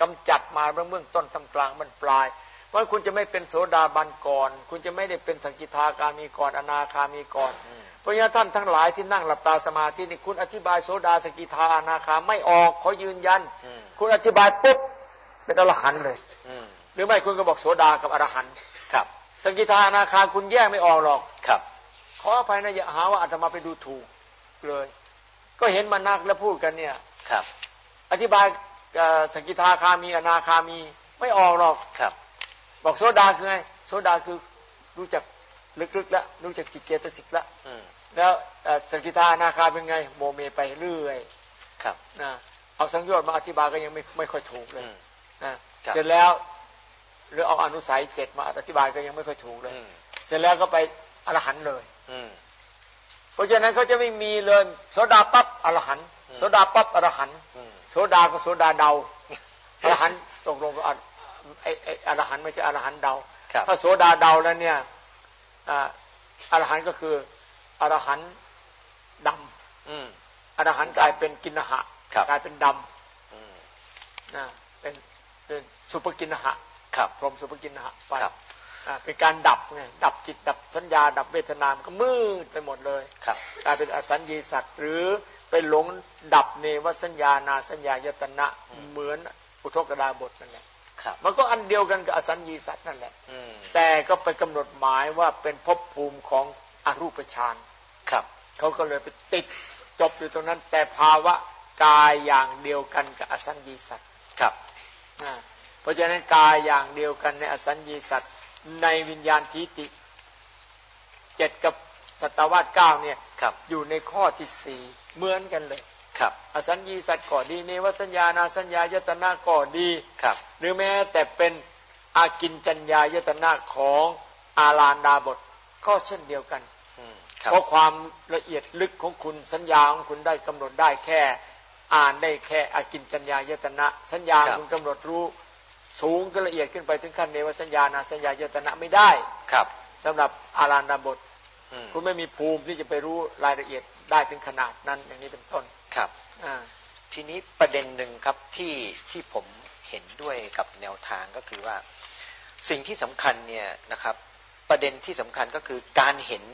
กำจัดมาเบื้องต้นทำกลางบรรปลาย เพราะคุณจะไม่เป็นโสดาบันก่อน คุณจะไม่ได้เป็นสังกิทาคามีก่อนอนาคามีก่อนอืมเพราะฉะนั้นท่านทั้งหลายที่นั่งหลับตาสมาธินี่คุณอธิบายโสดาสกิทาอนาคาไม่ออกเขายืนยันอืมคุณอธิบายปุ๊บเป็นอรหันต์เลยอืมหรือไม่คุณก็บอกโสดากับอรหันต์ครับสกิทาอนาคาคุณแยกไม่ออกหรอกครับขออภัยนะอย่าหาว่าอาตมาไปดูถูก เลย ก็เห็นมานักแล้วพูดกันเนี่ย ครับ อธิบายเอ่อสกิทาคามีอนาคามีไม่ออกหรอกครับ บอกโสดาคือไงโสดาคือรู้จักลึกๆแล้วรู้จักจิตเจตสิกแล้วอืมแล้วเอ่อสกิทาอนาคาเป็นไง โมเมไปเรื่อยครับนะเอาสังโยชน์มาอธิบายก็ยังไม่ไม่ค่อยถูกเลยอืมนะครับเสร็จแล้วหรือเอาอนุสัยเจ็ดมาอธิบายก็ยังไม่ค่อยถูกเลยอืมเสร็จแล้วก็ไปอรหันต์เลย อืม เพราะฉะนั้นเขาจะไม่มีเลยโสดาปั๊บอรหันต์อืมโสดาปั๊บอรหันต์อืมโสดาก็โสดาเดาอรหันต์ตกลงก็อรไอ้ไอ้อรหันต์ไม่ใช่อรหันต์เดาครับถ้าโสดาเดาแล้วเนี่ยอ่าอรหันต์ก็คืออรหันต์ดอืมำอรหันต์กลายเป็นกินหะครับกลายเป็นดอืมำนะเป็นเป็นสุภกินหะครับพรหมสุภกินหะไป ครับอ่าเป็นการดับไงดับจิตดับสัญญา ดับเวทนามนก็มืดไปหมดเลยครับกลายเป็นอสัญญีสัตว์ หรือเป็นหลงดับเนวสัญญานาสัญญายตนะอืมเหมือนอุทกดาบทนั่นแหละครับมันก็อันเดียวกันกับอสัญญีสัตว์นั่นแหละอืมแต่ก็ไปกำหนดหมายว่าเป็นภพภูมิของอรูปฌานครับเขาก็เลยไปติดจบอยู่ตรงนั้น แต่ภาวะกายอย่างเดียวกันกับอสัญญีสัตว์ครับอ่าเพราะฉะนั้นกายอย่างเดียวกันในอสัญญีสัตว์ ในวิญญาณทิฏฐิเจ็ดกับสัตวาสเก้าเนี่ยครับอยู่ในข้อที่สี่เหมือนกันเลยครับ อสัญญีสัตว์ก็ดีเนวสัญญานาสัญญายตนะก็ดีครับ หรือแม้แต่เป็นอากินจัญญายตนะของอาลานดาบทก็เช่นเดียวกันอืมครับเพราะความละเอียดลึกของคุณสัญญาของคุณได้กำหนดได้แค่ อ่านได้แค่อากินจัญญายตนะ สัญญาคุณกำหนดรู้ สูงก็ละเอียดขึ้นไปถึงขั้นเนวสัญญานาสัญญายตนะไม่ได้ครับสำหรับอาลานดาบทอืมคุณไม่มีภูมิที่จะไปรู้รายละเอียดได้ถึงขนาดนั้นอย่างนี้เป็นต้นครับอ่าทีนี้ประเด็นหนึ่งครับที่ที่ผมเห็นด้วยกับแนวทางก็คือว่า สิ่งที่สำคัญเนี่ยนะครับ ประเด็นที่สำคัญก็คือการเห็น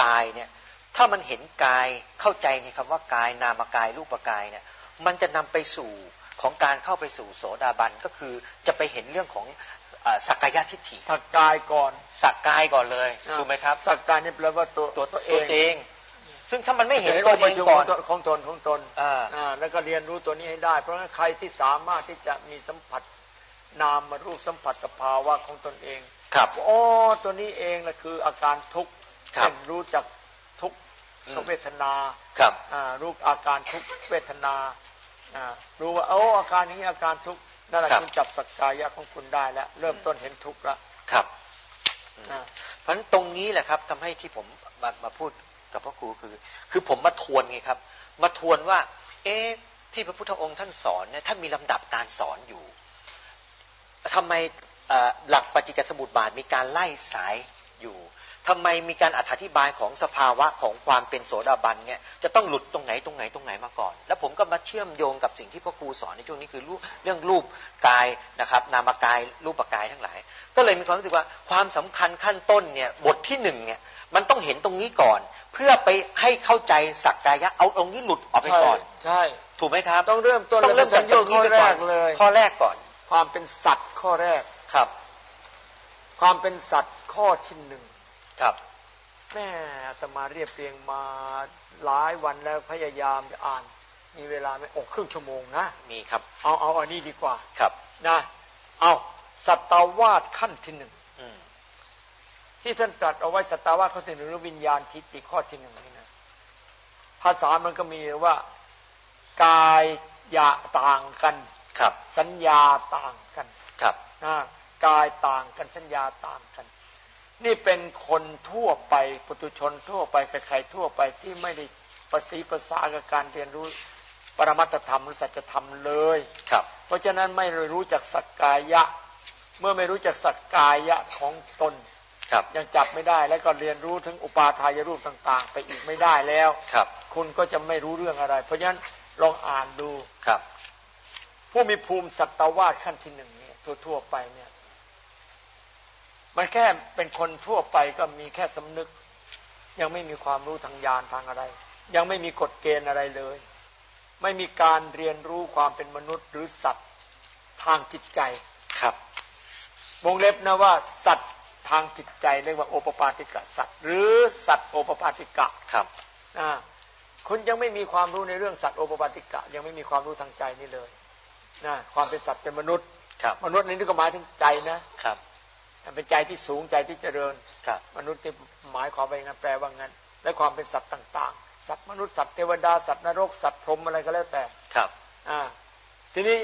กายเนี่ย ถ้ามันเห็นกายเข้าใจในคำว่ากายนามกายรูปกายเนี่ย มันจะนำไปสู่ ของการเข้าไปสู่โสดาบันก็คือจะไปเห็นเรื่องของเอ่อสักกายทิฏฐิสักกายก่อนสักกายก่อนเลยถูกไหมครับ สักกายนี่แปลว่าตัวตัวตัวเอตัวงเองสซึ่งถ้ามันไม่เห็นเห็นตัอวงค์ปเอระงชุมก่อนของตนของตนอ่าอ่าแล้วก็เรียนรู้ตัวนี้ให้ได้ เพราะงั้นใครที่สามารถที่จะมีสัมผัสนามมารูปสัมผัสสภาวะของตนเอง ครับอ๋อตัวนี้เองแหละคืออาการทุกข์ครับเช่นรู้จักทุกขอืมเวทนาครับอ่ารู้อาการทุกขเวทนาอ่า รู้ว่าโอ้อาการนี้อาการทุกข์นั่นแหละครับคุณจับสักกายะของคุณได้แล้วเริ่มต้นเห็นทุกข์แล้วครับอ่าเพราะฉะนั้นตรงนี้แหละครับทำให้ที่ผมมามาพูดกับพ่อครูคือ คือผมมาทวนไงครับ มาทวนว่า เอ๊ะที่พระพุทธองค์ท่านสอนเนี่ยท่านมีลำดับการสอนอยู่ทำไมเอ่อหลักปฏิจจสมุปบาทมีการไล่สายอยู่ ทำไมมีการอธิบายของสภาวะของความเป็นโสดาบันเนี่ยจะต้องหลุดตรงไหนตรงไหนตรงไหนมาก่อน แล้วผมก็มาเชื่อมโยงกับสิ่งที่พ่อครูสอนในช่วงนี้คือรูปเรื่องรูปกายนะครับ นามกายรูปกายทั้งหลาย ก็เลยมีความรู้สึกว่าความสำคัญขั้นต้นเนี่ยบทที่หนึ่งเนี่ยมันต้องเห็นตรงนี้ก่อน เพื่อไปให้เข้าใจสักกายะเอาตรงนี้หลุดออกไปก่อน ใช่ ถูกไหมครับ ต้องเริ่มต้นต้องเริ่มจากตรงนี้ข้อไปแรก่อนกเลยข้อแรกก่อน ความเป็นสัตว์ข้อแรกครับ ความเป็นสัตว์ข้อที่หนึ่ง ครับแม่อาตมาเรียบเรียงมาหลายวันแล้วพยายามจะอ่าน มีเวลาไหมโอ้ครึ่งชั่วโมงนะมีครับ เอาเอาอันนี้ดีกว่าครับนะเอาสัตวาสขั้นที่หนึ่งอืมที่ท่านตรัสเอาไว้สัตวาสข้อที่หนึ่งหรือวิญญาณทิฏฐิข้อที่หนึ่งนี่นะภาษามันก็มีว่ากายยะต่างกันครับ สัญญาต่างกัน ครับนะกายต่างกันสัญญาต่างกัน นี่เป็นคนทั่วไปปุถุชนทั่วไปใครๆทั่วไปที่ไม่ได้ประสีภาษากับการเรียนรู้ปรมัตถธรรมหรือสัจธรรมเลย ครับ เพราะฉะนั้นไม่รู้จักสักกายะ เมื่อไม่รู้จักสักกายะของตน ครับ ยังจับไม่ได้และก็เรียนรู้ถึงอุปาทายรูปต่าง ๆ ไปอีกไม่ได้แล้ว ครับ คุณก็จะไม่รู้เรื่องอะไร เพราะฉะนั้นลองอ่านดู ครับ ผู้มีภูมิสัตวาสขั้นที่หนึ่งเนี่ยทั่วๆไปเนี่ย มันแค่เป็นคนทั่วไปก็มีแค่สำนึก ยังไม่มีความรู้ทางญาณทางอะไร ยังไม่มีกฎเกณฑ์อะไรเลย ไม่มีการเรียนรู้ความเป็นมนุษย์หรือสัตว์ทางจิตใจครับ วงเล็บนะว่า สัตว์ทางจิตใจเรียกว่าโอปปาติกะสัตว์ หรือสัตว์โอปปาติกะครับอ่าคุณยังไม่มีความรู้ในเรื่องสัตว์โอปปาติกะ ยังไม่มีความรู้ทางใจนี่เลยนะความเป็นสัตว์เป็นมนุษย์ครับมนุษย์นี่ก็หมายถึงใจนะครับ เป็นใจที่สูงใจที่เจริญครับมนุษย์ที่หมายความว่าอย่างนั้นแปลว่างั้น และความเป็นสัตว์ต่าง ๆ สัตว์มนุษย์สัตว์เทวดาสัตว์นรกสัตว์พรหมอะไรก็แล้วแต่ครับ อ่า ทีนี้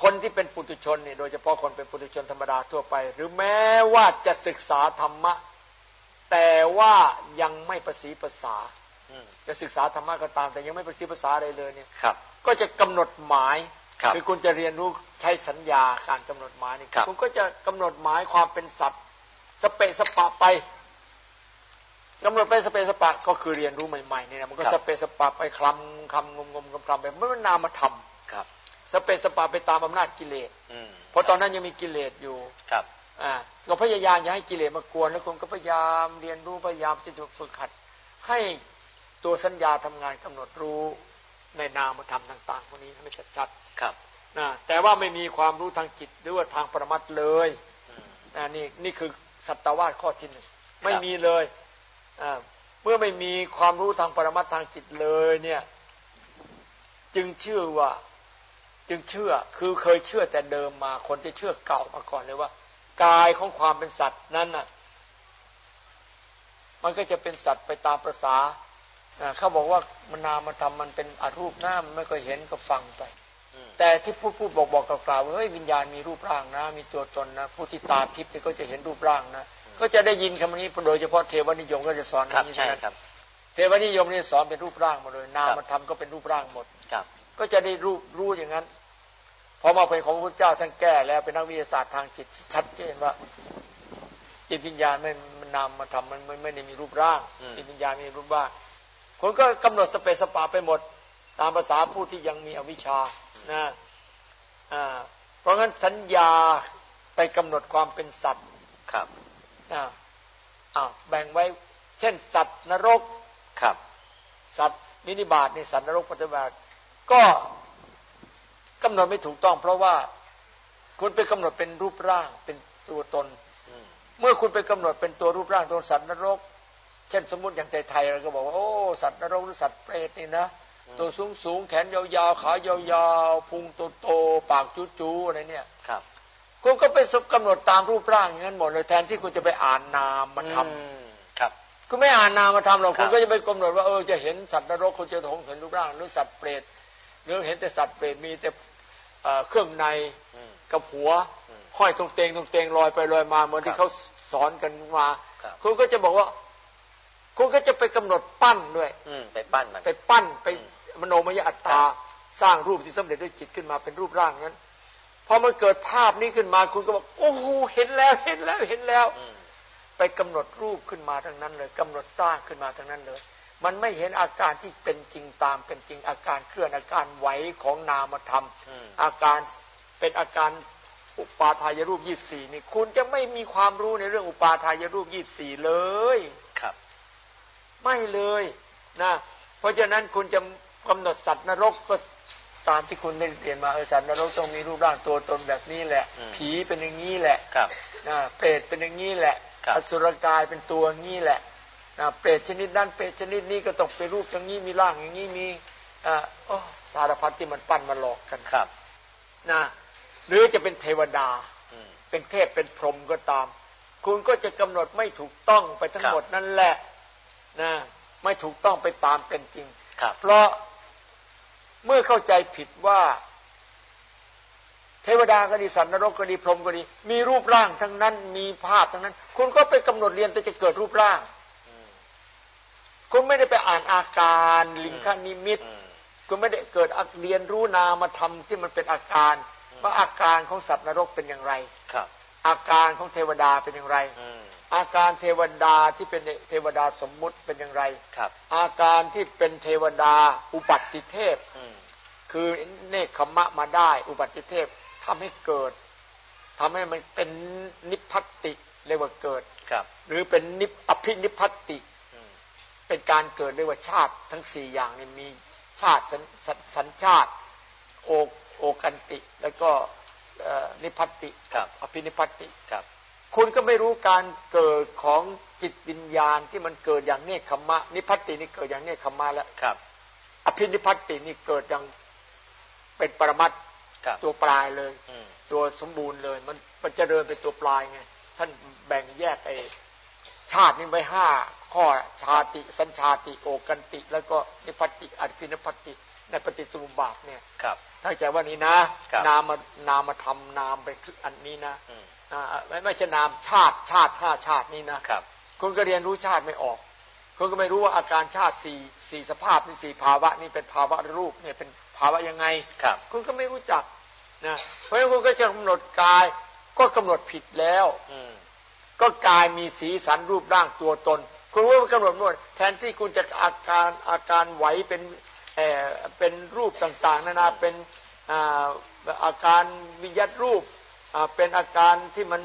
คนที่เป็นปุถุชนนี่โดยเฉพาะคนเป็นปุถุชนธรรมดาทั่วไป หรือแม้ว่าจะศึกษาธรรมะ แต่ว่ายังไม่ประสีภาษาอืมจะศึกษาธรรมะก็ตาม แต่ยังไม่ประสีภาษาอะไรเลยเนี่ยครับ ก็จะกำหนดหมาย ครับอคุณจะเรียนรู้ใช้สัญญาการกำหนดหมายนี่ครับคุณก็จะกำหนดหมายความเป็นสัตว์สเปะสปะไปกำหนดไปสเปะสปะก็คือเรียนรู้ใหม่ๆเนี่ยนะมันก็สเปะสปะไปคลำคำงมงมคลำๆไปไม่เป็นนามธรรมครับ สเปะสปะไปตามอำนาจกิเลสอืมเพราะตอนนั้นยังมีกิเลสอยู่ครับอ่าก็พยายามอย่าให้กิเลสมากวนแล้วคุณก็พยายามเรียนรู้พยายามที่จะฝึกหัด ให้ตัวสัญญาทำงานกำหนดรู้ ในนามธรรมต่างๆพวกนี้ให้มันชัดครับๆนะแต่ว่าไม่มีความรู้ทางจิตหรือว่าทางปรมัตถ์เลยอืมนะนี่นี่คือสัตวาสข้อที่หนึ่งไม่มีเลยอ่าเมื่อไม่มีความรู้ทางปรมัตถ์ทางจิตเลยเนี่ย จึงเชื่อว่าจึงเชื่อคือเคยเชื่อแต่เดิมมา คนจะเชื่อเก่ามาก่อนเลยว่า กายของความเป็นสัตว์นั้นน่ะ มันก็จะเป็นสัตว์ไปตามประษาอ่า เขาบอกว่ามันนามธรรมมันเป็นอรูปหน้ามันไม่เคยเห็นก็ฟังไปอืมแต่ที่พูดพูดบอกบอกกล่าวๆว่าเฮ้ยวิญญาณมีรูปร่างนะ มีตัวตนนะ ผู้ที่ตาทิพย์นี่ก็จะเห็นรูปร่างนะก็จะได้ยินคำนี้โดยเฉพาะเทวนิยมก็จะสอนครับอย่างนี้ใช่เท่านั้นครับเทวนิยมนี่สอนเป็นรูปร่างหมดเลย นามธรรมก็เป็นรูปร่างหมดครับ ก็จะได้รู้รู้อย่างนั้นพอมาเป็นของพระพุทธเจ้าท่านแก้แล้วเป็นนักวิทยาศาสตร์ทางจิตที่ชัดเจนว่า จิตวิญญาณไม่มันนามมาทำมันมันไม่ได้มีรูปร่างอืมจิตวิญญาณมีรูปร่าง คนก็กำหนดสเปซสปาไปหมด ตามภาษาผู้ที่ยังมีอวิชชานะอ่าเพราะงั้นสัญญาไปกำหนดความเป็นสัตว์ครับอ่าอ้าวแบ่งไว้ เช่น สัตว์นรกครับ สัตว์นินิบาตในสัตว์นรกปฏิบัติก็กำหนดไม่ถูกต้อง เพราะว่าคุณไปกำหนดเป็นรูปร่างเป็นตัวตนอืมเมื่อคุณไปกำหนดเป็นตัวรูปร่างตัวสัตว์นรก เช่นสมมติอย่างไทยๆเราก็บอกว่าโอ้สัตว์นรกหรือสัตว์เปรตนี่นะตัวสูงสูงแขนยาวๆขายาวๆพุงโตๆปากจู๋ๆอะไรเนี่ยครับคุณก็ไปกำหนดตามรูปร่างอย่างนั้นหมดเลยแทนที่คุณจะไปอ่านนามมาทำอืมครับคุณไม่อ่านนามมาทำหรอกครับคุณก็จะไปกำหนดว่าเออจะเห็นสัตว์นรกคุณจะถงเห็นรูปร่างหรือสัตว์เปรตหรือเห็นแต่สัตว์เปรตมีแต่เอ่อเครื่องในอืมกับหัวอืมห้อยตรงเตงตรงเตงลอยไปลอยมาเหมือนครัที่บเขาสอนกันมาครับคุณก็จะบอกว่า คุณก็จะไปกำหนดปั้นด้วยอืมไปปั้นมันไปปั้นไปอืมมโนมยอัตตาสร้างรูปที่สำเร็จด้วยจิตขึ้นมาเป็นรูปร่างนั้นพอมันเกิดภาพนี้ขึ้นมาคุณก็บอกโอ้โหเห็นแล้วเห็นแล้วเห็นแล้วอืมไปกำหนดรูปขึ้นมาทั้งนั้นเลยกำหนดสร้างขึ้นมาทั้งนั้นเลย มันไม่เห็นอาการที่เป็นจริงตามเป็นจริงอาการเคลื่อนอาการไหวของนามธรรมอืมอาการเป็นอาการอุปาทายรูปยี่สี่นี่ คุณจะไม่มีความรู้ในเรื่องอุปาทายรูปยี่สี่เลยครับ ไม่เลยนะเพราะฉะนั้นคุณจะกำหนดสัตว์นรกก็ตามที่คุณได้เรียนมาเออสัตว์นรกต้องมีรูปร่างตัวตนแบบนี้แหละอืมผีเป็นอย่างนี้แหละครับนะเปรตเป็นอย่างนี้แหละครับอสุรกายเป็นตัวอย่างนี้แหละนะเปรตชนิดนั้นเปรตชนิดนี้ก็ต้องเป็นรูปอย่างนี้มีร่างอย่างนี้มีอ่าโอ้สารพัดที่มันปั้นมาหลอกกันครับนะหรือจะเป็นเทวดาอืมเป็นเทพเป็นพรหมก็ตาม คุณก็จะกำหนดไม่ถูกต้องไปทั้งครับหมดนั่นแหละ นะไม่ถูกต้องไปตามเป็นจริงครับเพราะเมื่อเข้าใจผิดว่า เทวดาก็ดีสัตว์นรกก็ดีพรหมก็ดี มีรูปร่างทั้งนั้น มีภาพทั้งนั้น คุณก็ไปกำหนดเรียนแต่จะเกิดรูปร่างอืมคุณไม่ได้ไปอ่านอาการลิงคานิมิตอืมคุณไม่ได้เกิดเรียนรู้นามธรรมที่มันเป็นอาการอืมว่าอาการของสัตว์นรกเป็นอย่างไรครับ อาการของเทวดาเป็นอย่างไรอืมอาการเทวดาที่เป็นเทวดาสมมุติเป็นอย่างไรครับ อาการที่เป็นเทวดาอุบัติเทพอืมคือเนคขมะมาได้ อุบัติเทพทำให้เกิดทำให้มันเป็นนิพพัตติเรียกว่าเกิดครับ หรือเป็นนิพอภินิพพัตติอืมเป็นการเกิดเรียกว่าชาติทั้งสี่อย่างนี่มีชาติสัญสัญสัญชาติ โอโอกันติ แล้วก็เอ่อ นิพพัตติครับอภินิพพัตติครับ คุณก็ไม่รู้การเกิดของจิตวิญญาณที่มันเกิดอย่างเนคขมะ นิพพัตตินี่เกิดอย่างเนคขมะแล้วครับ อภินิพพัตตินี่เกิดอย่างเป็นปรมัตถ์ครับตัวปลายเลยอืมตัวสมบูรณ์เลย มันมันเจริญเป็นตัวปลายไงท่านแบ่งแยกไอ้ชาตินี้ไว้ห้าข้อชาติ สัญชาติ โอกันติ แล้วก็นิพพัตติอภินิพพัตติในปฏิสมุปบาทเนี่ยครับ ถ้าใจว่านี้นะครับนามนามธรรมนามเป็นคืออันนี้นะอืมอ่าไม่ไม่ใช่นามชาติชาติห้าชาตินี้นะครับคุณก็เรียนรู้ชาติไม่ออกคุณก็ไม่รู้ว่าอาการชาติสี่สี่สภาพนี่สี่ภาวะนี่เป็นภาวะรูปเนี่ยเป็นภาวะยังไงครับ คุณก็ไม่รู้จักนะเพราะฉะนั้นคุณก็จะกำหนดกาย ก็กำหนดผิดแล้วอืมก็กายมีสีสันรูปร่างตัวตน คุณว่ากำหนดนวดแทนที่คุณจะอาการอาการไหวเป็น เออเป็นรูปต่างๆ นานาเป็นอ่าอาการวิญญาตรูปอ่าเป็นอาการที่มัน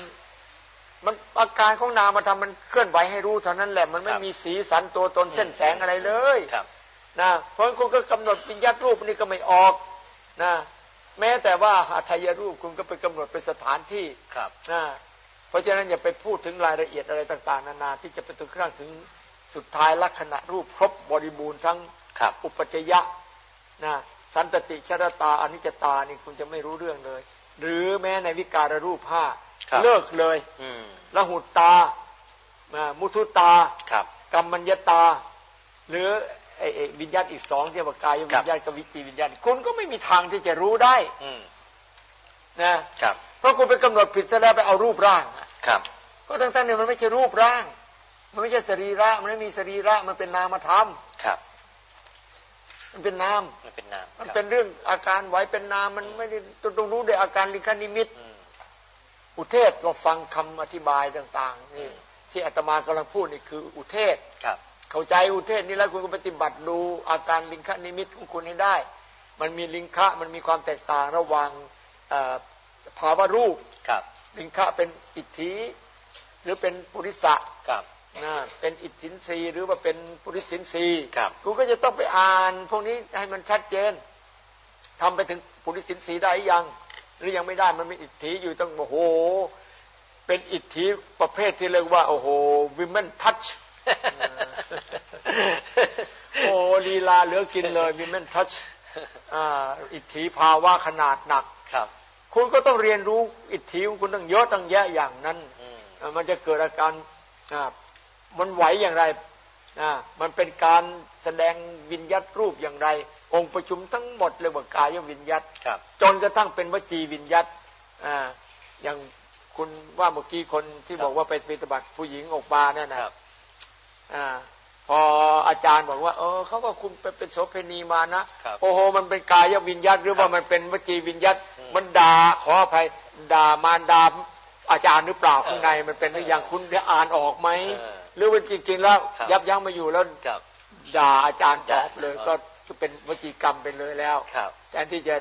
มันอาการของนามธรรมมันเคลื่อนไหวให้รู้เท่านั้นแหละมันไม่มีสีสันตัวตนเส้นแสงอะไรเลยครับนะเพราะฉะนั้นคุณก็กำหนดวิญญาตรูปนี่ก็ไม่ออกนะแม้แต่ว่าอัทยรูปคุณก็ไปกำหนดเป็นสถานที่ครับนะเพราะฉะนั้นอย่าไปพูดถึงรายละเอียดอะไรต่าง ๆ นานาที่จะไปถึงครั้งถึง สุดท้ายลักษณะรูปครบบริบูรณ์ทั้งครับอุปจยะนะสันตติชรตาอนิจจตานี่คุณจะไม่รู้เรื่องเลย หรือแม้ในวิการรูปห้าครับเลิกเลยอืมละหุตาอ่ามุทุตาครับกรรมัญญตา หรือไอ้ไอ้วิญญาณอีกสองที่ว่ากายวิญญาณกับวิจีวิญญาณคุณก็ไม่มีทางที่จะรู้ได้อืมนะครับเพราะคุณไปกำหนดผิดซะแล้วไปเอารูปร่างอะครับ ก็ทั้งๆเนี่ยมันไม่ใช่รูปร่าง มันไม่ใช่สรีระ มันไม่มีสรีระ มันเป็นนามธรรมครับ มันเป็นนาม มันเป็นนาม มันครับเป็นเรื่องอาการไหวเป็นนาม มันไม่ได้ต้องรู้ด้วยอาการลิงคานิมิตอืมอุเทศก็ฟังคำอธิบายต่าง ๆ นี่ ที่อาตมากำลังพูดนี่คืออุเทศครับ เข้าใจอุเทศนี่แล้วคุณก็ปฏิบัติดูอาการลิงคนิมิตของคุณให้ได้ มันมีลิงคะ มันมีความแตกต่างระหว่างเอ่อภาวะรูปครับลิงคะเป็นอิทธิหรือเป็นปุริสะครับ นะเป็นอิทธินรีย์หรือว่าเป็นปุริสินรีย์ครับคุณก็จะต้องไปอ่านพวกนี้ให้มันชัดเจนทำไปถึงปุริสินรีย์ได้ยัง หรือยังไม่ได้มันมีอิทธิอยู่ต้องโอ้โห เป็นอิทธิประเภทที่เรียกว่า โอ้โห women touch ลาเหลือกินเลยมีเมนทัชอิทธิภาวะขนาดหนักครับ คุณก็ต้องเรียนรู้อิทธิของคุณต้องเยอะตั้งแยะอย่างนั้นอืมอ่ามันจะเกิดอาการอ่า มันไหวอย่างไรอ่ามันเป็นการแสดงวิญญัตรูปอย่างไร องค์ประชุมทั้งหมดเลยว่ากายวิญญัตครับจนกระทั่งเป็นวจีวิญญัตอ่าอย่างคุณว่าเมื่อกี้คนที่ครับบอกว่าไปปฏิบัติผู้หญิงออกมาเนี่ยคนะรับอ่าพออาจารย์บอกว่า เออเขาก็คุณไปเป็นโสเภณีมานะครับโอ้โห มันเป็นกายวิญญัตหรือว่ามันเป็นวจีวิญญัตอืมมันด่าขออภัยด่ามารดาอาจารย์หรือเปล่าข้างในมันเป็นหรือยังคุณได้อ่านออกไหมเออ หรือว่าจริง ๆ แล้ว ครับยับยั้งไมาอยู่แล้วครับด่าอาจารย์ตอบเลยครับก็ก็เป็นวจีกรรมไปเลยแล้วครับ แทนที่จะ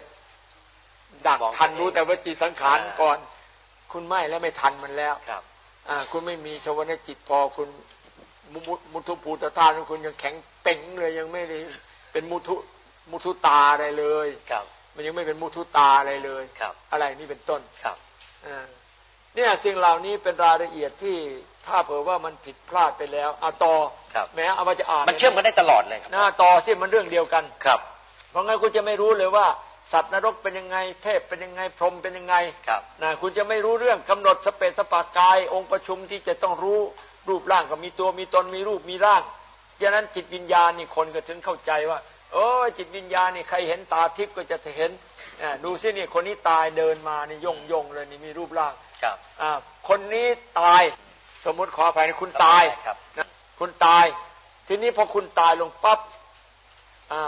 ดักมองทันตัวเองรู้แต่วจีสังขารอ่า ก่อน คุณไม่แล้วไม่ทันมันแล้ว ครับ อ่า คุณไม่มีชวนาจิตพอคุณมุมุมุทุภูตธาตุของคุณยังแข็งเป่งเลยยังไม่ได้เป็นมุทุมุทุตาอะไรเลย ครับมันยังไม่เป็นมุทุตาอะไรเลย ครับอะไรนี่เป็นต้น ครับ อ่าเนี่ยสิ่งเหล่านี้เป็นรายละเอียดที่ ถ้าเผื่อว่ามันผิดพลาดไปแล้วเอาต่อครับแม้เอามาจะอ่านมันเชื่อมกันได้ตลอดเลยครับหน้าต่อที่มันเรื่องเดียวกันครับ เพราะงั้นคุณจะไม่รู้เลยว่าสัตว์นรกเป็นยังไง เทพเป็นยังไงพรหมเป็นยังไงครับนะคุณจะไม่รู้เรื่องกำหนดสเปซสปากาย องค์ประชุมที่จะต้องรู้รูปร่างก็มีตัวมีตนมีรูปมีร่างฉะนั้นจิตวิญญาณนี่คนก็ถึงเข้าใจว่าโอ้ยจิตวิญญาณนี่ใครเห็นตาทิพย์ก็จะเห็นอ่าดูสิเนี่ยคนนี้ตายเดินมานี่ย่งยงๆเลยนี่มีรูปร่างครับอ่าคนนี้ตาย สมมุติขออภัยนะคุณตายครับนะคุณตาย ทีนี้พอคุณตายลงปั๊บอ่า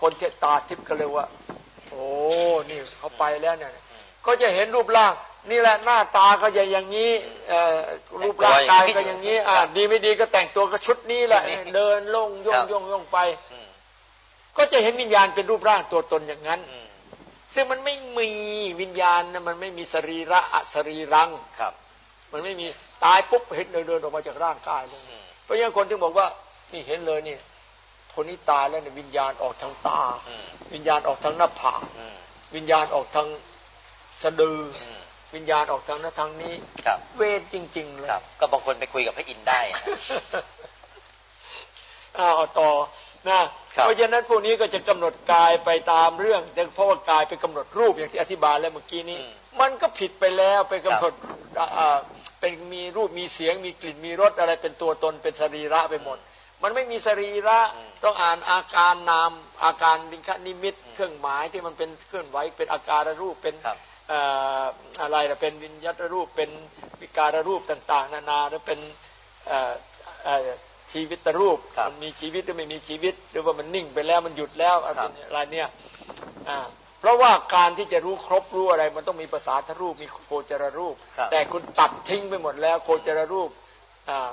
คนที่ตาทิพย์ก็เลยว่า โอ้นี่เขาไปแล้วเนี่ยอืมก็จะเห็นรูปร่าง นี่แหละหน้าตาก็จะอย่างนี้เอ่อรูปร่างกายก็อย่างนี้อ่าดีไม่ดีก็แต่งตัวก็ชุดนี้แหละชุดนี้เดินลงย่องย่องย่องไปอืมก็จะเห็นวิญญาณเป็นรูปร่างตัวตนอย่างนั้นอืมซึ่งมันไม่มีวิญญาณนะมันไม่มีสรีระอสรีรังครับ มันไม่มี ตายปุ๊บเห็นเดินเดินออกมาจากร่างกายเลยอืมเพราะฉะนั้นคนที่บอกว่า นี่เห็นเลยนี่คนนี้ตายแล้วเนี่ยวิญญาณออกทางตาอืมวิญญาณออกทางหน้าผากอืมวิญญาณออกทางสะดืออืมวิญญาณออกทางนั้นทางนี้ครับเวทจริง ๆ เลยครับก็บางคนไปคุยกับพระอินทร์ได้นะอ้าวเอาต่อนะครับเพราะฉะนั้นพวกนี้ก็จะกำหนดกายไปตามเรื่องแต่เพราะว่ากายไปกำหนดรูปอย่างที่อธิบายแล้วเมื่อกี้นี้อืมมันก็ผิดไปแล้วไปกำหนดอ่า เป็นมีรูปมีเสียงมีกลิ่นมีรสอะไรเป็นตัวตนเป็นสรีระไปหมด มันไม่มีสรีระอืมต้องอ่านอาการนามอาการลิงคนิมิตอืมเครื่องหมายที่มันเป็นเคลื่อนไหวเป็นอาการรูปเป็นครับเอ่ออะไรล่ะเป็นวิญญาตรูปเป็นวิการรูปต่าง ๆ นานาแล้วเป็นเอ่อเอ่อชีวิตรูปครับมันมีชีวิตหรือไม่มีชีวิต หรือว่ามันนิ่งไปแล้วมันหยุดแล้วอะไรครับอะไรเนี่ยอ่า เพราะว่าการที่จะรู้ครบรู้อะไร มันต้องมีภาษาทรูปมีโคจรรูปครับแต่คุณตัดทิ้งไปหมดแล้ว โคจรรูปอ่า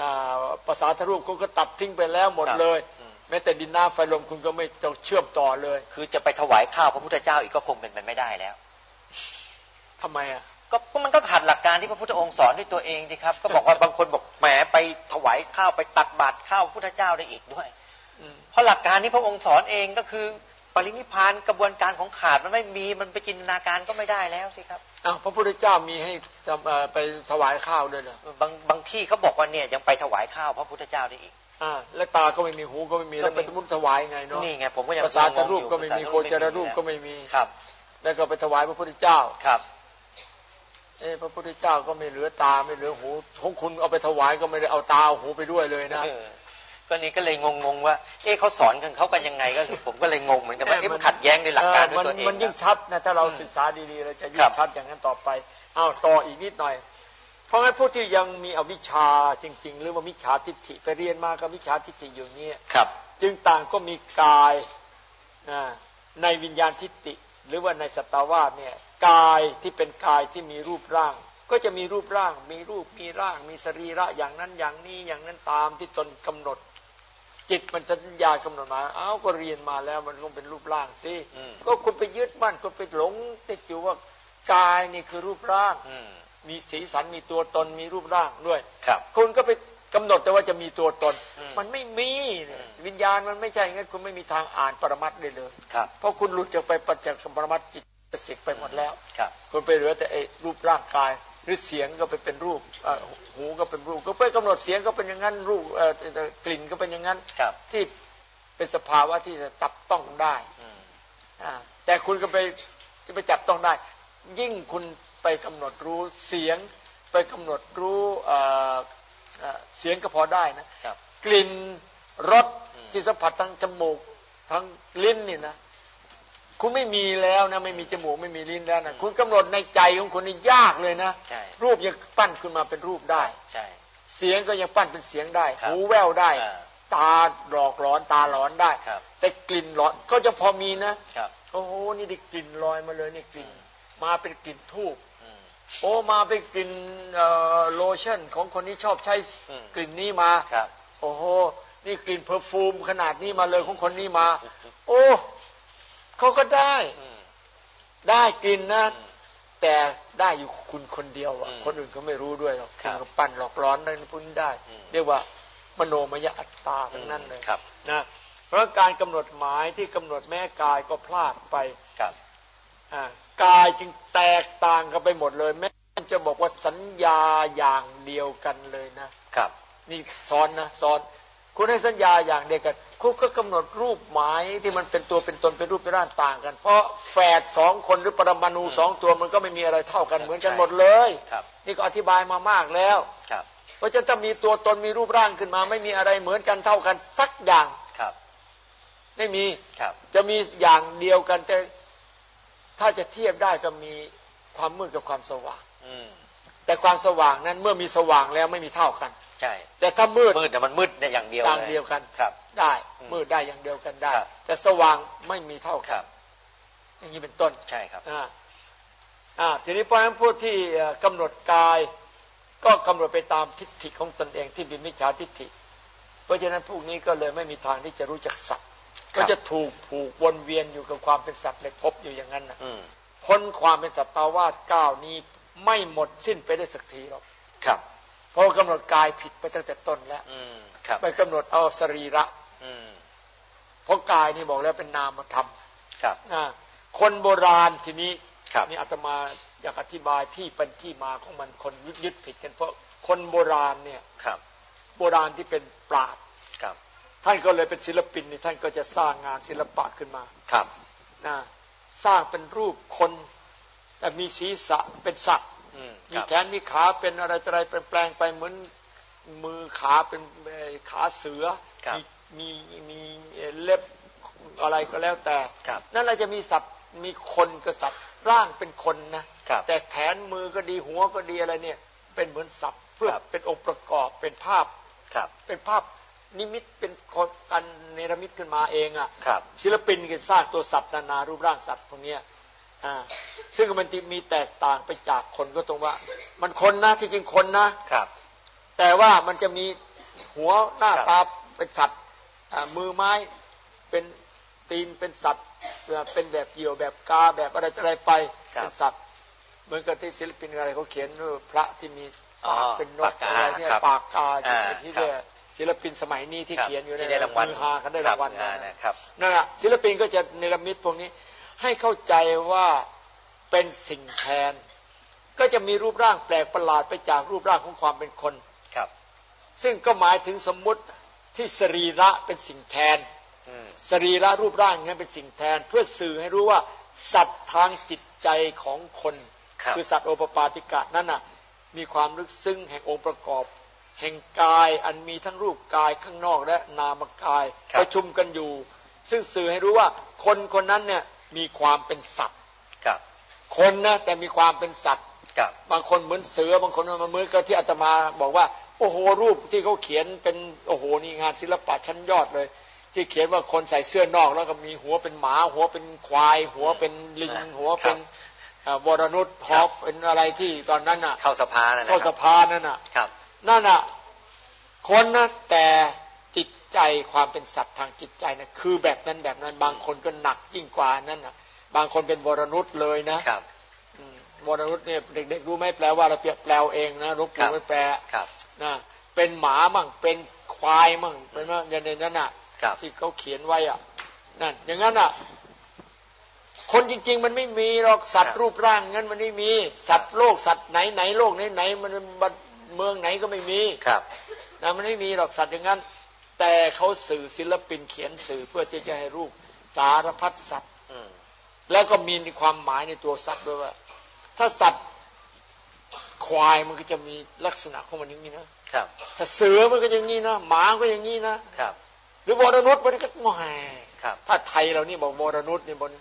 อ่าภาษาทรูปคุณก็ตัดทิ้งไปแล้วหมดครับเลยอืมแม้แต่ดินน้ำไฟลมคุณก็ไม่ต้องเชื่อมต่อเลย คือจะไปถวายข้าวพระพุทธเจ้าอีกก็คงเป็นไปไม่ได้แล้วทำไมอะก็ก็มันก็ขัดหลักการที่พระพุทธองค์สอนด้วยตัวเองสิครับ ก็บอกว่าบางคนบอกแหมไปถวายข้าวไปตักบาตรข้าวพระพุทธเจ้าได้อีกด้วยอืมเพราะหลักการที่พระองค์สอนเองก็คือ ปรินิพพานกระบวนการของขาดมันไม่มีมันไปจินตนาการก็ไม่ได้แล้วสิครับอ้าวพระพุทธเจ้ามีให้ทำเอ่อไปถวายข้าวด้วยเหรอบางบางที่เขาบอกว่าเนี่ยยังไปถวายข้าวพระพุทธเจ้าได้อีกอ่าและตาก็ไม่มีหูก็ไม่มีก็แล้วมีไปสมุนถวายไงเนาะนี่ไงผมก็ยังภาษาทรูปงงอยู่ก็ไม่มีภาษาโคจรรูปก็ไม่มีครับ แล้วก็ไปถวายพระพุทธเจ้าครับเอ้พระพุทธเจ้าก็ไม่เหลือตาไม่เหลือหูของคุณเอาไปถวายก็ไม่ได้เอาตาเอาหูไปด้วยเลยนะเออ ก็นี่ก็เลยงงๆว่าเอ๊ะเขาสอนกันเขากันยังไงก็คือผมก็เลยงงเหมือนกันว่าเอ๊ะมันขัดแย้งในหลักการด้วยตัวเองมันยิ่งนะชัดนะถ้าเราอืมศึกษาดีๆเราจะยิ่ครังบชัดอย่างนั้นต่อไปอ้าวต่ออีกนิดหน่อย เพราะงั้นผู้ที่ยังมีอวิชชาจริง ๆ หรือว่ามิจฉาทิฏฐิไปเรียนมากับมิจฉาทิฏฐิอยู่เนี่ยครับ จึงต่างก็มีกายอ่าในวิญญาณทิฏฐิหรือว่าในสตาวาสเนี่ยกายที่เป็นกายที่มีรูปร่าง ก็จะมีรูปร่าง มีรูปมีร่าง มีสรีระอย่างนั้นอย่างนี้อย่างนั้นตามที่ตนกำหนด จิตมันสัญญากำหนดมาเอ้าก็เรียนมาแล้วมันก็เป็นรูปร่างสิอืมก็คุณไปยึดมั่นคุณไปหลงติดอยู่ว่ากายนี่คือรูปร่างอืมมีสีสันมีตัวตนมีรูปร่างด้วยครับ คุณก็ไปกำหนดแต่ว่าจะมีตัวตนอืมมันไม่มีเนี่ยอืมวิญญาณมันไม่ใช่งั้นคุณไม่มีทางอ่านปรมัตถ์ได้เลยครับเพราะคุณหลุดจากไปปัจจักปรมัตถ์จิตสิกไปหมดแล้วครับคุณไปเหลือแต่ไอ้รูปร่างกาย หรือเสียงก็ไปเป็นรูปเอ่อหูก็เป็นรูป ก็ไปกำหนดเสียงก็เป็นอย่างนั้นรูปเอ่อกลิ่นก็เป็นอย่างนั้นครับที่เป็นสภาวะที่จะจับต้องได้อืมอ่าแต่คุณก็ไปจะไปจับต้องได้ ยิ่งคุณไปกำหนดรู้เสียง ไปกำหนดรู้เอ่อเอ่อเสียงก็พอได้นะครับกลิ่นรสอืมที่สัมผัสทั้งจมูกทั้งลิ้นนี่นะ คุณไม่มีแล้วนะไม่มีจมูกไม่มีลิ้นแล้วนะคุณกำหนดในใจของคุณนี่ยากเลยนะใช่รูปยังปั้นขึ้นมาเป็นรูปได้ใช่เสียงก็ยังปั้นเป็นเสียงได้ครับหูแววได้อ่าตาหลอกหลอนตาหลอนได้ครับแต่กลิ่นหลอนก็จะพอมีนะครับโอ้โหนี่ได้กลิ่นลอยมาเลยนี่กลิ่น มาเป็นกลิ่นทูบอืมโอ้มาเป็นกลิ่นเอ่อโลชั่นของคนที่ชอบใช้อืมกลิ่นนี้มาครับโอ้โหนี่กลิ่นเพอร์ฟูมขนาดนี้มาเลยของคนนี้มา โอ้ เขาก็ได้อืมได้กลิ่นนะอืมแต่ได้อยู่คุณคนเดียวอะอืมคนอื่นเขาไม่รู้ด้วยหรอกครัคุบณก็ปั้นหลอกล้อนได้พุ่นได้อืมเรียกว่ามโนมยอัตตาทั้งนั้นเลยครับนะเพราะการกำหนดหมายที่กำหนดแม่กายก็พลาดไปครับอ่ากายจึงแตกต่างกันไปหมดเลย แม้จะบอกว่าสัญญาอย่างเดียวกันเลยนะครับ นี่ซ้อนนะซ้อน คุณให้สัญญาอย่างเดียวกัน คุณก็กำหนดรูปหมายที่มันเป็นตัวเป็นตนเป็นรูปเป็นร่างต่างกัน เพราะแฝดสองคนหรือปรมาณูสองตัวมันก็ไม่มีอะไรเท่ากันเหมือนกันหมดเลยครับนี่ก็อธิบายมามากแล้วครับเพราะจะต้องมีตัวตนมีรูปร่างขึ้นมา ไม่มีอะไรเหมือนกันเท่ากัน สักอย่างครับ ไม่มีครับ จะมีอย่างเดียวกันแต่ถ้าจะเทียบได้ก็มีความมืดกับความสว่างอืม แต่ความสว่างนั้นเมื่อมีสว่างแล้วไม่มีเท่ากัน ใช่ แต่ถ้ามืดมืดเนี่ยมันมืดในอย่างเดียวต่างลเดียวกันครับ ได้อืมมืดได้อย่างเดียวกันได้ครับแต่สว่างไม่มีเท่าคกัรันบอย่างนี้เป็นต้นใช่ครับอ่าอ่าทีนี้เพราะฉะนั้นผู้ที่เอ่อกำหนดกายก็กำหนดไปตามทิฏฐิของตนเองที่เป็นมิจฉาทิฏฐิ เพราะฉะนั้นพวกนี้ก็เลยไม่มีทางที่จะรู้จักสัตว์ครัก็บจะถูกผูกวนเวียนอยู่กับความเป็นสัตว์ในภพอยู่อย่างนั้นนะอืมพ้นความเป็นสัตว์ตาวาสก้าวนี้ ไม่หมดสิ้นไปได้สักทีหรอกครับเพราะว่ากำหนดกายผิดไปตั้งแต่ต้นแล้วอืมครับไปกำหนดเอาสรีระอืมเพราะกายนี่บอกแล้วเป็นนามธรรมครับนะคนโบราณทีนี้ครับนี่อาตมาอยากอธิบายที่เป็นที่มาของมันคนยึดยึดผิดกันเพราะคนโบราณเนี่ยครับ โบราณที่เป็นปราดครับ ท่านก็เลยเป็นศิลปินนี่ท่านก็จะสร้างงานศิลปะขึ้นมาครับนะสร้างเป็นรูปคน แต่มีศีรษะเป็นสัตว์อืมมีครับแขนมีขาเป็นอะไรต่ออะไรแปลงไปเหมือนมือขาเป็นเอ่อขาเสือครับมีมีมีเอ่อเล็บอะไรก็แล้วแต่ครับนั่นเราจะมีสัตว์มีคนกับสัตว์ร่างเป็นคนนะครับแต่แขนมือก็ดีหัวก็ดีอะไรเนี่ย เป็นเหมือนสัตว์เพื่อครับเป็นองค์ประกอบเป็นภาพครับเป็นภาพนิมิตเป็นคนกันเนรมิตขึ้นมาเองอะ่ะครับศิลปินก็สร้างตัวสัตว์นานารูปร่างสัตว์พวกเนี้ย อ่าซึ่งมันจะมีแตกต่างไปจากคนก็ตรงว่า มันคนนะที่จริงคนนะครับ แต่ว่ามันจะมีหัวหน้าครับตาเป็นสัตว์อ่ามือไม้เป็นตีนเป็นสัตว์เอ่อเป็นแบบเหยี่ยวแบบกาแบบอะไรต่ออะไรไปครับเป็นสัตว์เหมือนกับที่ศิลปินอะไรเขาเขียนว่าพระที่มีอ๋อปากเป็นนปากกกาอะไรเนี่ยครับปากกาอ่าที่ครับเรียกศิลปินสมัยนี้ที่ครับเขียนอยู่ที่ได้รางวัลมือฮากันได้รางวัลคบอ่นะนะครับนั่นแหละศิลปินก็จะเนรมิตพวกนี้ ให้เข้าใจว่าเป็นสิ่งแทน ก็จะมีรูปร่างแปลกประหลาดไปจากรูปร่างของความเป็นคนครับ ซึ่งก็หมายถึงสมมุติที่สรีระเป็นสิ่งแทนอืมสรีระรูปร่างนั้นเป็นสิ่งแทน เพื่อสื่อให้รู้ว่า สัตว์ทางจิตใจของคนครับอสัตว์โอปปาติกะนั้นน่ะ มีความลึกซึ้งแห่งองค์ประกอบ แห่งกายอันมีทั้งรูปกายข้างนอกและนามกายครับประชุมกันอยู่ ซึ่งสื่อให้รู้ว่าคนคนนั้นเนี่ย มีความเป็นสัตว์ครับ คนนะแต่มีความเป็นสัตว์ครับ บางคนเหมือนเสือบางคนมันเหมือนกับที่อาตมาบอกว่า โอ้โหรูปที่เขาเขียนเป็นโอ้โหนี่งานศิลปะชั้นยอดเลย ที่เขียนว่าคนใส่เสื้อนอกแล้วก็มีหัวเป็นหมา หัวเป็นควาย หัวเป็นลิงอ่าหัวเป็นครับเอ่อวรนุชหครัอบเป็นอะไรที่ตอนนั้นน่ะ เข้าสภานั่นนะเข้าคสรับภานั่นน่ะครับนั่นน่ะ คนนะแต่จิต ใจความเป็นสัตว์ทางจิตใจนะคือแบบนั้นแบบนั้น บางคนก็หนักยิ่งกว่านั้นน่ะบางคนเป็นวรนุชเลยนะครับอืมวรนุชเนี่ยเด็กๆรู้ไหมแปลว่าเราเปรียบแปลเองนะรบกครัวนบไม่แปลครับนะเป็นหมามั่งเป็นควายมั่งเป็นว่าอย่างในนั้นน่ะครับที่เขาเขียนไว้อะนั่นอย่างนั้นอะ คนจริง ๆ มันไม่มีหรอกสัตครัว์บรูปร่างงั้นมันไม่มี สัตว์โลกสัตว์ไหนไหนโลกไหนไหนมันมันเมืองไหนก็ไม่มีครับนะมันไม่มีหรอกสัตว์อย่างนั้น แต่เขาสื่อศิลปินเขียนสื่อเพื่อที่จะให้รูปสารพัดสัตว์อืมแล้วก็มีความหมายในตัวสัตว์ด้วยว่า ถ้าสัตว์ควายมันก็จะมีลักษณะของมันอย่างนี้นะครับ ถ้าเสือมันก็อย่างนี้นะหมาก็อย่างนี้นะครับ หรือวรนุษย์มันก็แหมครับ ถ้าไทยเรานี่บอกวรนุษย์นี่มัน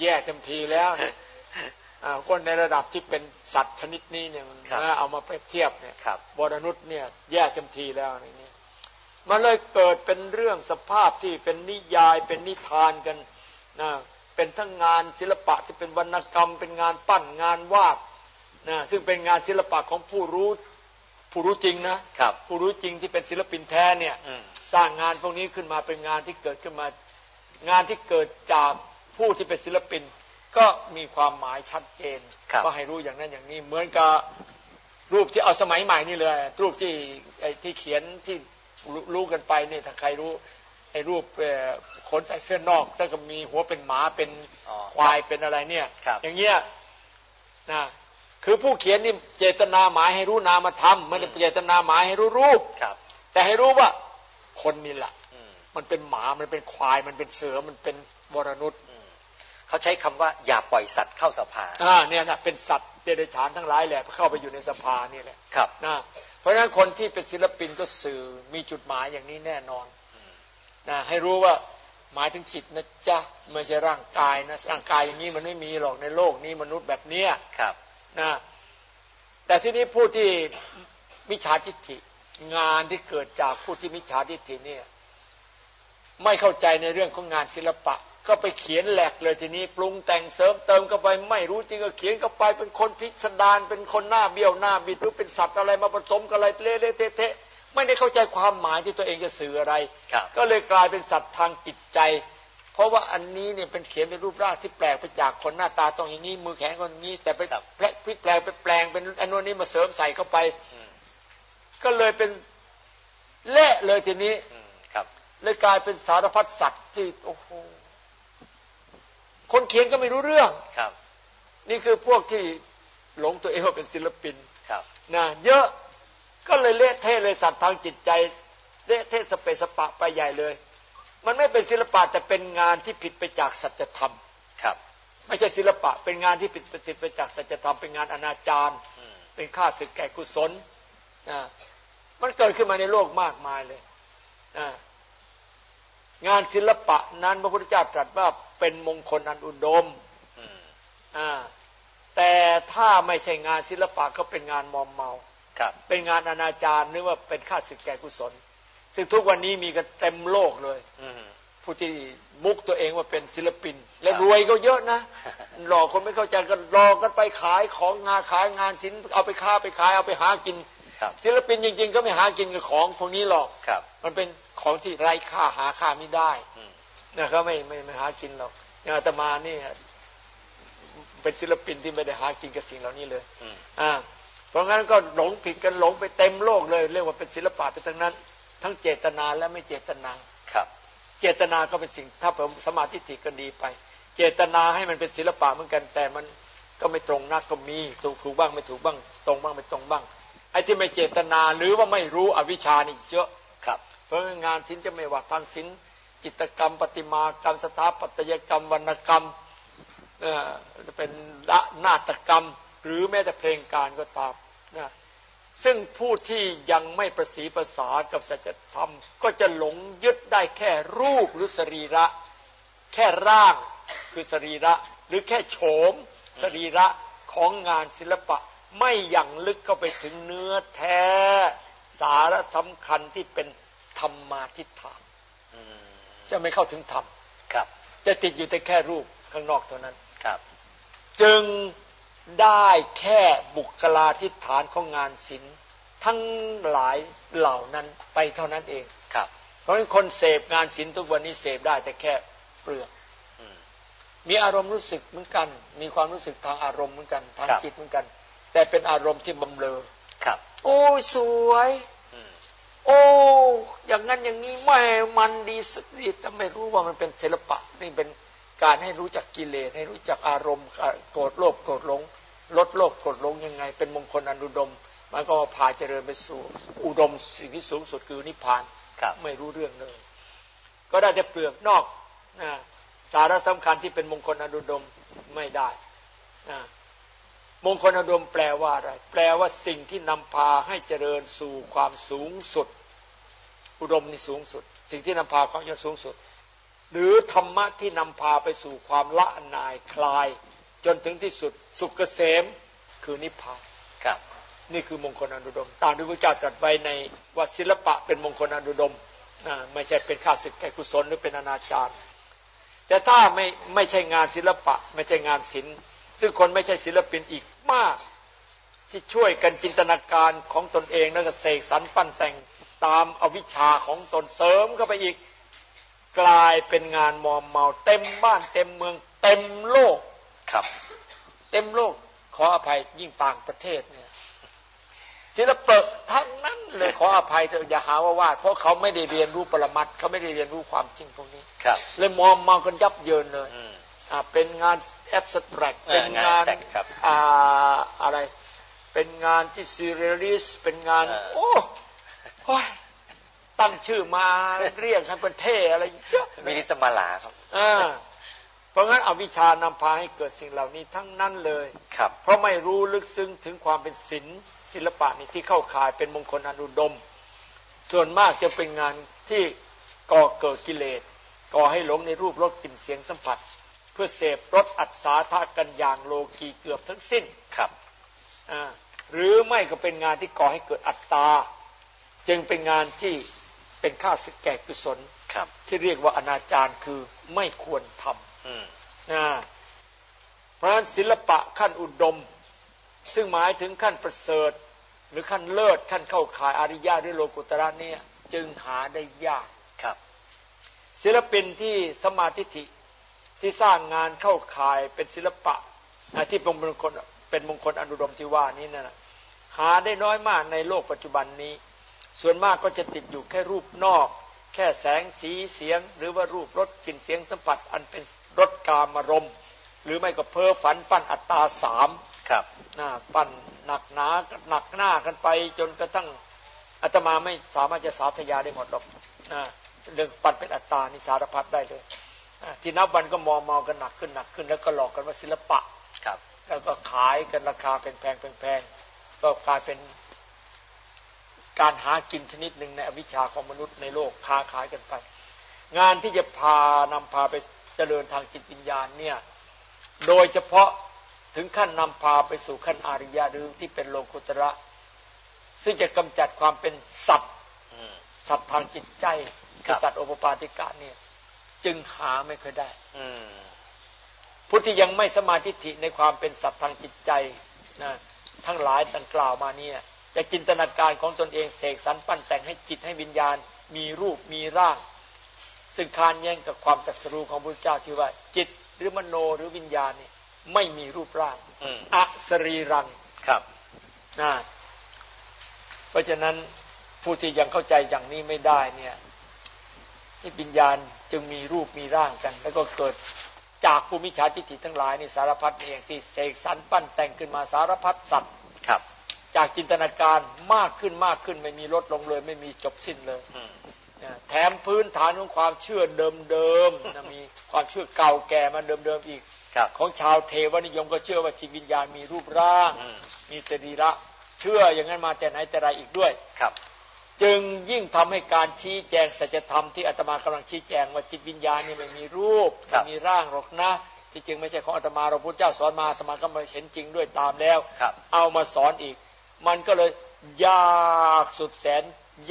แย่เต็มทีแล้วเนี่ยอ่าคนในระดับที่เป็นสัตว์ชนิดนี้เนี่ยมันครับนะเอามาเปรียบเทียบเนี่ยครับวรนุษย์เนี่ยแย่เต็มทีแล้วในนี้ มันเลยเกิดเป็นเรื่องสภาพที่เป็นนิยายเป็นนิทานกันนะเป็นทั้งงานศิลปะที่เป็นวรรณกรรม เป็นงานปั้นงานวาดนะซึ่งเป็นงานศิลปะของผู้รู้ผู้รู้จริงนะครับผู้รู้จริงที่เป็นศิลปินแท้เนี่ยอืมสร้างงานพวกนี้ขึ้นมาเป็นงานที่เกิดขึ้นมา งานที่เกิดจากผู้ที่เป็นศิลปิน ก็มีความหมายชัดเจนครับว่าให้รู้อย่างนั้นอย่างนี้เหมือนกับรูปที่เอาสมัยใหม่นี่เลย รูปที่ไอ้ที่เขียนที่ รู้รู้กันไปเนี่ยถ้าใครรู้ไอ้รูปเอ่อคนใส่เสื้อนอกแล้วก็มีหัวเป็นหมาเป็นอ๋อควายเป็นอะไรเนี่ยครับอย่างเงี้ยนะคือผู้เขียนนี่เจตนาหมายให้รู้นามธรรมไม่ได้เจตนาหมายให้รู้รูปครับ แต่ให้รู้ว่าคนนี่แหละอืมมันเป็นหมามันเป็นควายมันเป็นเสือมันเป็นวรนุษย์อืมเขาใช้คำว่าอย่าปล่อยสัตว์เข้าสภาอ่าเนี่ยนะเป็นสัตว์เดรัจฉานทั้งหลายแหละเข้าไปอยู่ในสภานี่แหละครับนะเพ ราะฉะนั้นคนที่เป็นศิลปินก็สื่อมีจุดหมายอย่างนี้แน่นอนอืมนะให้รู้ว่าหมายถึงจิตนะจ๊ะไม่ใช่ร่างกายนะร่างกายอย่างนี้มันไม่มีหรอกในโลกนี้มนุษย์แบบเนี้ยครับนะแต่ที่นี้ผู้ที่มิจฉาทิฏฐิงานที่เกิดจากผู้ที่มิจฉาทิฏฐิเนี่ย ไม่เข้าใจในเรื่องของงานศิลปะ ก็ไปเขียนแหลกเลยทีนี้ปรุงแต่งเสริมเติมเข้าไปไม่รู้จริงก็เขียนเข้าไปเป็นคนพิสดารเป็นคนหน้าเบี้ยวหน้าบิดหรือเป็นสัตว์อะไรมาผสมกันอะไรเละๆเทะๆไม่ได้เข้าใจความหมายที่ตัวเองจะสื่ออะไรครับก็เลยกลายเป็นสัตว์ทางจิตใจ เพราะว่าอันนี้เนี่ยเป็นเขียนเป็นรูปร่างที่แปลกไปจากคนหน้าตาต้องอย่างนี้มือแข็งคนอย่างนี้ แต่ไปครับแปลพลิกแปลงไปแปลงเป็นอันนู้นนี้มาเสริมใส่เข้าไปอืมก็เลยเป็นเละเลยทีนี้อืมครับเลยกลายเป็นสารพัดสัตว์ที่โอ้โห คนเขียนก็ไม่รู้เรื่องครับ นี่คือพวกที่หลงตัวเองว่าเป็นศิลปินครับนะเยอะก็เลยเละเทะเลยสัตว์ทางจิตใจเละเทะสเปะสปะไปใหญ่เลย มันไม่เป็นศิลปะแต่เป็นงานที่ผิดไปจากสัจธรรมครับ ไม่ใช่ศิลปะ เป็นงานที่ผิดไปจากสัจธรรมเป็นงานอนาจารอืมเป็นค่าศึกแก่กุศลนะมันเกิดขึ้นมาในโลกมากมายเลยนะ งานศิลปะนั้นพระพุทธเจ้าตรัสว่าเป็นมงคลอันอุดมอืมอ่าแต่ถ้าไม่ใช่งานศิลปะก็เป็นงานมอมเมาครับ เป็นงานอนาจารหรือว่าเป็นค่าศึกแก่กุศล ซึ่งทุกวันนี้มีกันเต็มโลกเลยอืมผู้ที่มุกตัวเองว่าเป็นศิลปิน และครับรวยก็เยอะนะหลอกคนไม่เข้าใจก็หลอกกันไปขายของงานขายงานศิลป์เอาไปค้าไปขายเอาไปหากินครับ ศิลปินจริง ๆ ก็ไม่หากินกับของพวกนี้หรอกครับ มันเป็นของที่ไร้ค่าหาค่าไม่ได้อืมนะเขาไม่ไม่ไม่หากินหรอกอย่างอาตมานี่เป็นศิลปินที่ไม่ได้หากินกับสิ่งเหล่านี้เลยอืมอ่าเพราะงั้นก็หลงผิดกันหลงไปเต็มโลกเลย เรียกว่าเป็นศิลปะไปทั้งนั้น ทั้งเจตนาและไม่เจตนาครับ เจตนาก็เป็นสิ่งถ้าผมสมาธิจิก็ดีไป เจตนาให้มันเป็นศิลปะเหมือนกันแต่มันก็ไม่ตรงนักก็มีถูกถูกบ้างไม่ถูกบ้าง ตรงบ้างไม่ตรงบ้างไอ้ที่ไม่เจตนาหรือว่าไม่รู้อวิชชานี่เยอะครับ เพราะงานศิลป์จะไม่ว่าทางศิลป์จิตรกรรมประติมากรรมสถาปัตยกรรมวรรณกรรมเอ่อจะเป็นละนาฏกรรม หรือแม้แต่เพลงการก็ตามนะซึ่งผู้ที่ยังไม่ประสีภาษากับสัจธรรม ก็จะหลงยึดได้แค่รูปหรือสรีระ แค่ร่างคือสรีระ หรือแค่โฉมสรีระของงานศิลปะ ไม่อย่างลึกเข้าไปถึงเนื้อแท้ สาระสำคัญที่เป็นธรรมาทิฏฐานอืมจะไม่เข้าถึงธรรมครับ จะติดอยู่แต่แค่รูปข้างนอกเท่านั้นครับ จึงได้แค่บุคลาธิฐานของงานศิลป์ทั้งหลายเหล่านั้นไปเท่านั้นเองครับ เพราะฉะนั้นคนเสพงานศิลป์ทุกวันนี้เสพได้แต่แค่เปลือกอืมมีอารมณ์รู้สึกเหมือนกัน มีความรู้สึกทางอารมณ์เหมือนกัน ทางครับจิตเหมือนกัน แต่เป็นอารมณ์ที่บำเรอครับ โอ้ยสวยอืมโอ้อย่างนั้นอย่างนี้แม่มันดีสุดดีแต่ไม่รู้ว่ามันเป็นศิลปะ นี่เป็นการให้รู้จักกิเลสให้รู้จักอารมณ์อะโกรธโลภโกรธหลง ลดโลภโกรธหลงยังไง เป็นมงคลอันอุดม มันก็พาเจริญไปสู่อุดมสิ่งที่สูงสุดคือนิพพานไม่รู้เรื่องเลย ก็ได้แต่เปลือกนอกนะสาระสำคัญที่เป็นมงคลอนุดมไม่ได้นะ มงคลอนุดมแปลว่าอะไร แปลว่าสิ่งที่นำพาให้เจริญสู่ความสูงสุด อุดมนี่สูงสุด สิ่งที่นำพาความยสูงสุด หรือธรรมะที่นำพาไปสู่ความละนายคลาย จนถึงที่สุด สุขเกษมคือนิพพานครับนี่คือมงคลอนุดม ตามที่พระเจ้าตรัสไว้ในว่าศิลปะเป็นมงคลอนุดมไม่ใช่เป็นข้าศึกแก่กุศลหรือเป็นอนาจารแต่ถ้าไม่ไม่ใช่งานศิลปะ ไม่ใช่งานศิลป์ ซึ่งคนไม่ใช่ศิลปินอีกมาก ที่ช่วยกันจินตนาการของตนเองแล้วก็เสกสรรปั้นแต่งตามอวิชชาของตนเสริมเข้าไปอีกกลายเป็นงานมอมเมา เต็มบ้านเต็มเมือง เต็มโลกครับ เต็มโลกขออภัยยิ่งต่างประเทศเนี่ยศิลปะทั้งนั้นเลยขออภัยเถอะอย่าหาว่าว่าเพราะเขาไม่ได้เรียนรู้ปรมัตถ์เขาไม่ได้เรียนรู้ความจริงพวกนี้ครับเลยมอมเมากันยับเยินเลยอืมอ่า เป็นงาน abstract เออเป็นงานงาน abstract ครับอ่าอะไร เป็นงานที่ surrealist เป็นงานเออโอ้โอ้ยตั้งชื่อมาเรียกให้เป็นเท่อะไรเยอะ minimalist ครับอ่าเพราะงั้นอวิชชานำพาให้เกิดสิ่งเหล่านี้ทั้งนั้นเลยครับ เพราะไม่รู้ลึกซึ้งถึงความเป็นศิลป์ศิลปะนี่ที่เข้าข่ายเป็นมงคลอนุดม ส่วนมากจะเป็นงานที่ก่อเกิดกิเลสก่อให้หลงในรูปรสกลิ่นเสียงสัมผัสเพื่อเสพรสอัศาธากันอย่างโลกีเกือบทั้งสิ้นครับอ่าหรือไม่ก็เป็นงานที่ก่อให้เกิดอัตตา จึงเป็นงานที่เป็นค่าศึกแก่กุศลครับ ที่เรียกว่าอนาจารคือไม่ควรทำอืมนะเพราะฉะนั้นศิลปะขั้นอุดม ซึ่งหมายถึงขั้นประเสริฐ หรือขั้นเลิศขั้นเข้าข่ายอริยะหรือโลกุตระเนี่ยจึงหาได้ยากครับ ศิลปินที่สมาธิฐิ ที่สร้างงานเข้าข่ายเป็นศิลปะอะที่เป็นมงคลเป็นมงคลอนุดมที่ว่านี้นะหาได้น้อยมากในโลกปัจจุบันนี้ ส่วนมากก็จะติดอยู่แค่รูปนอก แค่แสงสีเสียง หรือว่ารูปรสกลิ่นเสียงสัมผัส อันเป็นรสกามารมณ์หรือไม่ก็เพ้อฝันปั้นอัตตาสามครับนะปั้นหนักหนาหนักหน้ากันไป จนกระทั่งอาตมาไม่สามารถจะสาธยายได้หมดหรอกนะเรื่องปั้นเป็นอัตตานี่สารพัดได้เลยอะ ที่นับวันก็มองมองกันหนักขึ้นหนักขึ้น แล้วก็หลอกกันว่าศิลปะครับ แล้วก็ขายกันราคาแพงๆแพงๆก็กลายเป็นการหากินชนิดหนึ่งในอวิชชาของมนุษย์ในโลกค้าขายกันไป งานที่จะพานำพาไปเจริญทางจิตวิญญาณเนี่ยโดยเฉพาะถึงขั้นนำพาไปสู่ขั้นอาริยะหรือที่เป็นโลกุตระ ซึ่งจะกำจัดความเป็นสัตว์อืมสัตว์ทางจิตใจครับสัตว์โอปปาติกะเนี่ย จึงหาไม่ค่อยได้ อืมผู้ที่ยังไม่สมาธิฐิในความเป็นสัตว์ทางจิตใจนะทั้งหลายดังกล่าวมาเนี่ยจะจินตนาการของตนเองเสกสรรปั้นแต่งให้จิตให้วิญญาณ มีรูปมีร่าง ซึ่งคานแย้งกับความตรัสรู้ของพระเจ้าที่ว่า จิตหรือมโนหรือวิญญาณเนี่ยไม่มีรูปร่างอืมอสรีรังครับนะเพราะฉะนั้นผู้ที่ยังเข้าใจอย่างนี้ไม่ได้เนี่ย ที่วิญญาณจึงมีรูปมีร่างกัน แล้วก็เกิดจากภูมิชาทิฏฐิทั้งหลายนี่สารพัดนี่เองที่เสกสรรปั้นแต่งขึ้นมาสารพัดสัตว์ครับ จากจินตนาการมากขึ้นมากขึ้นไม่มีลดลงเลย ไม่มีจบสิ้นเลยอืมนะแถมพื้นฐานของความเชื่อเดิมๆนะมีความเชื่อเก่าแก่มาเดิมๆอีกครับของชาวเทวนิยมก็เชื่อว่าจิตวิญญาณมีรูปร่างอืมมีสรีระ เชื่ออย่างนั้นมาแต่ไหนแต่ไรอีกด้วยครับ จึงยิ่งทำให้การชี้แจงสัจธรรมที่อาตมากำลังชี้แจงว่าจิตวิญญาณนี่ไม่มีรูปครัไม่บมีร่างหรอกนะที่จริงไม่ใช่ของอาตมาเราพุทธเจ้าสอนมาอาตมาก็มาเห็นจริงด้วยตามแล้วครับเอามาสอนอีก มันก็เลยยากสุดแสน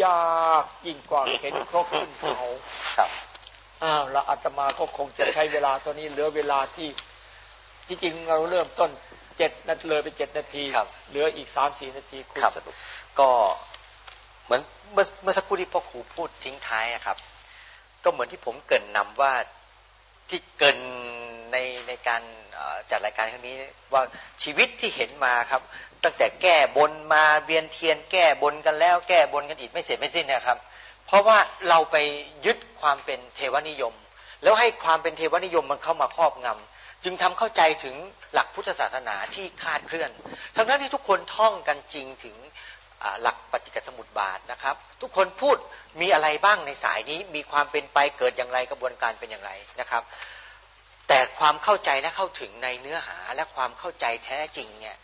ยากยิ่งกว่าเข็นครกขึ้นเขาครับอ้าวแล้วอาตมาก็คงจะใช้เวลาตัวนี้เหลือเวลาที่ที่จริงเราเริ่มต้นเจ็ดนาทีเลยไปเจ็ดนาทีครับเหลืออีกสามสี่นาทีคุณครับสรุปก็ เหมือนเมื่อเมื่อสักครู่ที่พ่อครูพูดทิ้งท้ายนะครับ ก็เหมือนที่ผมเกินนำว่าที่เกินในในการจัดรายการครั้งนี้ว่าชีวิตที่เห็นมาครับ ตั้งแต่แก้บนมาเวียนเทียน แก้บนกันแล้ว แก้บนกันอีกไม่เสร็จไม่สิ้นนะครับ เพราะว่าเราไปยึดความเป็นเทวนิยม แล้วให้ความเป็นเทวนิยมมันเข้ามาครอบงำจึงทำเข้าใจถึงหลักพุทธศาสนาที่คาดเคลื่อนทั้งนั้นที่ทุกคนท่องกันจริงถึง หลักปฏิจจสมุติบาทนะครับ ทุกคนพูดมีอะไรบ้างในสายนี้ มีความเป็นไปเกิดอย่างไรกระบวนการเป็นอย่างไรนะครับ แต่ความเข้าใจและเข้าถึงในเนื้อหาและความเข้าใจแท้จริงเนี่ย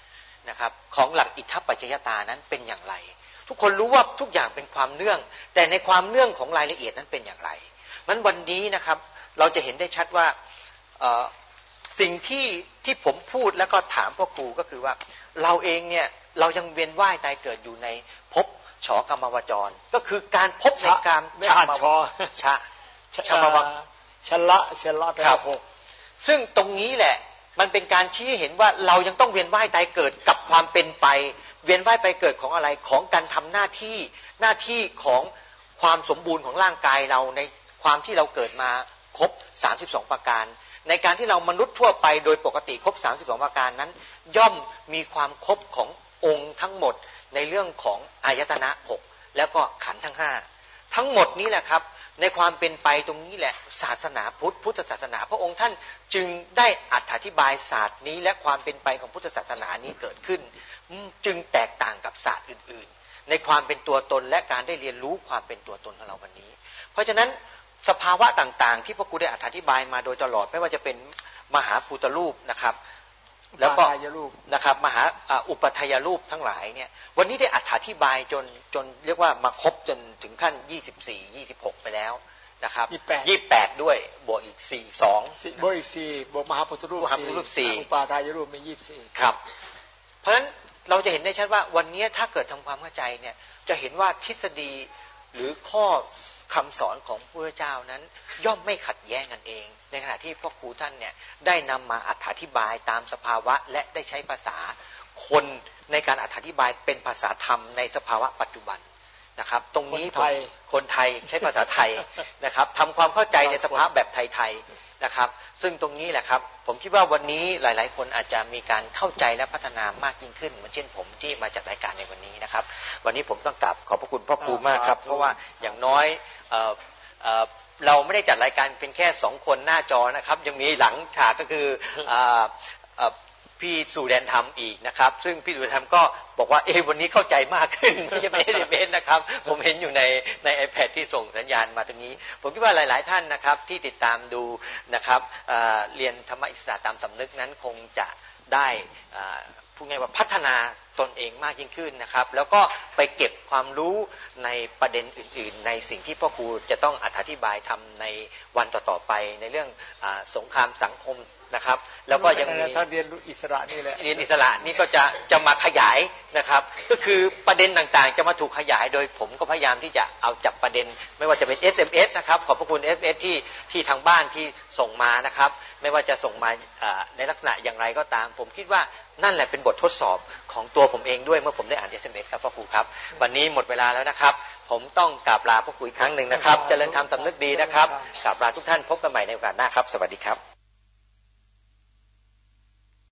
นะครับของหลักอิทธปัจจยตานั้นเป็นอย่างไร ทุกคนรู้ว่าทุกอย่างเป็นความเนื่อง แต่ในความเนื่องของรายละเอียดนั้นเป็นอย่างไรมันวันนี้นะครับ เราจะเห็นได้ชัดว่าสิ่งที่ที่ผมพูดแล้วก็ถามพ่อครูก็คือว่า เราเองเนี่ยเรายังเวียนว่ายตายเกิดอยู่ในภพฉอกรรมวจร ก็คือการพบในการชะชอชะชะมวังชละชละแปลหกซึ่งตรงนี้แหละ มันเป็นการชี้เห็นว่าเรายังต้องเวียนว่ายตายเกิดกับความเป็นไป เวียนว่ายไปเกิดของอะไรของการทำหน้าที่หน้าที่ของความสมบูรณ์ของร่างกายเราในความที่เราเกิดมาครบ 32 ประการ ในการที่เรามนุษย์ทั่วไปโดยปกติครบ 32 ประการนั้น ย่อมมีความครบขององค์ทั้งหมดในเรื่องของอายตนะหกแล้วก็ขันทั้งห้าทั้งหมดนี้แหละครับ ในความเป็นไปตรงนี้แหละ ศาสนาพุทธพุทธศาสนา พระองค์ท่านจึงได้อธิบายศาสตร์นี้และความเป็นไปของพุทธศาสนานี้เกิดขึ้น จึงแตกต่างกับศาสตร์อื่น ๆ ในความเป็นตัวตนและการได้เรียนรู้ความเป็นตัวตนของเราวันนี้ เพราะฉะนั้น สภาวะต่างๆ ที่พระครูได้อธิบายมาโดยตลอดไม่ว่าจะเป็นมหาภูตรูปนะครับ แล้วก็นะครับ มหาอุปทยรูปทั้งหลายเนี่ย วันนี้ได้อธิบายจนจนเรียกว่ามาครบจนถึงขั้นยี่สิบสี่ยี่สิบหกไปแล้วนะครับยี่แปดด้วยบวกอีกสี่สองบวกอีกสี่บวกมหาพุทธรูปมหาพุทธรูปสี่อุปาทายรูปมียี่สิบสี่ครับ เพราะฉะนั้นเราจะเห็นได้ชัดว่าวันนี้ถ้าเกิดทำความเข้าใจเนี่ย จะเห็นว่าทฤษฎีหรือข้อ คำสอนของพระเจ้านั้น ย่อมไม่ขัดแย้งกันเอง ในขณะที่พ่อครูท่านเนี่ยได้นำมาอธิบายตามสภาวะและได้ใช้ภาษาคนในการอธิบายเป็นภาษาธรรมในสภาวะปัจจุบันนะครับ ตรงนี้ไทยคนไทยใช้ภาษาไทยนะครับทำความเข้าใจในสภาวะแบบไทยๆ นะครับ ซึ่งตรงนี้แหละครับ ผมคิดว่าวันนี้หลาย ๆ คนอาจจะมีการเข้าใจและพัฒนามากยิ่งขึ้นเหมือนเช่นผมที่มาจัดรายการในวันนี้นะครับ วันนี้ผมต้องกราบขอบพระคุณพ่อครูมากครับ เพราะว่าอย่างน้อยเราไม่ได้จัดรายการเป็นแค่สองคนหน้าจอนะครับ ยังมีหลังฉากก็คือ พี่สุแดนทำอีกนะครับ ซึ่งพี่สุแดนทำก็บอกว่าเอวันนี้เข้าใจมากขึ้นไม่ใช่ไม่ได้เบนนะครับ ผมเห็นอยู่ในใน iPad ที่ส่งสัญญาณมาตรงนี้ ผมคิดว่าหลาย ๆ ท่านนะครับที่ติดตามดูนะครับเรียนธรรมอิสระตามสำนึกนั้นคงจะได้พูดง่ายว่าพัฒนาตนเองมากยิ่งขึ้นนะครับ แล้วก็ไปเก็บความรู้ในประเด็นอื่น ๆ ในสิ่งที่พ่อครูจะต้องอธิบายทำในวันต่อ ๆ ไปในเรื่องอสงครามสังคม นะครับ แล้วก็ยังมีถ้าเรียนอิสระนี่แหละเรียนอิสระนี่ก็จะจะมาขยายนะครับ ก็คือประเด็นต่างๆ จะมาถูกขยายโดยผมก็พยายามที่จะเอาจับประเด็น ไม่ว่าจะเป็น SMS นะครับขอบพระคุณ SMS ที่ที่ทางบ้านที่ส่งมานะครับ ไม่ว่าจะส่งมาในลักษณะอย่างไรก็ตาม ผมคิดว่านั่นแหละเป็นบททดสอบของตัวผมเองด้วยเมื่อผมได้อ่าน SMS ครับพ่อครูครับ วันนี้หมดเวลาแล้วนะครับ ผมต้องกราบลาพ่อครูอีกครั้งหนึ่งนะครับเจริญธรรมสำนึกดีนะครับกราบลาทุกท่านพบกันใหม่ในโอกาสหน้าครับ สวัสดีครับ